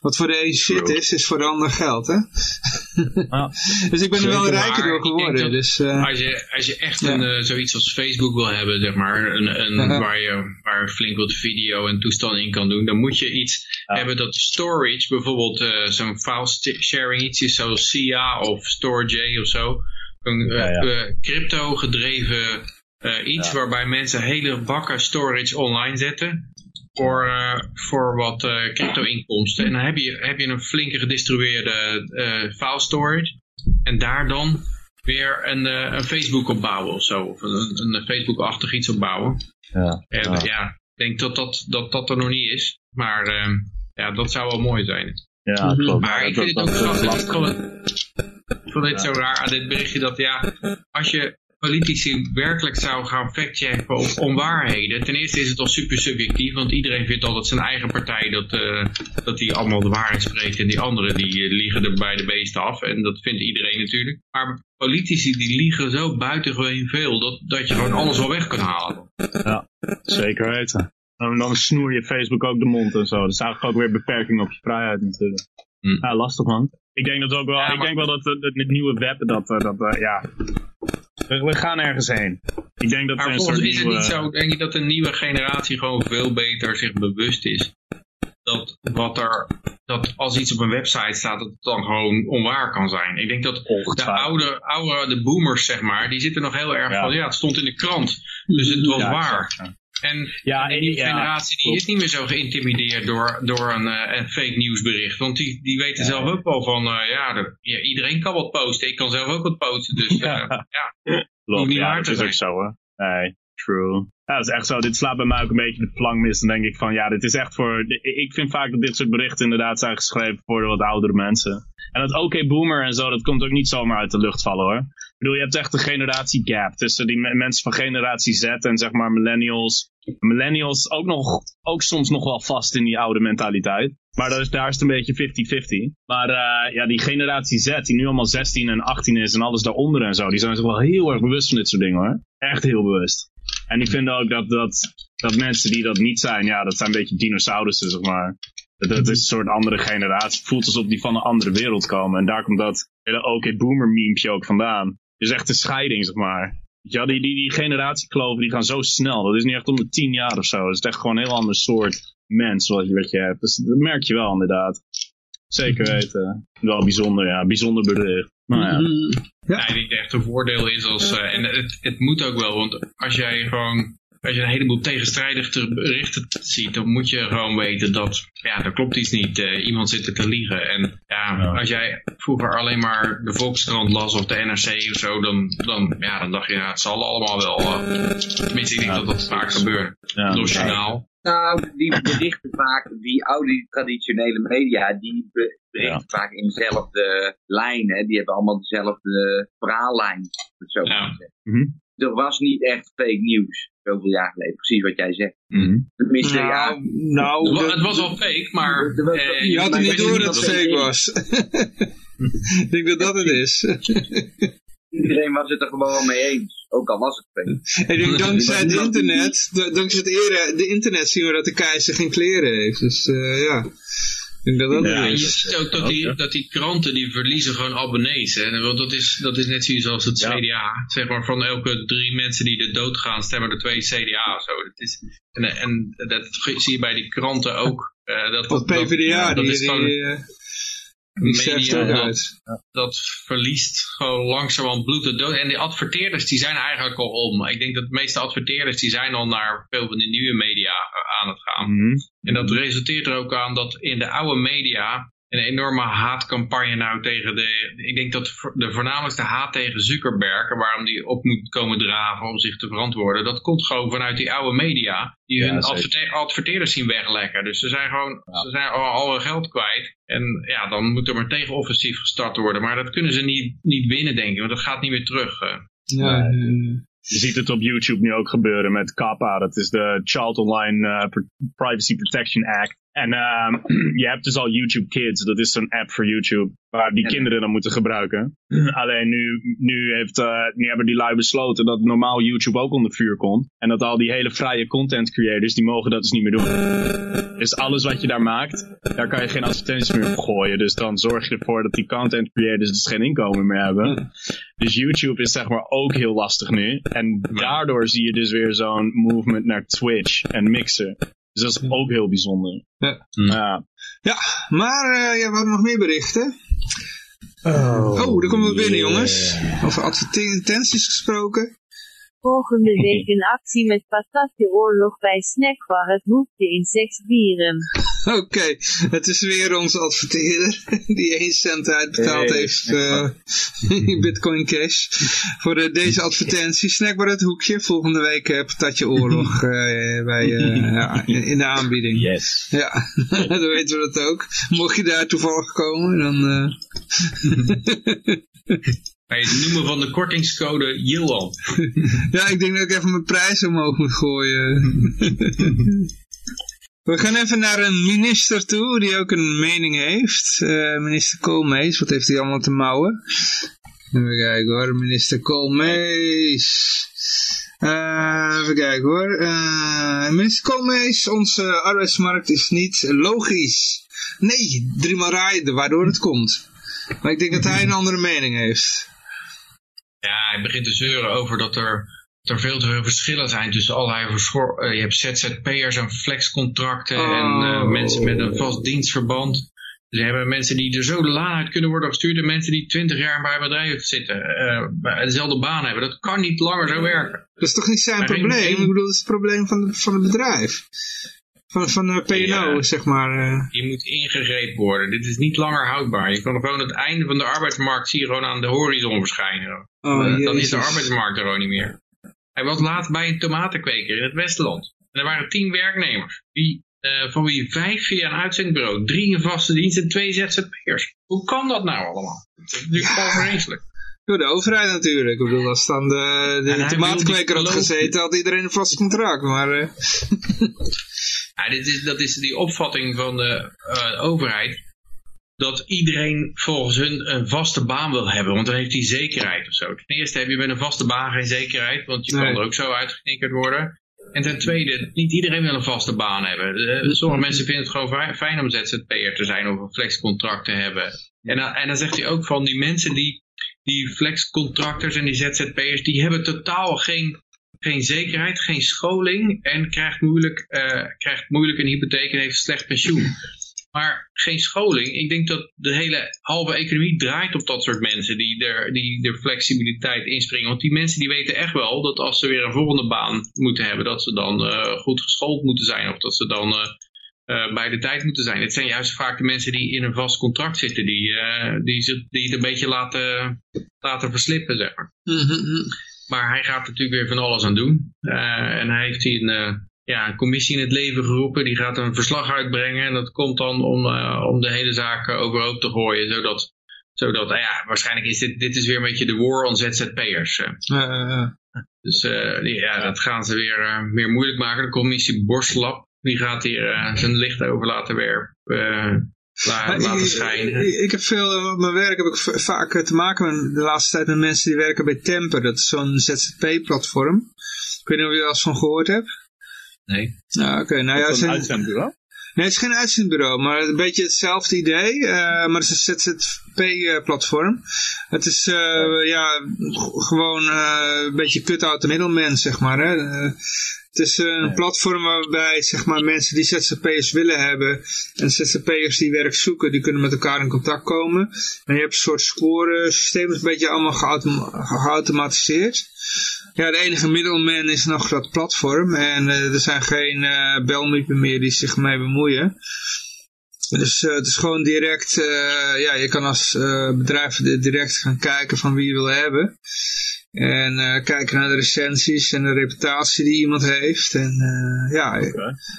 wat voor de een shit True. is, is voor de ander geld, hè? Dus ik ben er wel rijker door geworden. dat- Dus, eh, Als je, als je echt Ja. een, eh, zoiets als Facebook wil hebben, zeg maar, een, een, waar, je, waar flink wat video en toestanden in kan doen, dan moet je iets Ja. hebben dat storage, bijvoorbeeld eh, zo'n file sharing iets is zoals SIA of StoreJ of zo. Een Ja, ja. crypto gedreven eh, iets Ja. waarbij mensen hele bakken storage online zetten. Voor, eh, voor wat eh, crypto-inkomsten. En dan heb je, heb je een flinke gedistribueerde eh, file storage. En daar dan weer een, eh, een Facebook op bouwen of zo. Of een, een Facebook-achtig iets op bouwen. ja. En Ja. ja, ik denk dat dat, dat dat er nog niet is. Maar ehm, ja, dat zou wel mooi zijn. Ja, klopt. Maar ik vind het ook het, ik vond het zo raar aan dit berichtje dat ja, als je politici werkelijk zou gaan factchecken op onwaarheden. Ten eerste is het al super subjectief, want iedereen vindt altijd zijn eigen partij dat, eh, dat die allemaal de waarheid spreekt. En die anderen die eh, liegen er bij de beesten af. En dat vindt iedereen natuurlijk. Maar politici die liegen zo buitengewoon veel dat, dat je gewoon alles wel weg kan halen. Ja, zeker weten. En dan snoer je Facebook ook de mond en zo. Dat is eigenlijk ook weer beperking op je vrijheid natuurlijk. Hm. Ja, lastig man. Ik denk dat ook wel, Ja, ik denk wel dat eh, het nieuwe web, dat, eh, dat eh, ja, we, we gaan ergens heen. Ik denk dat er Maar een volgens is het niet zo, denk ik, dat de nieuwe generatie gewoon veel beter zich bewust is. Dat wat er, dat als iets op een website staat, dat het dan gewoon onwaar kan zijn. Ik denk dat de oude, oude, de boomers, zeg maar, die zitten nog heel erg Ja. van, ja, het stond in de krant, dus het was Ja, waar. exact, ja. En Ja, en- ja, generatie die is niet meer zo geïntimideerd door, door een, eh, een fake nieuwsbericht. Want die, die weten Ja. zelf ook wel van, eh, ja, de- ja, iedereen kan wat posten. Ik kan zelf ook wat posten. Dus eh, Ja. ja, Klopt, niet ja, dat is ook zo, hè. Nee, true. Ja, dat is echt zo. Dit slaat bij mij ook een beetje de plank mis. Dan denk ik van, ja, dit is echt voor... Ik vind vaak dat dit soort berichten inderdaad zijn geschreven voor de wat oudere mensen. En dat oké boomer en zo, dat komt ook niet zomaar uit de lucht vallen, hoor. Ik bedoel, je hebt echt een generatiegap tussen die me- mensen van generatie Z en zeg maar millennials. Millennials ook, nog, ook soms nog wel vast in die oude mentaliteit. Maar is, daar is het een beetje 50-50. Maar eh, ja, die generatie Z, die nu allemaal 16 en 18 is en alles daaronder en zo, die zijn zich wel heel erg bewust van dit soort dingen hoor. Echt heel bewust. En ik vind ook dat, dat, dat mensen die dat niet zijn, ja, dat zijn een beetje dinosaurussen, zeg maar. Dat, is een soort andere generatie. Voelt alsof die van een andere wereld komen. En daar komt dat hele oké boomer memepje ook vandaan. Het is echt een scheiding, zeg maar. Weet je wel, die, die, die generatiekloven die gaan zo snel. Dat is niet echt om de tien jaar of zo. Het is echt gewoon een heel ander soort mens wat je, wat je hebt. Dus dat merk je wel inderdaad. Zeker weten. Wel bijzonder, ja. Bijzonder bericht. Nou ja. Ja. ik denk dat echt een voordeel is als, eh, en het, het moet ook wel, want als jij gewoon, als je een heleboel tegenstrijdige berichten ziet, dan moet je gewoon weten dat, ja, er klopt iets niet, eh, iemand zit er te liegen. En ja, Ja. als jij vroeger alleen maar de Volkskrant las of de NRC of zo, dan, dan, ja, dan dacht je, ja, het zal allemaal wel, eh, tenminste ik denk dat dat vaak gebeurt. Ja. Los journaal. Nou, die berichten vaak, die oude traditionele media, die be- berichten vaak in dezelfde lijn. Hè. Die hebben allemaal dezelfde verhaallijn. het Zo Ja. zeggen. Er was niet echt fake nieuws, zoveel jaar geleden. Precies wat jij zegt. Mhm. Tenminste, ja. Nou, nou Het het was al fake, maar... Er was- eh, je had er ik niet door dat het fake was. ik denk dat dat het is. Iedereen was het er gewoon wel mee eens. Ook al was het fake. Ik denk dankzij het internet, da- dankzij het ere, de internet zien we dat de keizer geen kleren heeft. Dus eh, ja, denk dat dat Ja, het je is. ziet ook dat die, dat die kranten die verliezen gewoon abonnees. Hè? Want dat is, dat is net zoiets als het Ja. CDA. Zeg maar van elke drie mensen die er doodgaan, stemmen er twee CDA of zo. Dat is, en, en dat zie je bij die kranten ook. eh, dat, dat, PvdA, dat, die, is die, eh, die media dat, dat verliest gewoon langzamerhand bloed en dood. En die adverteerders die zijn eigenlijk al om. Ik denk dat de meeste adverteerders die zijn al naar veel van de nieuwe media eh, aan het gaan. Mhm. En dat resulteert er ook aan dat in de oude media een enorme haatcampagne nou tegen de... Ik denk dat de voornamelijkste haat tegen Zuckerberg, en waarom die op moet komen draven om zich te verantwoorden, dat komt gewoon vanuit die oude media, die Ja, hun adverte- adverteerders zien weglekken. Dus ze zijn gewoon ze zijn al, al hun geld kwijt. En ja, dan moet er maar tegenoffensief gestart worden. Maar dat kunnen ze niet, niet winnen, denk ik, want dat gaat niet meer terug. Ja, eh, Je ziet het op YouTube nu ook gebeuren met CAPA. Dat is de Child Online eh, Privacy Protection Act. En ehm, je hebt dus al YouTube Kids. Dat is zo'n app voor YouTube. Waar die Ja. kinderen dan moeten gebruiken. Alleen nu, nu, heeft, eh, nu hebben die lui besloten dat normaal YouTube ook onder vuur komt. En dat al die hele vrije content creators, die mogen dat dus niet meer doen. Dus alles wat je daar maakt, daar kan je geen advertenties meer op gooien. Dus dan zorg je ervoor dat die content creators dus geen inkomen meer hebben. Dus YouTube is zeg maar ook heel lastig nu. En daardoor zie je dus weer zo'n movement naar Twitch en Mixer. Dus dat is ook heel bijzonder. Ja. Ja. ja maar eh, ja, we hadden nog meer berichten. Oh, daar komen we binnen jongens. Over advertenties gesproken. Volgende week een actie met patatjeoorlog bij Snackbar het hoekje in Seksbieren. Oké, het is weer onze adverteerder die 1 cent uitbetaald Hey. heeft eh, in Bitcoin Cash. Voor eh, deze advertentie. Snackbar het hoekje. Volgende week eh, patatje oorlog eh, bij, eh, ja, in, in de aanbieding. Yes. Ja, dan weten we dat ook. Mocht je daar toevallig komen, dan... Bij het noemen van de kortingscode Johan. Ja, ik denk dat ik even mijn prijs omhoog moet gooien. We gaan even naar een minister toe die ook een mening heeft. Eh, minister Koolmees, wat heeft hij allemaal te mouwen? Even kijken hoor, minister Koolmees. Eh, even kijken hoor. Eh, minister Koolmees, onze arbeidsmarkt is niet logisch. Nee, driemaal rijden, waardoor het komt. Maar ik denk dat hij een andere mening heeft. Ja, hij begint te zeuren over dat er, dat er veel te veel verschillen zijn tussen allerlei verschor... eh, je hebt ZZP'ers en flexcontracten en eh, Oh. mensen met een vast dienstverband. Ze hebben mensen die er zo de laan uit kunnen worden gestuurd en mensen die twintig jaar bij een bedrijf zitten, bij dezelfde baan hebben. Dat kan niet langer zo werken. Dat is toch niet zijn Maar probleem? Ik bedoel, dat is het probleem van, van het bedrijf. Van, van de PNO, Ja. zeg maar. eh. Je moet ingegrepen worden. Dit is niet langer houdbaar. Je kan gewoon het einde van de arbeidsmarkt zie je gewoon aan de horizon verschijnen. Oh, Eh, dan is de arbeidsmarkt er gewoon niet meer. Hij was laatst bij een tomatenkweker in het Westland. En er waren tien werknemers. Die, eh, van wie vijf via een uitzendbureau, drie in vaste dienst en twee ZZP'ers. Hoe kan dat nou allemaal? Het is natuurlijk Ja. Door de overheid natuurlijk. Ik bedoel, als dan de, de tomatenkweker had gezeten, had iedereen een vast contract. Maar eh, Ja, dit is, dat is die opvatting van de eh, overheid. Dat iedereen volgens hun een vaste baan wil hebben. Want dan heeft hij zekerheid of zo. Ten eerste heb je met een vaste baan geen zekerheid. Want je Nee. kan er ook zo uitgeknikkerd worden. En ten tweede, niet iedereen wil een vaste baan hebben. Eh, sommige mensen vinden het gewoon fi- fijn om ZZP'er te zijn of een flexcontract te hebben. En dan, en dan zegt hij ook van die mensen die, die flexcontractors en die ZZP'ers, die hebben totaal geen, geen zekerheid, geen scholing en krijgt moeilijk, eh, krijgt moeilijk een hypotheek en heeft slecht pensioen. Maar geen scholing. Ik denk dat de hele halve economie draait op dat soort mensen die er, die de flexibiliteit inspringen. Want die mensen die weten echt wel dat als ze weer een volgende baan moeten hebben, dat ze dan eh, goed geschoold moeten zijn. Of dat ze dan eh, bij de tijd moeten zijn. Het zijn juist vaak de mensen die in een vast contract zitten, die, die, ze, die het een beetje laten, laten verslippen, zeg maar. Maar hij gaat natuurlijk weer van alles aan doen. Eh, en hij heeft hier een, eh, ja, een commissie in het leven geroepen. Die gaat een verslag uitbrengen. En dat komt dan om, eh, om de hele zaak overhoop te gooien. Zodat, zodat nou ja, waarschijnlijk is dit, dit is weer een beetje de war on ZZP'ers. Dus die- ja, dat gaan ze weer, weer moeilijk maken. De commissie Borstlap, die gaat hier zijn licht over laten werpen. Laten ik, schijnen. ik, ik heb veel, op mijn werk heb ik vaak eh, te maken met, de laatste tijd met mensen die werken bij Temper. Dat is zo'n ZZP-platform. Ik weet niet of je er wel eens van gehoord hebt. Nee. Nou, oké. Nou ja, Zo'n zijn, uitzendbureau? Nee, het is geen uitzendbureau, maar een beetje hetzelfde idee. eh, maar het is een ZZP-platform. Het is eh, ja, gewoon eh, een beetje cut-out de middleman, zeg maar. Hè. Het is eh, een platform waarbij zeg maar, mensen die ZZP'ers willen hebben en ZZP'ers die werk zoeken, die kunnen met elkaar in contact komen. En je hebt een soort scoresysteem, een beetje allemaal geautom- geautomatiseerd. Ja, de enige middelman is nog dat platform. En eh, er zijn geen belmiepen meer die zich mee bemoeien. Dus het is gewoon direct, ja, je kan als bedrijf di- direct gaan kijken van wie je wil hebben. En eh, kijken naar de recensies en de reputatie die iemand heeft. En eh, ja,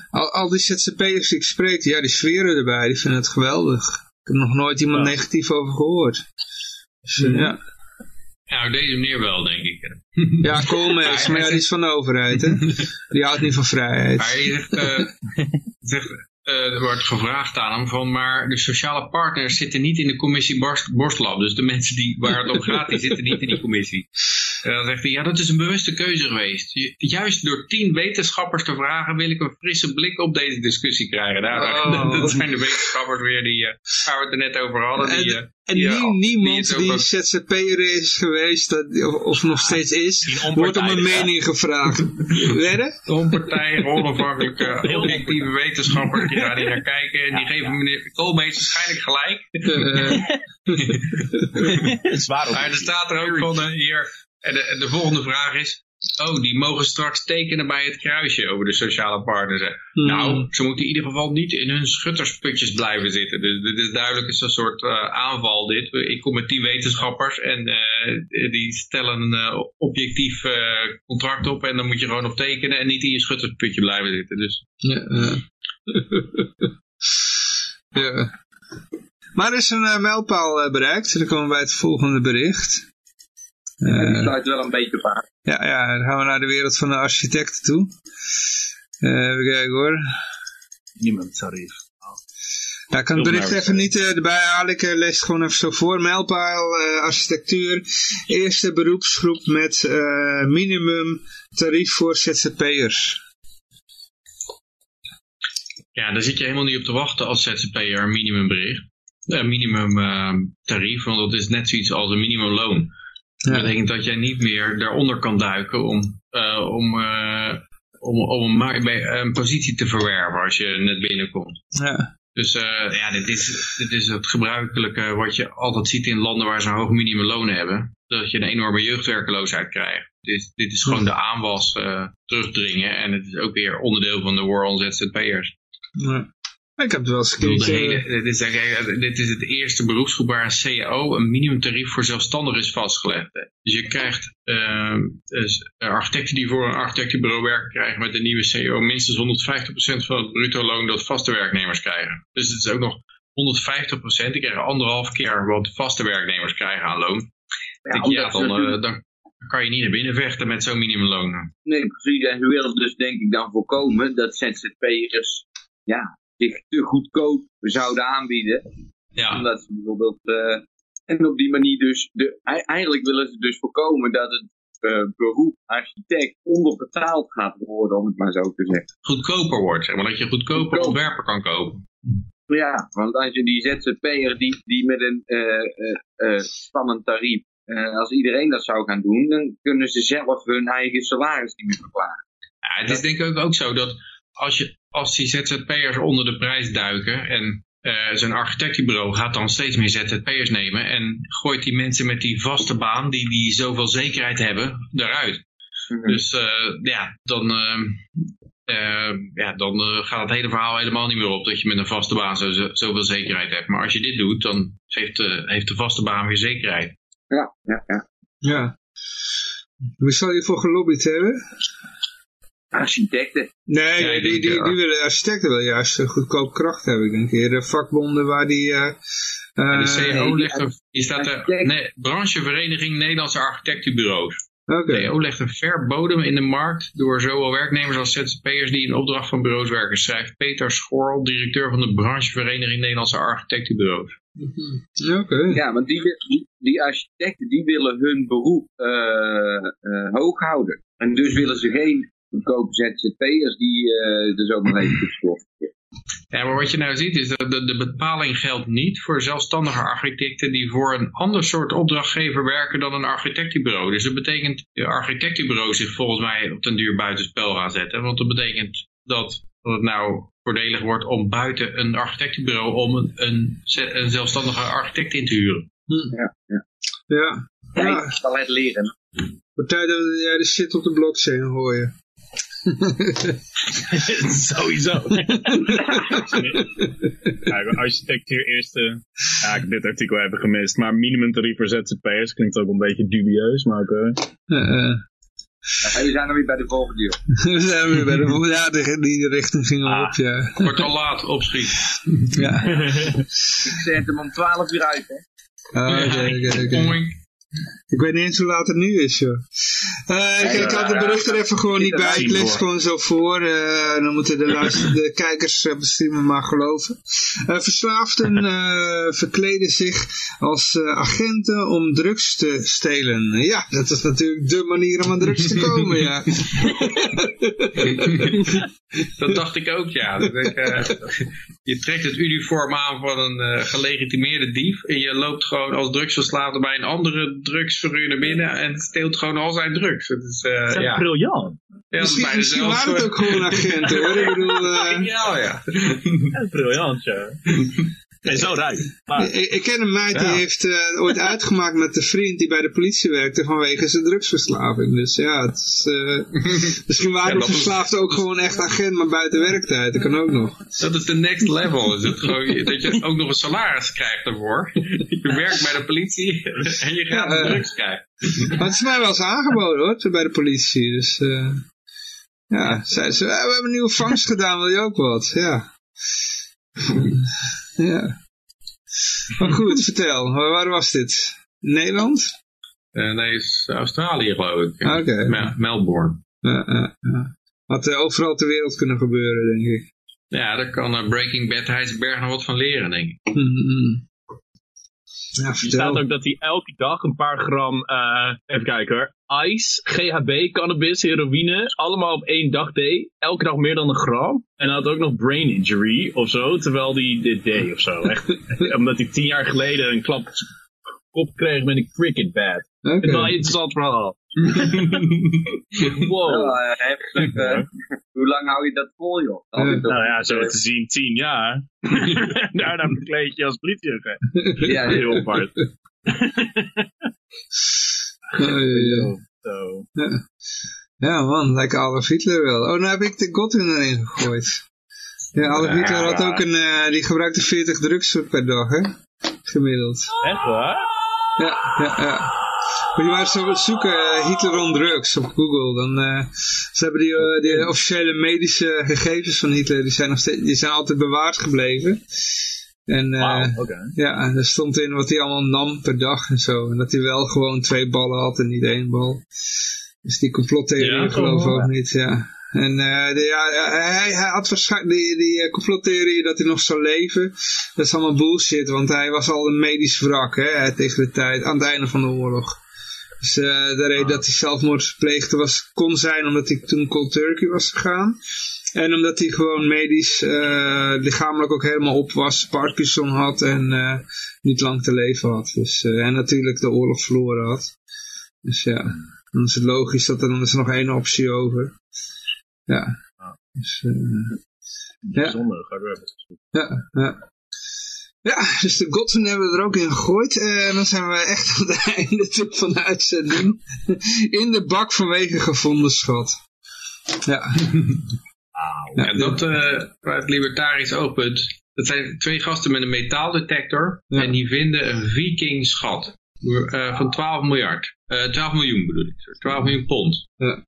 al, al die ZZP'ers die ik spreek, ja, die sferen erbij, die vinden het geweldig. Ik heb nog nooit iemand Ja. negatief over gehoord. Dus, eh, ja. Ja, op deze manier wel, denk ik. Ja, Koolmees, maar ja, die is van de overheid, hè. Die houdt niet van vrijheid. Maar je zegt, zegt, er wordt gevraagd aan hem van, maar de sociale partners zitten niet in de commissie Borst, Borstlab. Dus de mensen die, waar het om gaat, die zitten niet in die commissie. En dan zegt hij, ja, dat is een bewuste keuze geweest. Ju- Juist door tien wetenschappers te vragen, wil ik een frisse blik op deze discussie krijgen. Daar, Oh. Dat zijn de wetenschappers weer die, eh, waar we het er net over hadden. Die, eh, En die, nie- eh, niemand het die over- ZZP'er is geweest, dat, of, of nog steeds is, Die wordt om een mening gevraagd. Wedden? onpartijdige, onafhankelijke, objectieve wetenschappers die gaan hier naar kijken. En die geven meneer Koolmees waarschijnlijk gelijk. Zwaar op. Maar er staat er ook van hier. En de, en de volgende vraag is. Oh, die mogen straks tekenen bij het kruisje over de sociale partners. Hmm. Nou, ze moeten in ieder geval niet in hun schuttersputjes blijven zitten. Dus dit is duidelijk is een soort eh, aanval dit. Ik kom met tien wetenschappers en eh, die stellen een eh, objectief contract op. En dan moet je gewoon op tekenen en niet in je schuttersputje blijven zitten. Dus Ja, ja. Maar er is een mijlpaal bereikt. Dan komen we bij het volgende bericht. Eh, Die sluit wel een beetje op aan. ja, ja, dan gaan we naar de wereld van de architecten toe. Eh, even kijken hoor. Niemand tarief. Ja, ik kan het bericht even niet eh, erbij halen. Ik eh, lees het gewoon even zo voor. Mijlpaal, eh, architectuur. Eerste beroepsgroep met eh, minimum tarief voor ZZP'ers. Ja, daar zit je helemaal niet op te wachten als ZZP'er een minimumbericht. Minimum eh, tarief, want dat is net zoiets als een minimumloon. Dat betekent dat jij niet meer daaronder kan duiken om, eh, om, eh, om, om een, een positie te verwerven als je net binnenkomt. Ja. Dus eh, ja, dit is, dit is het gebruikelijke wat je altijd ziet in landen waar ze een hoog minimumloon hebben. Dat je een enorme jeugdwerkeloosheid krijgt. Dit, dit is gewoon de aanwas terugdringen. En het is ook weer onderdeel van de war on ZZP'ers. Ja. Ik heb het wel eens een keertje... dit, is, eigenlijk- dit is het eerste beroepsgroep waar een CAO, een minimumtarief voor zelfstandigen is vastgelegd. Dus je krijgt ehm, dus architecten die voor een architectenbureau werken, krijgen met de nieuwe CAO minstens 150% van het bruto loon dat vaste werknemers krijgen. Dus het is ook nog 150%, die krijgen anderhalf keer wat vaste werknemers krijgen aan loon. Ja, Denk ja, dan, eh, dan kan je niet naar binnen vechten met zo'n minimumloon. Nee, precies. En ze willen dus denk ik dan voorkomen dat ZZP'ers ja, zich te goedkoop zouden aanbieden. Ja, Omdat ze bijvoorbeeld... eh, en op die manier dus... De, ei- eigenlijk willen ze dus voorkomen dat het eh, beroep architect onderbetaald gaat worden, om het maar zo te zeggen. goedkoper wordt, zeg maar, dat je goedkoper Goedkoper. ontwerpen kan kopen. Ja, want als je die ZZP'er die, die met een eh, spannend tarief, als iedereen dat zou gaan doen, dan kunnen ze zelf hun eigen salaris niet meer verklaren. Ja, het is denk ik ook zo dat als, je, als die ZZP'ers onder de prijs duiken en eh zo'n architectenbureau gaat dan steeds meer ZZP'ers nemen en gooit die mensen met die vaste baan, die, die zoveel zekerheid hebben, eruit. Dus eh, ja, dan, eh, eh, ja, dan gaat het hele verhaal helemaal niet meer op dat je met een vaste baan zo, zo- zoveel zekerheid hebt. Maar als je dit doet, dan heeft, eh, heeft de vaste baan weer zekerheid. Ja, ja, ja. Ja. Wie zal hiervoor gelobbyd hebben? Architecten. Nee, ik die, die, die willen architecten wel juist goedkoop kracht hebben. Ik denk hier de vakbonden waar die... eh de eh, die legt een, hier staat de nee, branchevereniging Nederlandse Architectenbureaus. Oké. De legt een ver bodem in de markt door zowel werknemers als ZZP'ers die in opdracht van bureaus werken, schrijft Peter Schorl, directeur van de branchevereniging Nederlandse Architectenbureaus. Oké. Ja, want die, die, die architecten die willen hun beroep eh, eh, hoog houden. En dus willen ze geen goedkope ZZP'ers die eh er zomaar even toestoffen. Ja, maar wat je nou ziet is dat de, de bepaling geldt niet voor zelfstandige architecten die voor een ander soort opdrachtgever werken dan een architectenbureau. Dus dat betekent de architectenbureau zich volgens mij op den duur buitenspel gaan zetten. Want dat betekent dat, dat het nou voordelig wordt om buiten een architectenbureau om een, een, een zelfstandige architect in te huren. Ja. Ja, Ja. ik zal het leren. Wat tijd dat jij de shit op de blockchain gooien. Sowieso. ja, architectuur eerste. Ja, ik heb dit artikel even gemist. Maar minimumtarief voor ZZP'ers klinkt ook een beetje dubieus. Maar oké. Eh, eh. Ja, we zijn dan weer bij de volgende uur. We zijn weer bij de... Ja, die, die richting ging al Ah. op, ja. Wordt al laat, opschiet. Ja. Ik zet hem om 12 uur uit, hè. Ah, oké, oké, oké. Ik weet niet eens hoe laat het nu is, joh. Eh, ik, ik had de bericht er even gewoon niet bij. Ik lees het gewoon zo voor. eh, dan moeten de, de kijkers streamer maar geloven. Verslaafden verkleden zich als agenten om drugs te stelen. Ja, dat is natuurlijk de manier om aan drugs te komen, ja. Dat dacht ik ook, ja. Dat ik, je trekt het uniform aan van een gelegitimeerde dief. En je loopt gewoon als drugsverslaafde bij een andere drugsverhuur naar binnen. En steelt gewoon al zijn drugs. Dat is, eh, Dat is ja. briljant. Ja, dat is Misschien, bijna misschien waren het ook gewoon agenten, hoor. Ik bedoel... eh, Ja, ja. Dat is briljant, ja. Nee, zo rijk. Maar, Ik, ik ken een meid die Ja. heeft eh, ooit uitgemaakt met een vriend die bij de politie werkte vanwege zijn drugsverslaving. Dus ja, het is, eh, misschien waren Ja, de dat is- verslaafden ook gewoon echt agent, maar buiten werktijd. Dat kan ook nog. Dat is de next level. Is het gewoon, dat je ook nog een salaris krijgt daarvoor. Je werkt bij de politie en je gaat Ja, eh. drugs krijgen. Maar het is mij wel eens aangeboden hoor, bij de politie. Dus eh, ja, zei ze, "Ja, we hebben een nieuwe vangst gedaan, wil je ook wat? Ja. Ja. Maar goed, vertel, waar was dit? Nederland? Eh, nee, is Australië geloof ik. Oké. Me- Melbourne. Ja, ja, ja. Had eh, overal ter wereld kunnen gebeuren, denk ik. Ja, daar kan eh, Breaking Bad Heisenberg nog wat van leren, denk ik. Mhm. Ja, Er staat ook dat hij elke dag een paar gram, eh, even kijken hoor, ice, GHB, cannabis, heroïne, allemaal op één dag deed. Elke dag meer dan een gram. En hij had ook nog brain injury of zo, terwijl hij dit deed of zo. Echt, omdat hij tien jaar geleden een klap kop kreeg met een cricket bat. Oké. Het is wel een interessant verhaal. wow. Eh, heftig. Hoe lang hou je dat vol, joh? Ja. Nou ja, zo te zien, tien jaar. Daarna verkleed je als politieagent. Ja, Heel apart. Oh, ja, ja. Zo. Ja man, lijkt Adolf Hitler wel. Oh, nou heb ik de Godwin erin gegooid. Ja, Adolf Hitler had ook een, eh, die gebruikte 40 drugs per dag, hè? Gemiddeld. Echt waar? Ja, ja, ja. Moet je maar eens zoeken, eh, Hitler on drugs op Google. Dan, eh, ze hebben die, eh, die officiële medische gegevens van Hitler, die zijn, nog steeds, die zijn altijd bewaard gebleven. En ja, en er stond in wat hij allemaal nam per dag en zo. En dat hij wel gewoon twee ballen had en niet één bal. Dus die complottheorie Ja, geloof ik ook niet, ja. En eh, de, ja, hij, hij had waarschijnlijk die, die eh, complottheorie dat hij nog zou leven. Dat is allemaal bullshit, want hij was al een medisch wrak hè, tegen de tijd, aan het einde van de oorlog. Dus eh, de reden dat hij zelfmoord pleegde was, kon zijn omdat hij toen cold turkey was gegaan. En omdat hij gewoon medisch, eh, lichamelijk ook helemaal op was, Parkinson had en eh, niet lang te leven had. Dus, eh, en natuurlijk de oorlog verloren had. Dus ja, dan is het logisch dat er dan is er nog één optie over. Ja. Dus, eh. Bijzonder, ga ik weer even zoeken. ja, ja. Ja, dus de Godwin hebben we er ook in gegooid. Eh, En dan zijn we echt aan het einde toe van de uitzending. In de bak vanwege gevonden schat. Ja. Ja, dat eh uit libertarisch oogpunt. Dat zijn twee gasten met een metaaldetector. Ja. En die vinden een viking schat. eh, van 12 miljard. Eh 12 miljoen bedoel ik. sorry, 12 miljoen pond. Ja.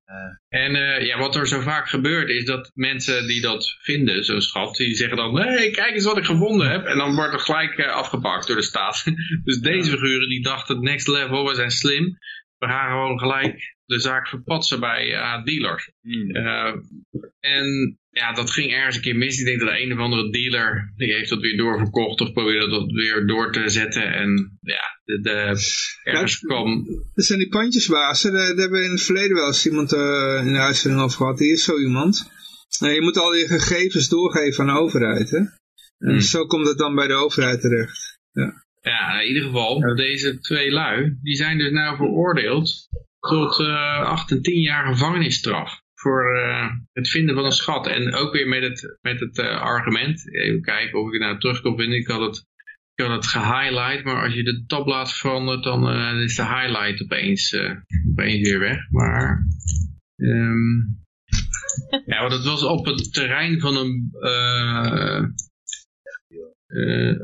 En eh, ja, wat er zo vaak gebeurt is dat mensen die dat vinden, zo'n schat, die zeggen dan, nee, kijk eens wat ik gevonden heb. En dan wordt er gelijk eh, afgepakt door de staat. dus deze figuren die dachten, next level, we zijn slim. We gaan gewoon gelijk de zaak verpatsen bij eh, dealers. Eh, en ja, dat ging ergens een keer mis. Ik denk dat de een of andere dealer, die heeft dat weer doorverkocht of probeerde dat weer door te zetten. En ja, de, de, ergens kwam... Dat zijn die pandjesbazen. Daar, daar hebben we in het verleden wel eens iemand eh, in de uitzending over gehad. Hier is zo iemand. Eh, je moet al je gegevens doorgeven aan de overheid. Hè? En Hmm. zo komt het dan bij de overheid terecht. Ja, in ieder geval, deze twee lui, die zijn dus nou veroordeeld tot eh 8 en 10 jaar gevangenisstraf. Voor eh, het vinden van een schat. En ook weer met het, met het eh, argument. Even kijken of ik het nou terug kan vinden. Ik had het, ik had het gehighlight. Maar als je de tabblad verandert, dan eh, is de highlight opeens, opeens weer weg. Maar... ehm, ja, want het was op het terrein van een...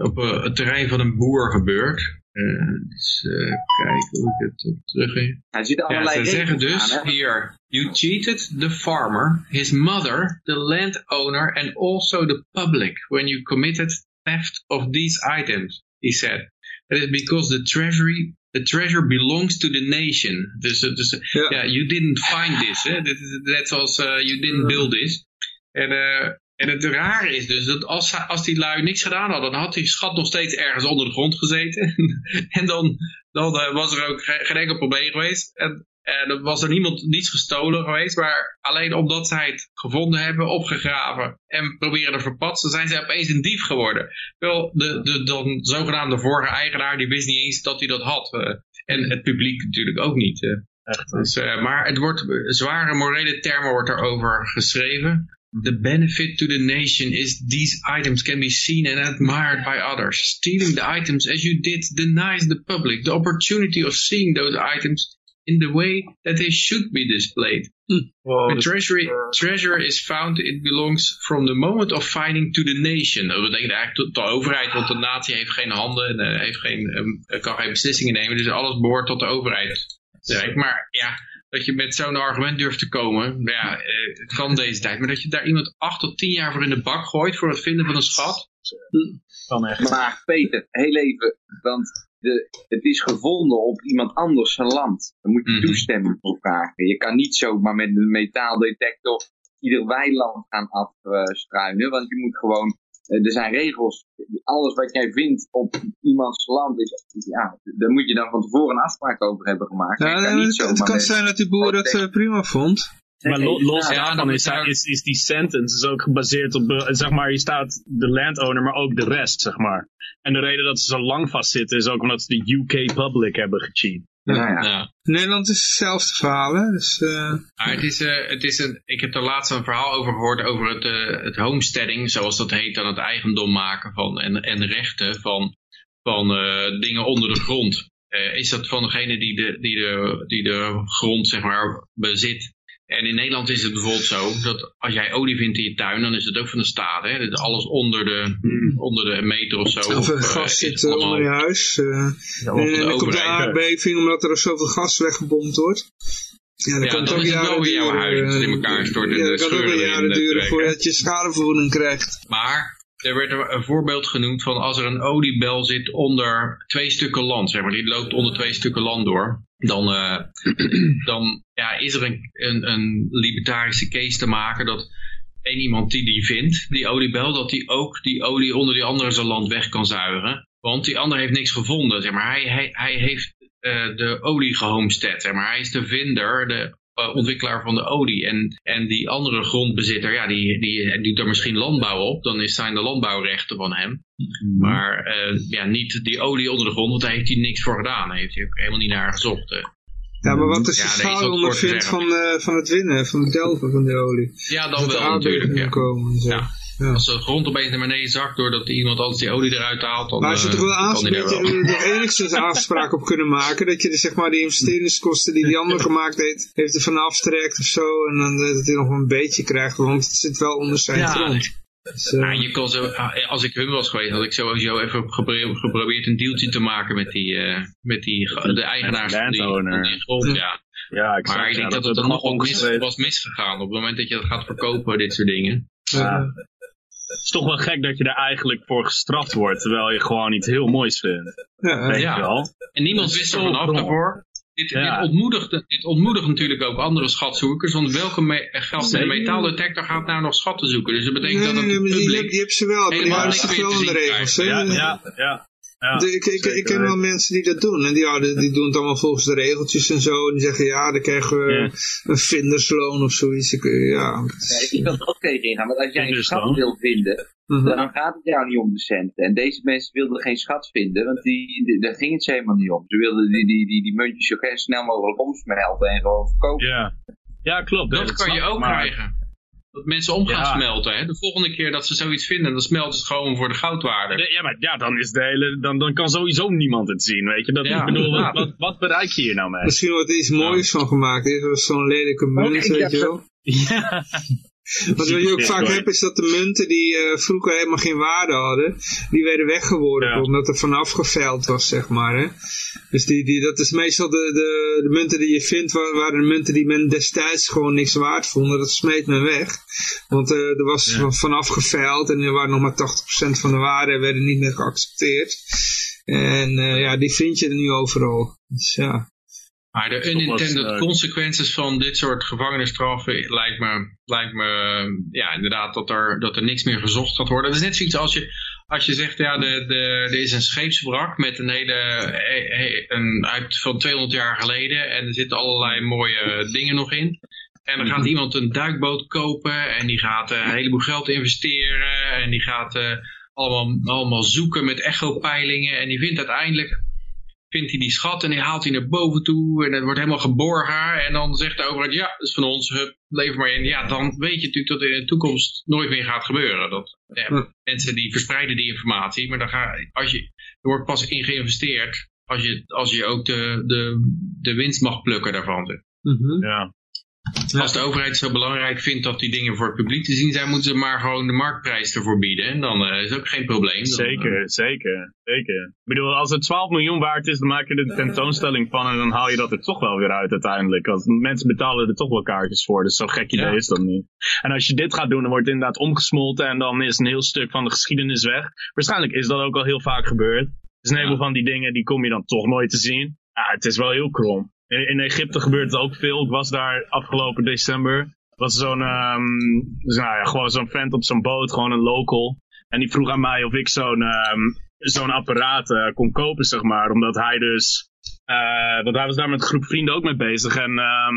op het terrein van een boer gebeurd. Eh, dus eh, kijken hoe ik het op terug. Hij Ja, allerlei ze zeggen dus aan, hier, you cheated the farmer, his mother, the landowner and also the public when you committed theft of these items, he said. That is because the treasury, the treasure belongs to the nation. Dus, eh, dus Ja. ja, you didn't find this. Hè? That That's als uh, you didn't build this. En, eh, en het rare is dus dat als, als die lui niks gedaan hadden, dan had die schat nog steeds ergens onder de grond gezeten. en dan, dan eh, was er ook ge- geen enkel probleem geweest. En, en er was er niemand, niets gestolen geweest. Maar alleen omdat zij het gevonden hebben, opgegraven en proberen te verpatsen, zijn zij opeens een dief geworden. Wel, de, de dan zogenaamde vorige eigenaar, die wist niet eens dat hij dat had. eh. en het publiek natuurlijk ook niet. eh. Echt. Dus, maar het wordt, zware morele termen wordt erover geschreven. The benefit to the nation is these items can be seen and admired by others. Stealing the items as you did denies the public the opportunity of seeing those items in the way that they should be displayed. The dus- treasury, treasure is found, it belongs from the moment of finding to the nation. Dat betekent eigenlijk tot de overheid, want de natie heeft geen handen en eh, heeft geen, ehm, kan geen beslissingen nemen. Dus alles behoort tot de overheid. Ja, maar ja, dat je met zo'n argument durft te komen, ja, eh, het kan deze tijd. Maar dat je daar iemand acht tot tien jaar voor in de bak gooit voor het vinden van een schat. kan echt. Maar Peter, heel even, want de, het is gevonden op iemand anders zijn land. Dan moet je Mhm. toestemming voor vragen. Je kan niet zomaar met een metaaldetector ieder weiland gaan afstruinen, want je moet gewoon, er zijn regels. Alles wat jij vindt op iemands land, is, ja, daar moet je dan van tevoren een afspraak over hebben gemaakt. Ja, je kan nee, niet het, kan zijn dat die boer dat eh, prima vond. Maar lo- los Ja, daarvan dan is, is, is die sentence is ook gebaseerd op, eh, zeg maar, hier staat de landowner, maar ook de rest, zeg maar. En de reden dat ze zo lang vastzitten is ook omdat ze de UK public hebben gecheat. Nou ja. Nederland is hetzelfde verhaal, hè. Dus, eh, Maar het is, eh, het is een, ik heb er laatst een verhaal over gehoord over het, eh, het homesteading, zoals dat heet, aan het eigendom maken van, en, en rechten van, van eh, dingen onder de grond. Eh, is dat van degene die de, die, de, die de grond zeg maar, bezit. En in Nederland is het bijvoorbeeld zo dat als jij olie vindt in je tuin, dan is het ook van de staat. Hè? Dat is alles onder de, onder de meter of zo. of er eh, gas is zit eh, onder je huis. eh, Ja, en dan komt de aardbeving omdat er zoveel gas weggebomd wordt. Ja, dan Ja, kan het dan ook is het jaren wel weer jouw huis in elkaar stort en Ja, dat kan ook jaren eh, duren voordat je schadevergoeding krijgt. Maar er werd er een voorbeeld genoemd van als er een oliebel zit onder twee stukken land, zeg maar, die loopt onder twee stukken land door, dan, eh, dan ja, is er een, een, een libertarische case te maken dat één iemand die die vindt, die oliebel, dat die ook die olie onder die andere zijn land weg kan zuigen. Want die ander heeft niks gevonden, zeg maar. Hij, hij, hij heeft eh, de olie gehomestead, zeg maar. Hij is de vinder, de eh, ontwikkelaar van de olie. En, en die andere grondbezitter, ja, die, die, die doet er misschien landbouw op. Dan zijn de landbouwrechten van hem. Maar eh, ja, niet die olie onder de grond, want daar heeft hij niks voor gedaan. Daar heeft hij ook helemaal niet naar gezocht. Ja, maar wat is Ja, de is schade ondervindt van, eh, van het winnen, van het delven van de olie? Ja, dan de wel natuurlijk. Ja. komen en zo. Ja. Ja. Als de grond opeens naar beneden zakt doordat iemand altijd die olie eruit haalt, dan Maar als je eh, toch wel wel. er enigszins afspraak op kunnen maken, dat je er, zeg maar die investeringskosten die die ander gemaakt heeft, heeft er van aftrekt of zo, en dan eh, dat hij nog een beetje krijgt, want het zit wel onder zijn Ja, grond. Dus, eh, Ja, je kan zo, ah, als ik hun was geweest, had ik sowieso even gepro- geprobeerd een dealtje te maken met die, eh, met die de eigenaars van die, landowner. van die grond. Ja. Ja, ik Maar ik denk dat het dan nog wel mis, was misgegaan op het moment dat je dat gaat verkopen, dit soort dingen. eh, Het is toch wel gek dat je er eigenlijk voor gestraft wordt, terwijl je gewoon iets heel moois vindt. ja, Weet eh, Ja. je wel? En niemand Dat is wist er vanaf daarvoor. Dit, Ja. dit, ontmoedigt, dit ontmoedigt natuurlijk ook andere schatzoekers, want welke me geld de metaaldetector gaat nou nog schatten zoeken? Dus dat betekent nee, dat het nee, maar die, publiek... die hebben ze wel, maar die wel de zien regels. Ja, ja, ja. Ja ik, ik, ik ken wel mensen die dat doen. En die, houden, die doen het allemaal volgens de regeltjes en zo. En die zeggen, ja, dan krijgen we Ja. een vindersloon of zoiets. Ik, eh, ja, ik wil er ook tegen ingaan, want als jij een schat wil vinden, mhm. dan gaat het jou niet om de centen. En deze mensen wilden geen schat vinden, want die, die- daar ging het ze helemaal niet om. Ze wilden die, die, die, die muntjes zo snel mogelijk omsmelten en gewoon verkopen. Ja. ja, klopt. Dat kan je ook maar- krijgen. Dat mensen om gaan Ja. smelten. Hè? De volgende keer dat ze zoiets vinden, dan smelt het gewoon voor de goudwaarde. Ja, maar ja, dan, is de hele, dan, dan kan sowieso niemand het zien, weet je. Dat, Ja, ik bedoel, wat, wat, wat bereik je hier nou mee? Misschien wordt er iets moois van gemaakt. Was zo'n lelijke munt, weet je wel. Ja. Wat je ook vaak hebt is dat de munten die eh, vroeger helemaal geen waarde hadden, die werden weggeworpen Ja. omdat er van afgeveild was, zeg maar. Hè? Dus die, die, dat is meestal de, de, de munten die je vindt, wa- waren de munten die men destijds gewoon niks waard vonden. Dat smeet men weg. Want eh, er was Ja. van, van afgeveild en er waren nog maar 80% van de waarde en werden niet meer geaccepteerd. En eh, ja, die vind je er nu overal. Dus ja. Maar de unintended sterk. consequences van dit soort gevangenisstraffen lijkt me, lijkt me ja, inderdaad dat er, dat er niks meer gezocht gaat worden. Het is net zoiets als je, als je zegt, ja, de, de, er is een scheepswrak met een hele, eh, eh, een, uit van 200 jaar geleden en er zitten allerlei mooie dingen nog in. En dan gaat iemand een duikboot kopen en die gaat eh, een heleboel geld investeren en die gaat eh, allemaal, allemaal zoeken met echopeilingen en die vindt uiteindelijk vindt hij die schat en die haalt hij naar boven toe en het wordt helemaal geborgen en dan zegt de overheid ja, dat is van ons, hup, lever maar in. Ja, dan weet je natuurlijk dat in de toekomst nooit meer gaat gebeuren. Dat, ja, Hm. Mensen die verspreiden die informatie, maar dan ga, als je, er wordt pas in geïnvesteerd als je, als je ook de, de, de winst mag plukken daarvan. Mhm. Ja. Als de overheid zo belangrijk vindt dat die dingen voor het publiek te zien zijn, moeten ze maar gewoon de marktprijs ervoor bieden. En dan eh, is ook geen probleem. Dan, Zeker, zeker, zeker. Ik bedoel, als het 12 miljoen waard is, dan maak je er een tentoonstelling van en dan haal je dat er toch wel weer uit uiteindelijk. Als mensen betalen er toch wel kaartjes voor, dus zo gek idee Ja. is dat niet. En als je dit gaat doen, dan wordt het inderdaad omgesmolten en dan is een heel stuk van de geschiedenis weg. Waarschijnlijk is dat ook al heel vaak gebeurd. Dus een heleboel van die dingen, die kom je dan toch nooit te zien. Ja, het is wel heel krom. In, Egypte gebeurt het ook veel. Ik was daar afgelopen december. was zo'n, dus nou ja, gewoon zo'n vent op zo'n boot, gewoon een local. En die vroeg aan mij of ik zo'n ehm, zo'n apparaat eh, kon kopen, zeg maar. Omdat hij dus, eh, want hij was daar met een groep vrienden ook mee bezig. En ehm,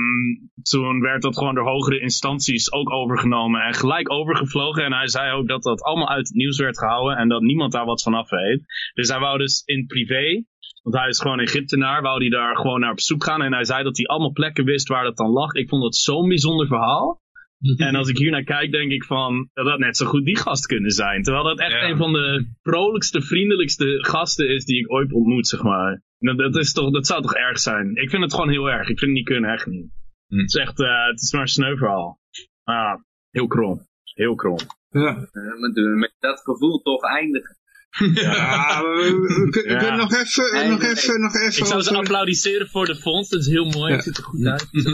toen werd dat gewoon door hogere instanties ook overgenomen en gelijk overgevlogen. En hij zei ook dat dat allemaal uit het nieuws werd gehouden en dat niemand daar wat van af weet. Dus hij wou dus in privé want hij is gewoon Egyptenaar, wou hij daar gewoon naar op zoek gaan. En hij zei dat hij allemaal plekken wist waar dat dan lag. Ik vond dat zo'n bijzonder verhaal. En als ik hier naar kijk, denk ik van, dat dat net zo goed die gast kunnen zijn. Terwijl dat echt Ja. een van de vrolijkste, vriendelijkste gasten is die ik ooit ontmoet, zeg maar. En Dat, dat, is toch, dat zou toch erg zijn? Ik vind het gewoon heel erg. Ik vind het niet kunnen, echt niet. Hm. Het is echt, eh, het is maar een sneu verhaal. Ah, heel krom. Heel krom. Ja. Met, met dat gevoel toch eindigen. Ja, we, we- we kunnen- we Ja. kunnen nog even, nog Nee, even, nog even Ik zou ze over- applaudisseren voor de fonds. Dat is heel mooi. Ja. Het ziet er goed uit. We,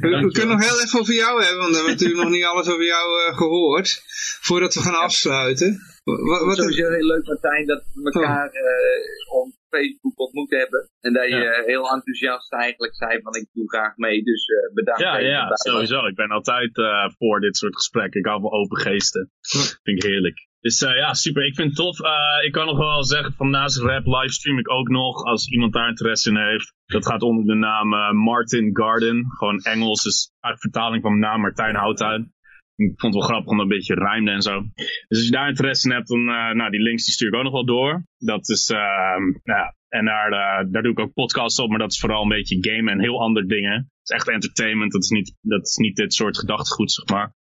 we kunnen nog heel even over jou hebben, want we hebben natuurlijk nog niet alles over jou eh, gehoord. Voordat we gaan afsluiten. Wat, wat, Sowieso heel leuk Martijn dat we elkaar eh, op Facebook ontmoet hebben. En dat je Ja. eh, heel enthousiast eigenlijk zei van ik doe graag mee. Dus eh, bedankt. Ja, ja, sowieso. Ik ben altijd eh, voor dit soort gesprekken. Ik hou van open geesten. Vind ik heerlijk. Dus eh, ja, super. Ik vind het tof. Eh, ik kan nog wel zeggen, van naast rap livestream ik ook nog. Als iemand daar interesse in heeft. Dat gaat onder de naam eh, Martin Garden. Gewoon Engels. Dus uit vertaling van mijn naam Martijn Houttuin. Ik vond het wel grappig omdat een beetje rijmde en zo. Dus als je daar interesse in hebt, dan, nou, die links die stuur ik ook nog wel door. Dat is, ehm, nou ja, en daar, daar doe ik ook podcasts op, maar dat is vooral een beetje game en heel andere dingen. Het is echt entertainment, dat is niet, dat is niet dit soort gedachtegoed, zeg maar.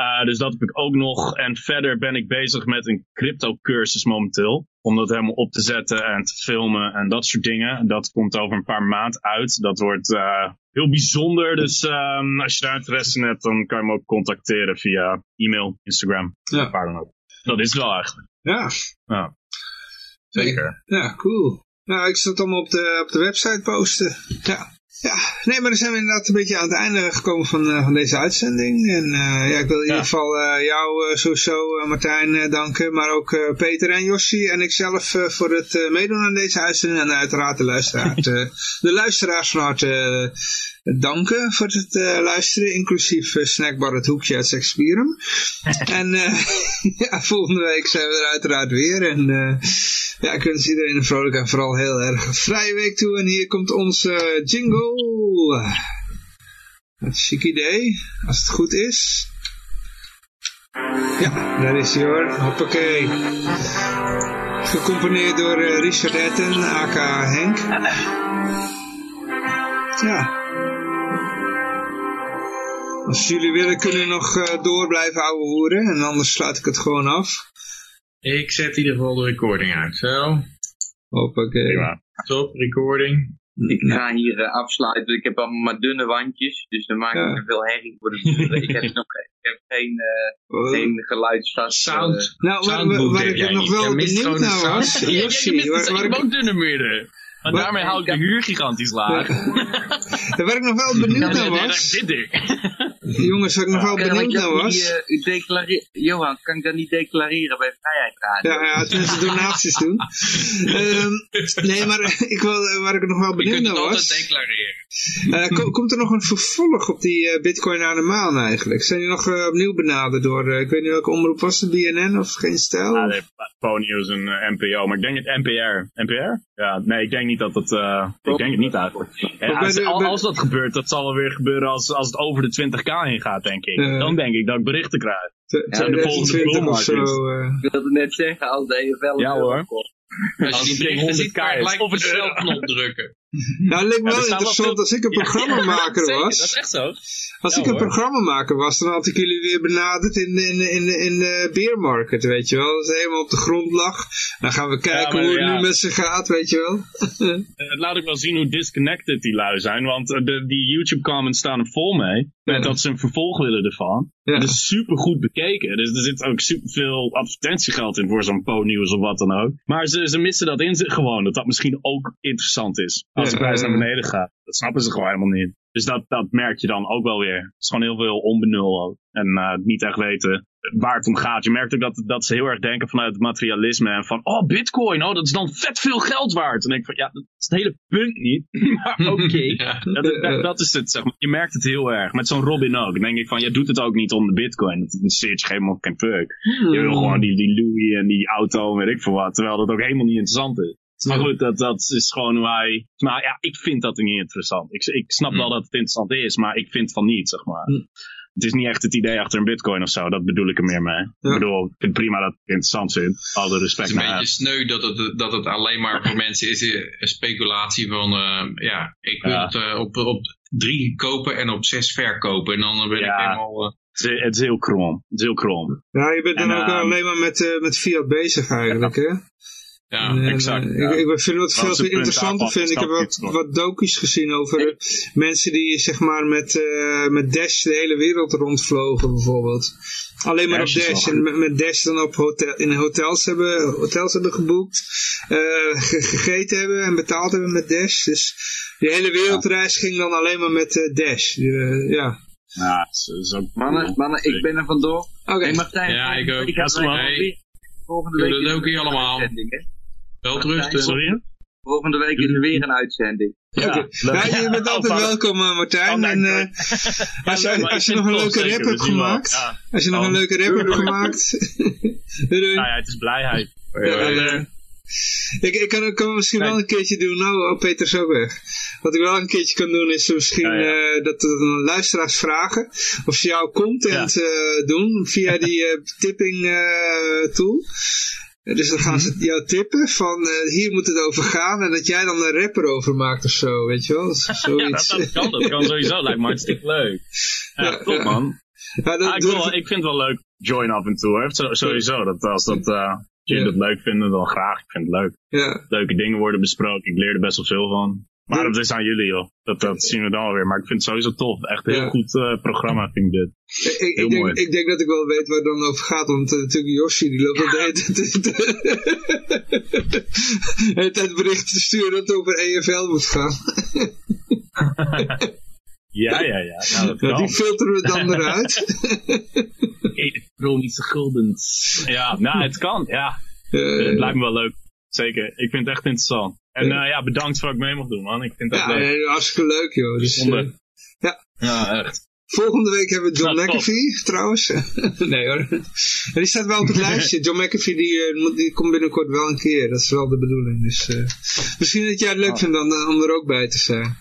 Eh, dus dat heb ik ook nog. En verder ben ik bezig met een crypto cursus momenteel. Om dat helemaal op te zetten en te filmen en dat soort dingen. Dat komt over een paar maanden uit. Dat wordt eh, heel bijzonder. Dus ehm, als je daar interesse in hebt, dan kan je me ook contacteren via e-mail, Instagram, Ja. waar dan ook. Dat is wel eigenlijk. ja, Ja, zeker. ja, cool. Nou, ik zal het allemaal op de, op de website posten. Ja. Ja, nee, maar dan zijn we inderdaad een beetje aan het einde gekomen van, eh, van deze uitzending. En eh, ja, ik wil in Ja. ieder geval eh, jou sowieso, Martijn, danken. Maar ook Peter en Jossi en ikzelf voor het meedoen aan deze uitzending. En uiteraard de, luisteraar, de luisteraars van harte danken voor het eh, luisteren. Inclusief eh, Snackbar Het Hoekje uit Sexpirum. en eh, ja, volgende week zijn we er uiteraard weer. En ja, ik wens iedereen een vrolijke en vooral heel erg vrije week toe. En hier komt onze jingle. Het chic idee, als het goed is. Ja, daar is hij hoor. Hoppakee. Gecomponeerd door Richard Etten, aka Henk. Ja. Als jullie willen kunnen we nog eh, door blijven ouwe hoeren. En anders sluit ik het gewoon af. Ik zet in ieder geval de recording uit. Zo, Hoppakee. Prima. top, recording. Ik ga hier eh, afsluiten. Ik heb allemaal maar dunne wandjes. Dus dan maak ik Ja. te veel herrie voor de ik heb nog ik heb geen, eh, Oh. geen geluidsvast. Sound. Nou, waar, ik nog wel benieuwd gewoon naar was, sound. Ja, je Yoshi, waar, waar ik ook dunne muren. Maar Waar- daarmee hou ik de huur gigantisch laag. waar ik nog wel benieuwd naar was. Jongens, waar ik nog wel benieuwd dat naar was, eh, Johan, kan ik dat niet declareren bij Vrijheid Radio? ja, ja, tenminste donaties doen. Ehm, nee, maar ik wil, waar ik nog wel Je benieuwd naar was, declareren. eh, ko- komt er nog een vervolg op die eh, bitcoin aan de maan eigenlijk? Zijn die nog opnieuw benaderd door, eh, ik weet niet welke omroep was het, BNN of geen stijl? Ja, nee, Ponyus en NPO, maar ik denk het NPR. NPR? Ja, nee, ik denk niet dat het, eh, ik denk het niet eigenlijk. En als, als dat gebeurt, dat zal wel weer gebeuren als, als het over de 20k heen gaat, denk ik. Ja. Dan denk ik dat ik berichten krijg. T- de volgende 2020 of zo. eh. Ik wilde net zeggen, als de EFL Ja, hoor. Als je die ding berichten ziet, 100k kan je is. gelijk Of op de het euro. stelknop drukken. Nou, het leek me Ja, wel er interessant veel- als ik een Ja, programmamaker was. Dat is echt zo. Als ik een programmamaker was, dan had ik jullie weer benaderd in de, in in de, in de beermarket, weet je wel. Dat het helemaal op de grond lag. Dan gaan we kijken maar hoe het nu met ze gaat, weet je wel. Eh, laat ik wel zien hoe disconnected die lui zijn. Want eh, de, die YouTube comments staan er vol mee. Met dat ze een vervolg willen ervan. Het is super goed bekeken. Dus er zit ook super veel advertentiegeld in voor zo'n Po-nieuws of wat dan ook. Maar ze, ze missen dat in zich gewoon. Dat dat misschien ook interessant is. Als de prijs naar beneden gaat. Dat snappen ze gewoon helemaal niet. Dus dat, dat merk je dan ook wel weer. Het is gewoon heel veel onbenul ook. En eh, niet echt weten waar het om gaat. Je merkt ook dat, dat ze heel erg denken vanuit het materialisme. En van, oh, bitcoin, oh, dat is dan vet veel geld waard. En ik van, ja, dat is het hele punt niet. maar oké. Ja. Dat, dat, dat is het, zeg maar. Je merkt het heel erg. Met zo'n Robin ook. Dan denk ik van, je doet het ook niet om de bitcoin. Dat interesseert je helemaal geen fuck. Je wil gewoon die, die Louis en die auto en weet ik veel wat. Terwijl dat ook helemaal niet interessant is. Maar goed, dat, dat is gewoon hoe hij... Maar ja, ik vind dat niet interessant. Ik, ik snap wel dat het interessant is, maar ik vind van niet, zeg maar. Hm. Het is niet echt het idee achter een bitcoin of zo. Dat bedoel ik er meer mee. Ja. Ik bedoel, ik vind prima dat ik het interessant vind. Alle Het respect is een beetje sneu dat het, dat het alleen maar voor mensen is eh, een speculatie van, eh, ja, ik wil Ja. het eh, op, op drie kopen en op zes verkopen. En dan ben ik helemaal... eh, Het is, het heel krom. Het is heel krom. Ja, je bent dan ook ehm, alleen maar met, eh, met Fiat bezig eigenlijk, hè? Ja, eh, exact, ik- ja. Ik, ik vind veel het punt interessanter daarvan, vind. Ik heb wat, ik wat docu's gezien over mensen die zeg maar met, eh, met Dash de hele wereld rondvlogen bijvoorbeeld. Alleen maar Dash op Dash. En met, met Dash dan op hotel, in hotels hebben, hotels hebben geboekt. eh, ge- gegeten hebben en betaald hebben met Dash. Dus die hele wereldreis ging dan alleen maar met eh, Dash. Ja. Ja, ook... Mannen, mannen, ik ben er vandoor. Oké. Hey Martijn, Ja, ik ook. volgende week Ja, is hebben wel. volgende Doe week dat ook hier allemaal. Uitzending, hè? wel rusten. Sorry? Volgende week is er weer een uitzending. Ja. Ja, je bent altijd welkom, eh, Martijn. En, eh, als je, als je nog een leuke rap hebt we gemaakt, als je nog een leuke rap hebt gemaakt. Nou ja, het is blijheid. Eh, Ik, ik kan, kan misschien wel een keertje doen. Nou, oh, Peter is ook weg. Wat ik wel een keertje kan doen is misschien Ja, ja. eh, dat de luisteraars vragen of ze jouw content eh, doen via die eh, tipping eh, tool. Dus dan gaan ze jou tippen van eh, hier moet het over gaan en dat jij dan een rapper over maakt of zo, weet je wel? Dat is Ja, Zoiets. dat, dat kan. Dat kan sowieso. Lijkt me hartstikke leuk. Ja, Ja, top ja. man. Ja, dat- Ah, ik, wil, ik vind het wel leuk join af en toe. Hè. Zo- Sowieso. Dat als dat, eh, jullie Ja. dat leuk vinden, dan graag. Ik vind het leuk. Leuke dingen worden besproken. Ik leer er best wel veel van. Maar dat is aan jullie joh. Dat, dat zien we dan alweer. Maar ik vind het sowieso tof. Echt een heel Ja. goed eh, programma vind ik dit. Ik, ik, Heel denk, mooi. ik denk dat ik wel weet waar het dan over gaat, want eh, natuurlijk Yoshi die loopt al de hele tijd- de hele tijd berichten te sturen dat het over EFL moet gaan. Ja, ja, ja. Nou, dat Ja, kan. die filteren we dan eruit. Elektronische guldens. Ja, nou, het kan. Ja, Eh, het lijkt me wel leuk. Zeker. Ik vind het echt interessant. En Ja. eh, ja, bedankt voor dat ik mee mocht doen, man. Ik vind dat ja, leuk. nee, hartstikke leuk joh. Dus, eh, Ja, echt. volgende week hebben we John Nou, top. McAfee trouwens. nee hoor. Die staat wel op het lijstje. John McAfee die, eh, die komt binnenkort wel een keer. Dat is wel de bedoeling. Dus misschien dat jij het leuk Ah. vindt dan, om er ook bij te zijn.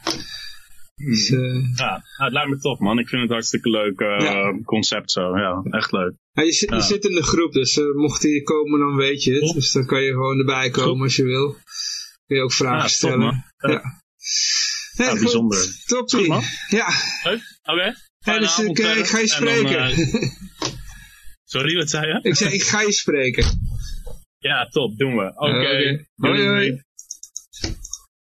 Dus, eh, Ja, nou, het lijkt me tof, man. Ik vind het hartstikke leuk Ja. concept zo. Ja, echt leuk. Ja, je, zit, je Ja. zit in de groep, dus mocht hij komen, dan weet je het. Top. Dus dan kan je gewoon erbij komen Goed. als je wil. Kun je ook vragen Ja, top, stellen. Ja. Ja. Nee, Ja, goed. bijzonder. Toppie. Goed, man. Ja, Leuk? Oké. dus ik, eh, ik ga je dan, spreken. eh, sorry, wat zei je? ik zei, ik ga je spreken. Ja, top. Doen we. Oké. Doei, Hoi, hoi.